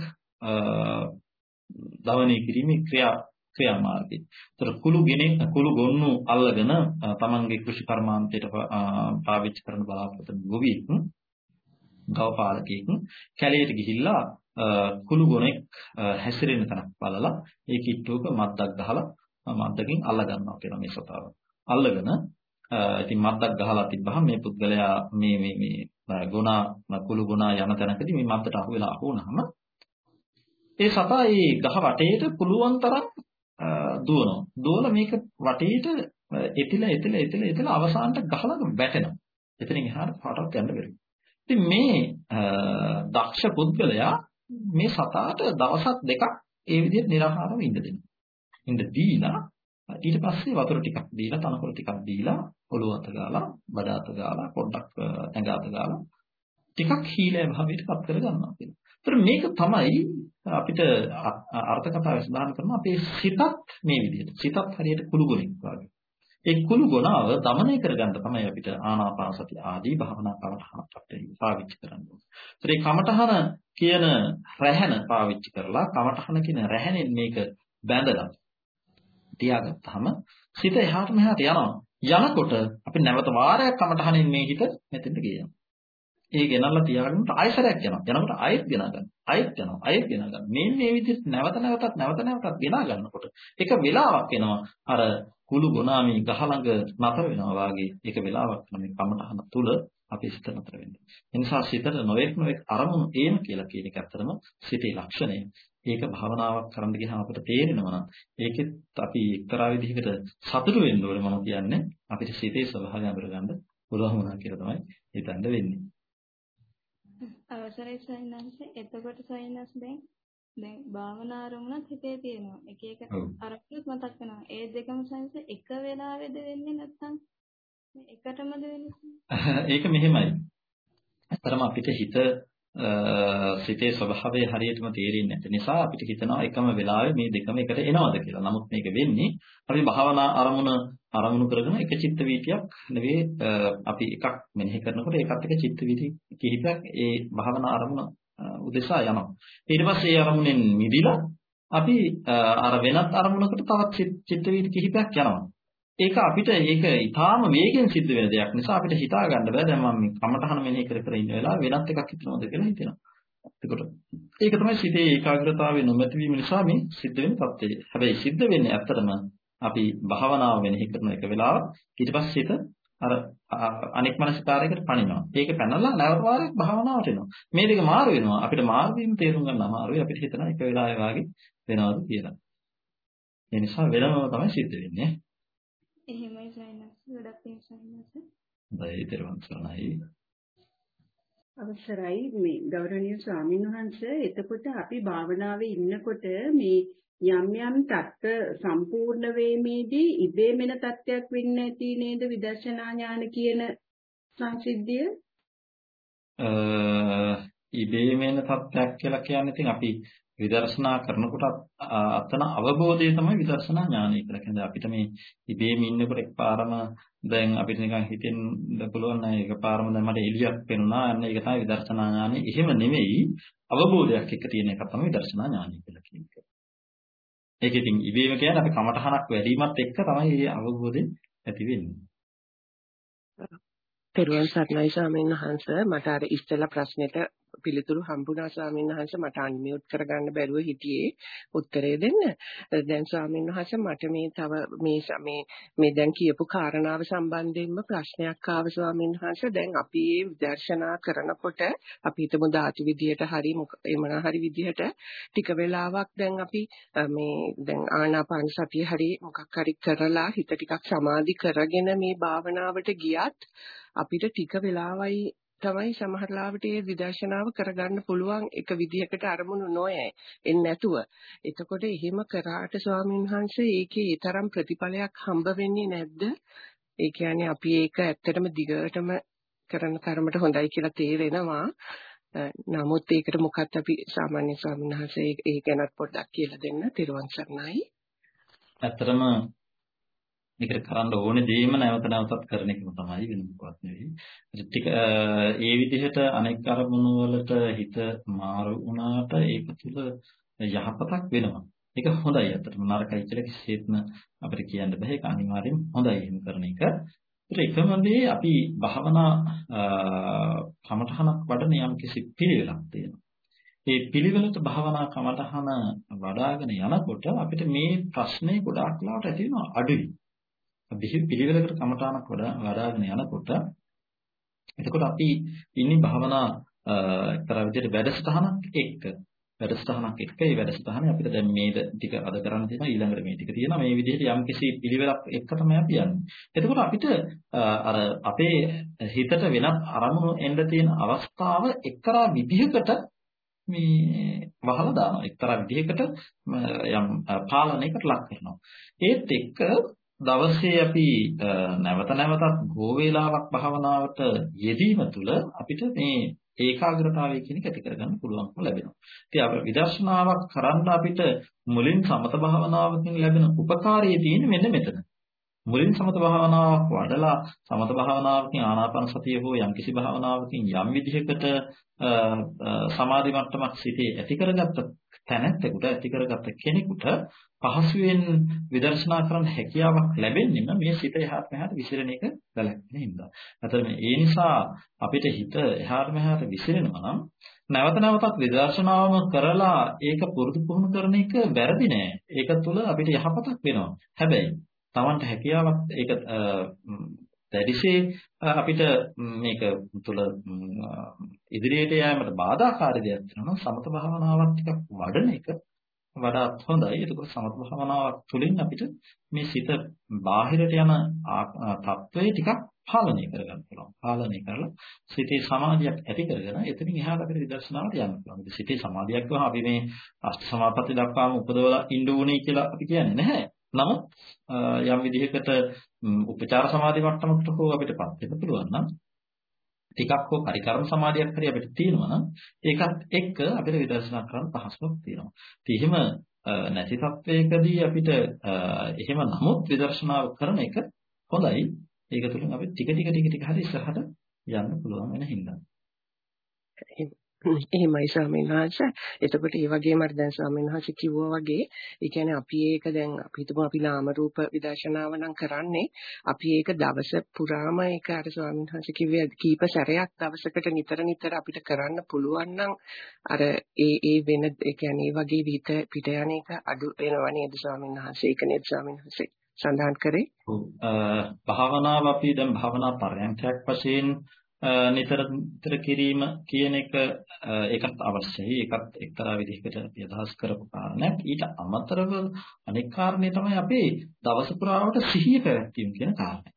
දවණය කිරීමේ ක්‍රියා ක්‍රියාමාර්ගය. ඒතර කුළු ගෙනෙක් කුළු ගොන්නු අල්ලගෙන තමන්ගේ කෘෂි කර්මාන්තයට පාවිච්චි කරන බලාපොරොත්තු ගොවියෙක් ගව පාලකයෙක් කැලේට ගිහිල්ලා කුළු ගොනෙක් හැසිරෙන තැනක් බලලා ඒ කිට්ටුවක මද්දක් ගහලා මද්දකින් අල්ල ගන්නවා කියලා මේ සතාව. අල්ලගෙන ඉතින් මද්දක් ගහලා තිබ්බහම මේ පුද්ගලයා මේ මේ මේ ගුණා කුළු ගුණා යන තැනකදී මේ මද්දට අහු වෙලා අහු වුණාම ඒ සතා ඒ ගහ වටේට පුළුවන් තරම් දුවනවා. දුවලා මේක වටේට එතිලා එතිලා එතිලා එතිලා අවසානට ගහලා වැටෙනවා. එතනින් එහාට පාටවත් යන්න බැරි. ඉතින් මේ දක්ෂ පුද්ගලයා මේ සතාට දවසක් දෙකක් ඒ විදිහට निराහාරව ඉඳ දෙනවා. ඉඳ දීලා ඊට පස්සේ වතුර ටිකක් දීලා තනකොළ ටිකක් දීලා ඔලුව අත ගාලා බඩ අත ගාලා පොඩ්ඩක් ඇඟ අත ගාලා ටිකක් හීලෑ භාවයට පත් කර ගන්නවා කියලා. ඒතර මේක තමයි අපිට අර්ථ කතාවේ සඳහන් කරන අපේ සිතත් මේ විදිහට. සිතත් හරියට කුළු ගොනික් වගේ. ඒ කුළු ගොනාව দমনය කරගන්න තමයි අපිට ආනාපාන සති ආදී භාවනා කමඨහනක් අපිට පාවිච්චි කරන්න ඕනේ. ඒතර මේ කමඨහන කියන රැහන පාවිච්චි කරලා කමඨහන කියන රැහනෙන් මේක බැඳලා තියාගත්තාම සිත එහාට මෙහාට යනවා. යනකොට අපි නැවත වාරයක් කමටහනින් මේ හිත මෙතෙන්ට ගේනවා. ඒ ගෙනල්ලා තියාගන්නට ආයසරයක් යනවා. යනකොට ආයෙත් ගෙනා ගන්න. ආයෙත් යනවා. ආයෙත් ගෙනා ගන්න. මේ මේ විදිහට නැවත නැවතත් නැවත නැවතත් ගෙනා ගන්නකොට එක වෙලාවක් එනවා අර කුළු ගොනාමි ගහ ළඟ නතර වෙනවා වාගේ ඒක වෙලාවක් මේ කමටහන තුල අපි සිත නතර වෙන්නේ. ඒ නිසා සිතට නොඑක් නොඑක් අරමුණු ඒම කියලා කියන එක ඇත්තටම සිතේ ලක්ෂණය. ඒක භාවනාවක් කරන්න ගියාම අපිට තේරෙනවා නම් ඒකෙත් අපි එක්තරා විදිහකට සතුටු වෙන්න ඕනේ මම කියන්නේ අපිට සිතේ ස්වභාවය අඳුරගන්න පුළුවන් වුණා කියලා තමයි හිතන්න වෙන්නේ. අවසරයි සයින්ස් එතකොට සයින්ස් දැන් දැන් භාවනා අරමුණත් හිතේ තියෙනවා. එක එක අරමුණුත් මතක් වෙනවා. ඒ දෙකම සයින්ස් එක වෙලාවෙද වෙන්නේ නැත්නම් එකටමද වෙන්නේ? ඒක මෙහෙමයි. අතරම අපිට හිත සිතේ ස්වභාවය හරියටම තේරෙන්නේ නැති නිසා අපිට හිතනවා එකම වෙලාවේ මේ දෙකම එකට එනවද කියලා. නමුත් මේක වෙන්නේ අපි භාවනා අරමුණ අරමුණු කරගෙන එක චිත්ත වීතියක් නෙවෙයි අපි එකක් මෙනෙහි කරනකොට ඒකත් එක චිත්ත වීති කිහිපයක් ඒ භාවනා අරමුණ උදෙසා යනවා. ඊට පස්සේ ඒ අරමුණෙන් මිදිලා අපි අර වෙනත් අරමුණකට තවත් චිත්ත වීති කිහිපයක් යනවා. ඒක අපිට ඒක ඊටාම වේගෙන් සිද්ධ වෙන දෙයක් නිසා අපිට හිතා ගන්න බෑ දැන් මම මේ කමටහන මෙනෙහි කර කර ඉන්න වෙලාව වෙනත් එකක් හිතනවද කියලා හිතෙනවා. එතකොට ඒක තමයි සිතේ ඒකාග්‍රතාවය නොමැති වීම නිසා මේ සිද්ධ වෙන තත්ත්වය. හැබැයි සිද්ධ වෙන්නේ ඇත්තටම අපි භාවනාව මෙනෙහි කරන එක වෙලාව ඊට පස්සේ හිත අර අනෙක් මනසකාරයකට පණිනවා. ඒක පැනලා නැවත වාරයක් භාවනාවට එනවා. මේ දෙක මාරු වෙනවා. අපිට මාරු වීම තේරුම් ගන්න අමාරුයි. අපිට හිතන එක වෙලාවෙ වාගේ වෙනවද කියලා. ඒ නිසා වෙනම තමයි සිද්ධ වෙන්නේ. එහෙමයි සයනස්. ගොඩක් පින් සයනස්. හොඳයි දරුවන් සරණයි. අවසරයි. මේ ගෞරවනීය ස්වාමීන් වහන්සේ එතකොට අපි භාවනාවේ ඉන්නකොට මේ යම් යම් தත්ත්ව සම්පූර්ණ වීමේදී ඉබේමෙන தත්ත්වයක් වෙන්නේ නැති නේද? විදර්ශනා ඥාන කියන සංසිද්ධිය? ඉබේමෙන තත්ත්වයක් කියලා කියන්නේ ඉතින් අපි විදර්ශනා කරනකොට අතන අවබෝධය තමයි විදර්ශනා ඥානය කියලා කියන්නේ. අපිට මේ ඉබේම ඉන්නකොට එකපාරම දැන් අපිට නිකන් හිතෙන්න පුළුවන් නෑ එකපාරම දැන් මට එළියක් පෙනුණා. අන්න ඒක තමයි විදර්ශනා ඥානය. එහෙම නෙමෙයි අවබෝධයක් එක්ක තියෙන එක තමයි විදර්ශනා ඥානය කියලා කියන්නේ. ඒක ඉතින් ඉබේම කියන්නේ අපි කමටහනක් වැඩිමත් එක්ක තමයි මේ අවබෝධය ඇති වෙන්නේ. තෙරුවන් සරණයි ස්වාමීන් වහන්සේ මට අර ඉස්සෙල්ලා ප්‍රශ්නෙට පිළිතුරු හම්බුණා ස්වාමීන් වහන්සේ මට අන්මියුට් කරගන්න බැරුව හිටියේ උත්තරේ දෙන්න. දැන් ස්වාමීන් වහන්සේ මට මේ තව මේ මේ මේ දැන් කියපු කාරණාව සම්බන්ධයෙන්ම ප්‍රශ්නයක් ආව ස්වාමීන් වහන්සේ. දැන් අපි මේ විදර්ශනා කරනකොට අපි හිතමු දාති විදියට හරි මොන හරි විදියට ටික වෙලාවක් දැන් අපි මේ දැන් ආනාපාන සතිය හරි මොකක් හරි කරලා හිත ටිකක් සමාධි කරගෙන මේ භාවනාවට ගියත් අපිට ටික වෙලාවයි තමයි සමහර ලාවට ඒ විදර්ශනාව කරගන්න පුළුවන් එක විදිහකට අරමුණු නොයෑ එන්නේ නැතුව. එතකොට එහෙම කරාට ස්වාමීන් වහන්සේ ඒකේ ඒ තරම් ප්‍රතිඵලයක් හම්බ වෙන්නේ නැද්ද? ඒ කියන්නේ අපි ඒක ඇත්තටම දිගටම කරන තරමට හොඳයි කියලා තේරෙනවා. නමුත් ඒකට මොකක්ද අපි සාමාන්‍ය ස්වාමීන් වහන්සේ ඒ ගැනත් පොඩ්ඩක් කියලා දෙන්න. තිරුවන් සරණයි. ඇත්තටම මේකට කරන්න ඕනේ දේම නැවත නැවතත් කරන එකම තමයි වෙන මොකවත් නෙවෙයි. ටික ඒ විදිහට අනෙක් අරමුණු වලට හිත මාරු වුණාට ඒක තුල යහපතක් වෙනවා. ඒක හොඳයි අතටම නරකයි කියලා කිසිසේත්ම අපිට කියන්න බෑ. ඒක අනිවාර්යෙන් හොඳයි එහෙම කරන එක. ඒත් එකම දේ අපි භාවනා කමඨහනක් වඩන යම් කිසි පිළිවෙලක් තියෙනවා. ඒ පිළිවෙලට භාවනා කමඨහන වඩ아가න යනකොට අපිට මේ ප්‍රශ්නේ ගොඩාක් ලාට ඇති වෙනවා අඩුයි. පිළිවෙලකට කමඨානක් වඩාගෙන යනකොට එතකොට අපි ඉන්නේ භාවනා එක්තරා විදිහට වැඩසටහනක් එක්ක වැඩසටහනක් එක්ක ඒ වැඩසටහනේ අපිට දැන් මේ ටික අද කරන්න තියෙනවා ඊළඟට මේ ටික තියෙනවා මේ විදිහට යම් කිසි පිළිවෙලක් එක්ක තමයි අපි යන්නේ. එතකොට අපිට අර අපේ හිතට වෙනත් අරමුණු එන්න තියෙන අවස්ථාව එක්තරා විදිහකට මේ වහලා දානවා. එක්තරා විදිහකට යම් පාලනයකට ලක් කරනවා. ඒත් එක්ක දවසේ අපි නැවත නැවතත් ගෝ වේලාවක් භාවනාවට යෙදීම තුළ අපිට මේ ඒකාග්‍රතාවය කියන එක ඇති කරගන්න පුළුවන්කම ලැබෙනවා. ඉතින් අපේ විදර්ශනාවක් කරන්න අපිට මුලින් සමත භාවනාවකින් ලැබෙන උපකාරය තියෙන්නේ මෙන්න මෙතන. මුලින් සමත භාවනාවක් වඩලා සමත භාවනාවකින් ආනාපාන සතිය හෝ යම්කිසි භාවනාවකින් යම් විදිහකට සමාධි මට්ටමක් සිටේ ඇති කරගත්ත තැනැත්තෙකුට ඇති කරගත්ත කෙනෙකුට පහසුවෙන් විදර්ශනා කරන්න හැකියාවක් ලැබෙන්නේ මේ සිත එහාට මෙහාට විසිරෙන එක වැළැක්වෙන හින්දා. අතන ඒ නිසා අපිට හිත එහාට මෙහාට විසිරෙනවා නම් නැවත නැවතත් විදර්ශනාවම කරලා ඒක පුරුදු පුහුණු කරන එක වැරදි නෑ. ඒක තුළ අපිට යහපතක් වෙනවා. හැබැයි Tamanට හැකියාවක් ඒක දැඩිසේ අපිට මේක තුළ ඉදිරියට යෑමට බාධාකාරී දෙයක් වෙනවා සමත භාවනාවක් ටිකක් වඩන එක වඩාත් හොඳයි. ඒකෝ සමත භාවනාවක් තුළින් අපිට මේ සිත බාහිරට යන තත්වයේ ටිකක් පාලනය කරගන්න පුළුවන්. පාලනය කරලා සිතේ සමාධියක් ඇති කරගෙන එතනින් එහාට අපිට විදර්ශනාවට යන්න පුළුවන්. සිතේ සමාධියක් වහම අපි මේ අෂ්ට සමාපatti දක්වාම උපදවලා ඉන්න ඕනේ කියලා අපි කියන්නේ නැහැ. නමුත් යම් විදිහකට උපචාර සමාධි මට්ටමකට හෝ අපිටපත් වෙන්න පුළුවන් නම් ටිකක් හෝ පරිකර්ම සමාධියක් හරි අපිට තියෙනවා නම් ඒකත් එක්ක අපිට විදර්ශනා කරන්න පහසුවක් තියෙනවා. ඉතින් එහෙම නැති තත්වයකදී අපිට එහෙම නමුත් විදර්ශනාව කරන එක හොඳයි. ඒක තුළින් අපි ටික ටික ටික ටික හරි ඉස්සරහට යන්න පුළුවන් වෙන හින්දා. එහෙමයි ස්වාමීන් වහන්සේ. එතකොට ඒ වගේම අර දැන් ස්වාමීන් වහන්සේ කිව්වා වගේ, ඒ කියන්නේ අපි ඒක දැන් අපි හිතමු අපි නාම රූප විදර්ශනාව නම් කරන්නේ, අපි ඒක දවස පුරාම ඒක අර ස්වාමීන් වහන්සේ කිව්වේ කීප සැරයක් දවසකට නිතර නිතර අපිට කරන්න පුළුවන් නම් අර ඒ ඒ වෙන ඒ කියන්නේ ඒ වගේ විත පිට යන එක අඩු වෙනවා නේද ස්වාමීන් වහන්සේ? ඒක නේද ස්වාමීන් වහන්සේ? සඳහන් කරේ. ඔව්. භාවනාව අපි දැන් භාවනා පරයන්කයක් වශයෙන් නිතර නිතර කිරීම කියන එක ඒකත් අවශ්‍යයි. ඒකත් එක්තරා විදිහකට අපි අදහස් කරපු කාරණයක්. ඊට අමතරව අනෙක් කාරණේ තමයි අපේ දවස පුරාවට සිහිය පැවැත්වීම කියන කාරණය.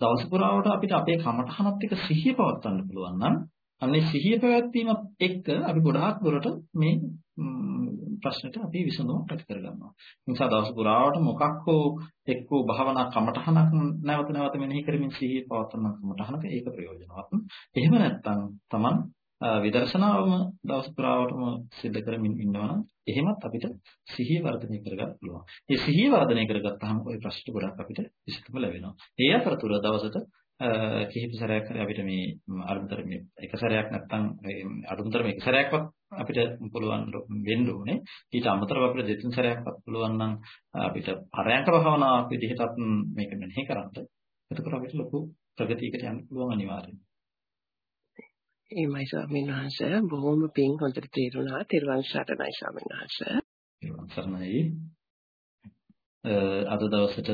දවස පුරාවට අපිට අපේ කමඨහනත් එක්ක සිහිය පවත්වන්න පුළුවන් නම් අන්නේ සිහිය පැවැත්වීමත් එක්ක අපි ගොඩාක් දුරට මේ ප්‍රශ්නෙට අපි විසඳුමක් ඇති කරගන්නවා. ඒ නිසා දවස් පුරාවට මොකක් හෝ එක්කෝ භාවනා කමටහනක් නැවත නැවත මෙනෙහි කරමින් සිහිය පවත්වන කමටහනක ඒක ප්‍රයෝජනවත්. එහෙම නැත්නම් Taman විදර්ශනාවම දවස් පුරාවටම සිද්ධ කරමින් ඉන්නවනම් එහෙමත් අපිට සිහිය වර්ධනය කරගන්න පුළුවන්. මේ සිහිය වර්ධනය කරගත්තාම ওই ප්‍රශ්න ගොඩක් අපිට විසඳුම ලැබෙනවා. ඒ අතරතුර දවසට කිහිප සැරයක් හරි අපිට මේ අරුතර මේ එක සැරයක් නැත්නම් අරුතරම එක සැරයක්වත් අපිට පුළුවන් වෙන්න ඕනේ. ඊට අමතරව අපිට දෙතුන් සැරයක්වත් පුළුවන් නම් අපිට පරයන්ක භාවනාවක් විදිහටත් මේක මෙනෙහි කරන්න. එතකොට අපිට ලොකු ප්‍රගතියකට යන්න පුළුවන් අනිවාර්යයෙන් එහෙමයි ස්වාමීන් වහන්සේ. බොහොම පිං හොඳට තේරුණා. තෙරුවන් සරණයි ස්වාමීන් වහන්සේ. තෙරුවන් සරණයි. අද දවසට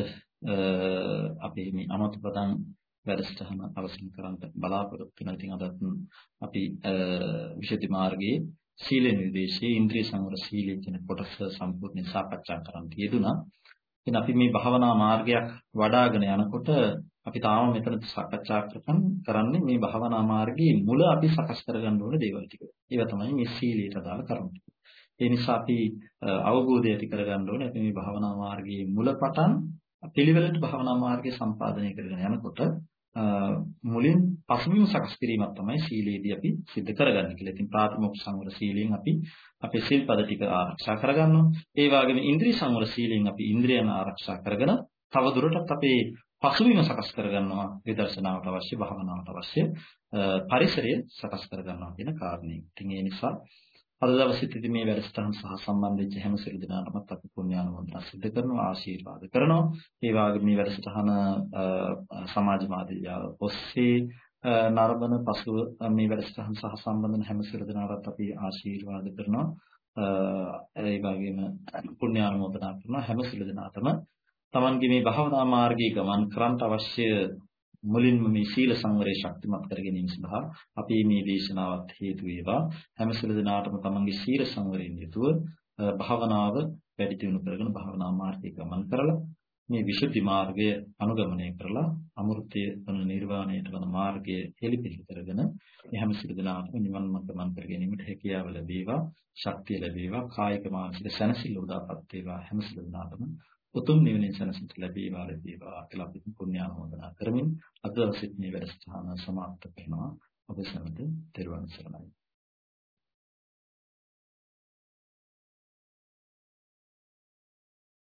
අපි මේ අමත ප්‍රදාන වැඩසටහන අවසන් කරන්න බලාපොරොත්තු වෙනවා. ඉතින් අදත් අපි විශේෂ මාර්ගයේ සීල නිර්දේශයේ ඉන්ද්‍රිය සංවර සීලය කියන කොටස සම්පූර්ණයෙන් සාකච්ඡා කරන්න යෙදුණා. ඉතින් අපි මේ භාවනා මාර්ගයක් වඩ아가න යනකොට අපි තාම මෙතන සාකච්ඡා කරන්නේ මේ භාවනා මාර්ගයේ මුල අපි සකස් කරගන්න ඕන දේවල් ටික. ඒවා තමයි මේ සීලයට අදාළ කරුණු. ඒ නිසා අපි අවබෝධය ඇති කරගන්න ඕනේ අපි මේ භාවනා මාර්ගයේ මුල පටන් පිළිවෙලට භාවනා මාර්ගය සම්පාදනය කරගෙන යනකොට මුලින් පසුබිම සකස් කිරීමක් තමයි සීලේදී අපි සිද්ධ කරගන්නේ කියලා. ඉතින් ප්‍රාථමික සංවර සීලයෙන් අපි අපේ සිල්පද ටික ආරක්ෂා කරගන්නවා. ඒ වගේම ඉන්ද්‍රිය සංවර සීලයෙන් අපි ඉන්ද්‍රියන් ආරක්ෂා කරගෙන තව දුරටත් අපේ පසුබිම සකස් කරගන්නවා විදර්ශනාවට අවශ්‍ය භාවනාවට අවශ්‍ය පරිසරය සකස් කරගන්නවා කියන කාරණේ. ඉතින් ඒ නිසා අද දවසේදී මේ වැඩසටහන සහ සම්බන්ධ වෙච්ච හැම සියලු දෙනාටමත් අපි පුණ්‍යානුමෝදනා සිදු කරනවා ආශිර්වාද කරනවා. ඒ වගේම මේ වැඩසටහන සමාජ මාධ්‍ය ඔස්සේ නරඹන පසුව මේ වැඩසටහන සහ සම්බන්ධ වෙන හැම සියලු දෙනාටත් අපි ආශිර්වාද කරනවා. ඒ වගේම පුණ්‍යානුමෝදනා කරනවා හැම සියලු දෙනාටම තමන්ගේ මේ භාවනා මාර්ගයේ ගමන් කරන්න අවශ්‍ය මුලින්ම මේ සීල සංවරය ශක්තිමත් කර ගැනීම සඳහා අපි මේ දේශනාවත් හේතු වේවා. හැම සිළු දිනාටම තමන්ගේ සීල සංවරයෙන් යුතුව භාවනාව වැඩි දියුණු කරගෙන භාවනා මාර්ගයේ ගමන් කරලා මේ විසුද්ධි මාර්ගය අනුගමනය කරලා අමෘතය වන නිර්වාණයට වන මාර්ගය හෙළිපෙළි කරගෙන මේ හැම සිළු දිනාටම නිවන් මඟ ගමන් කර ගැනීමට හැකියාව ලැබේවා ශක්තිය ලැබේවා කායික මානසික සැනසෙල්ල උදාපත් වේවා හැම සිළු දිනාටම. උතුම් නිවනින් සැනසෙන්න ලැබේවා ලැබේවා කියලා අපි පුණ්‍යානුමෝදනා කරමින් අද දවසේ මේ වැඩසටහන සමාප්ත කරනවා ඔබ සැමට තෙරුවන් සරණයි.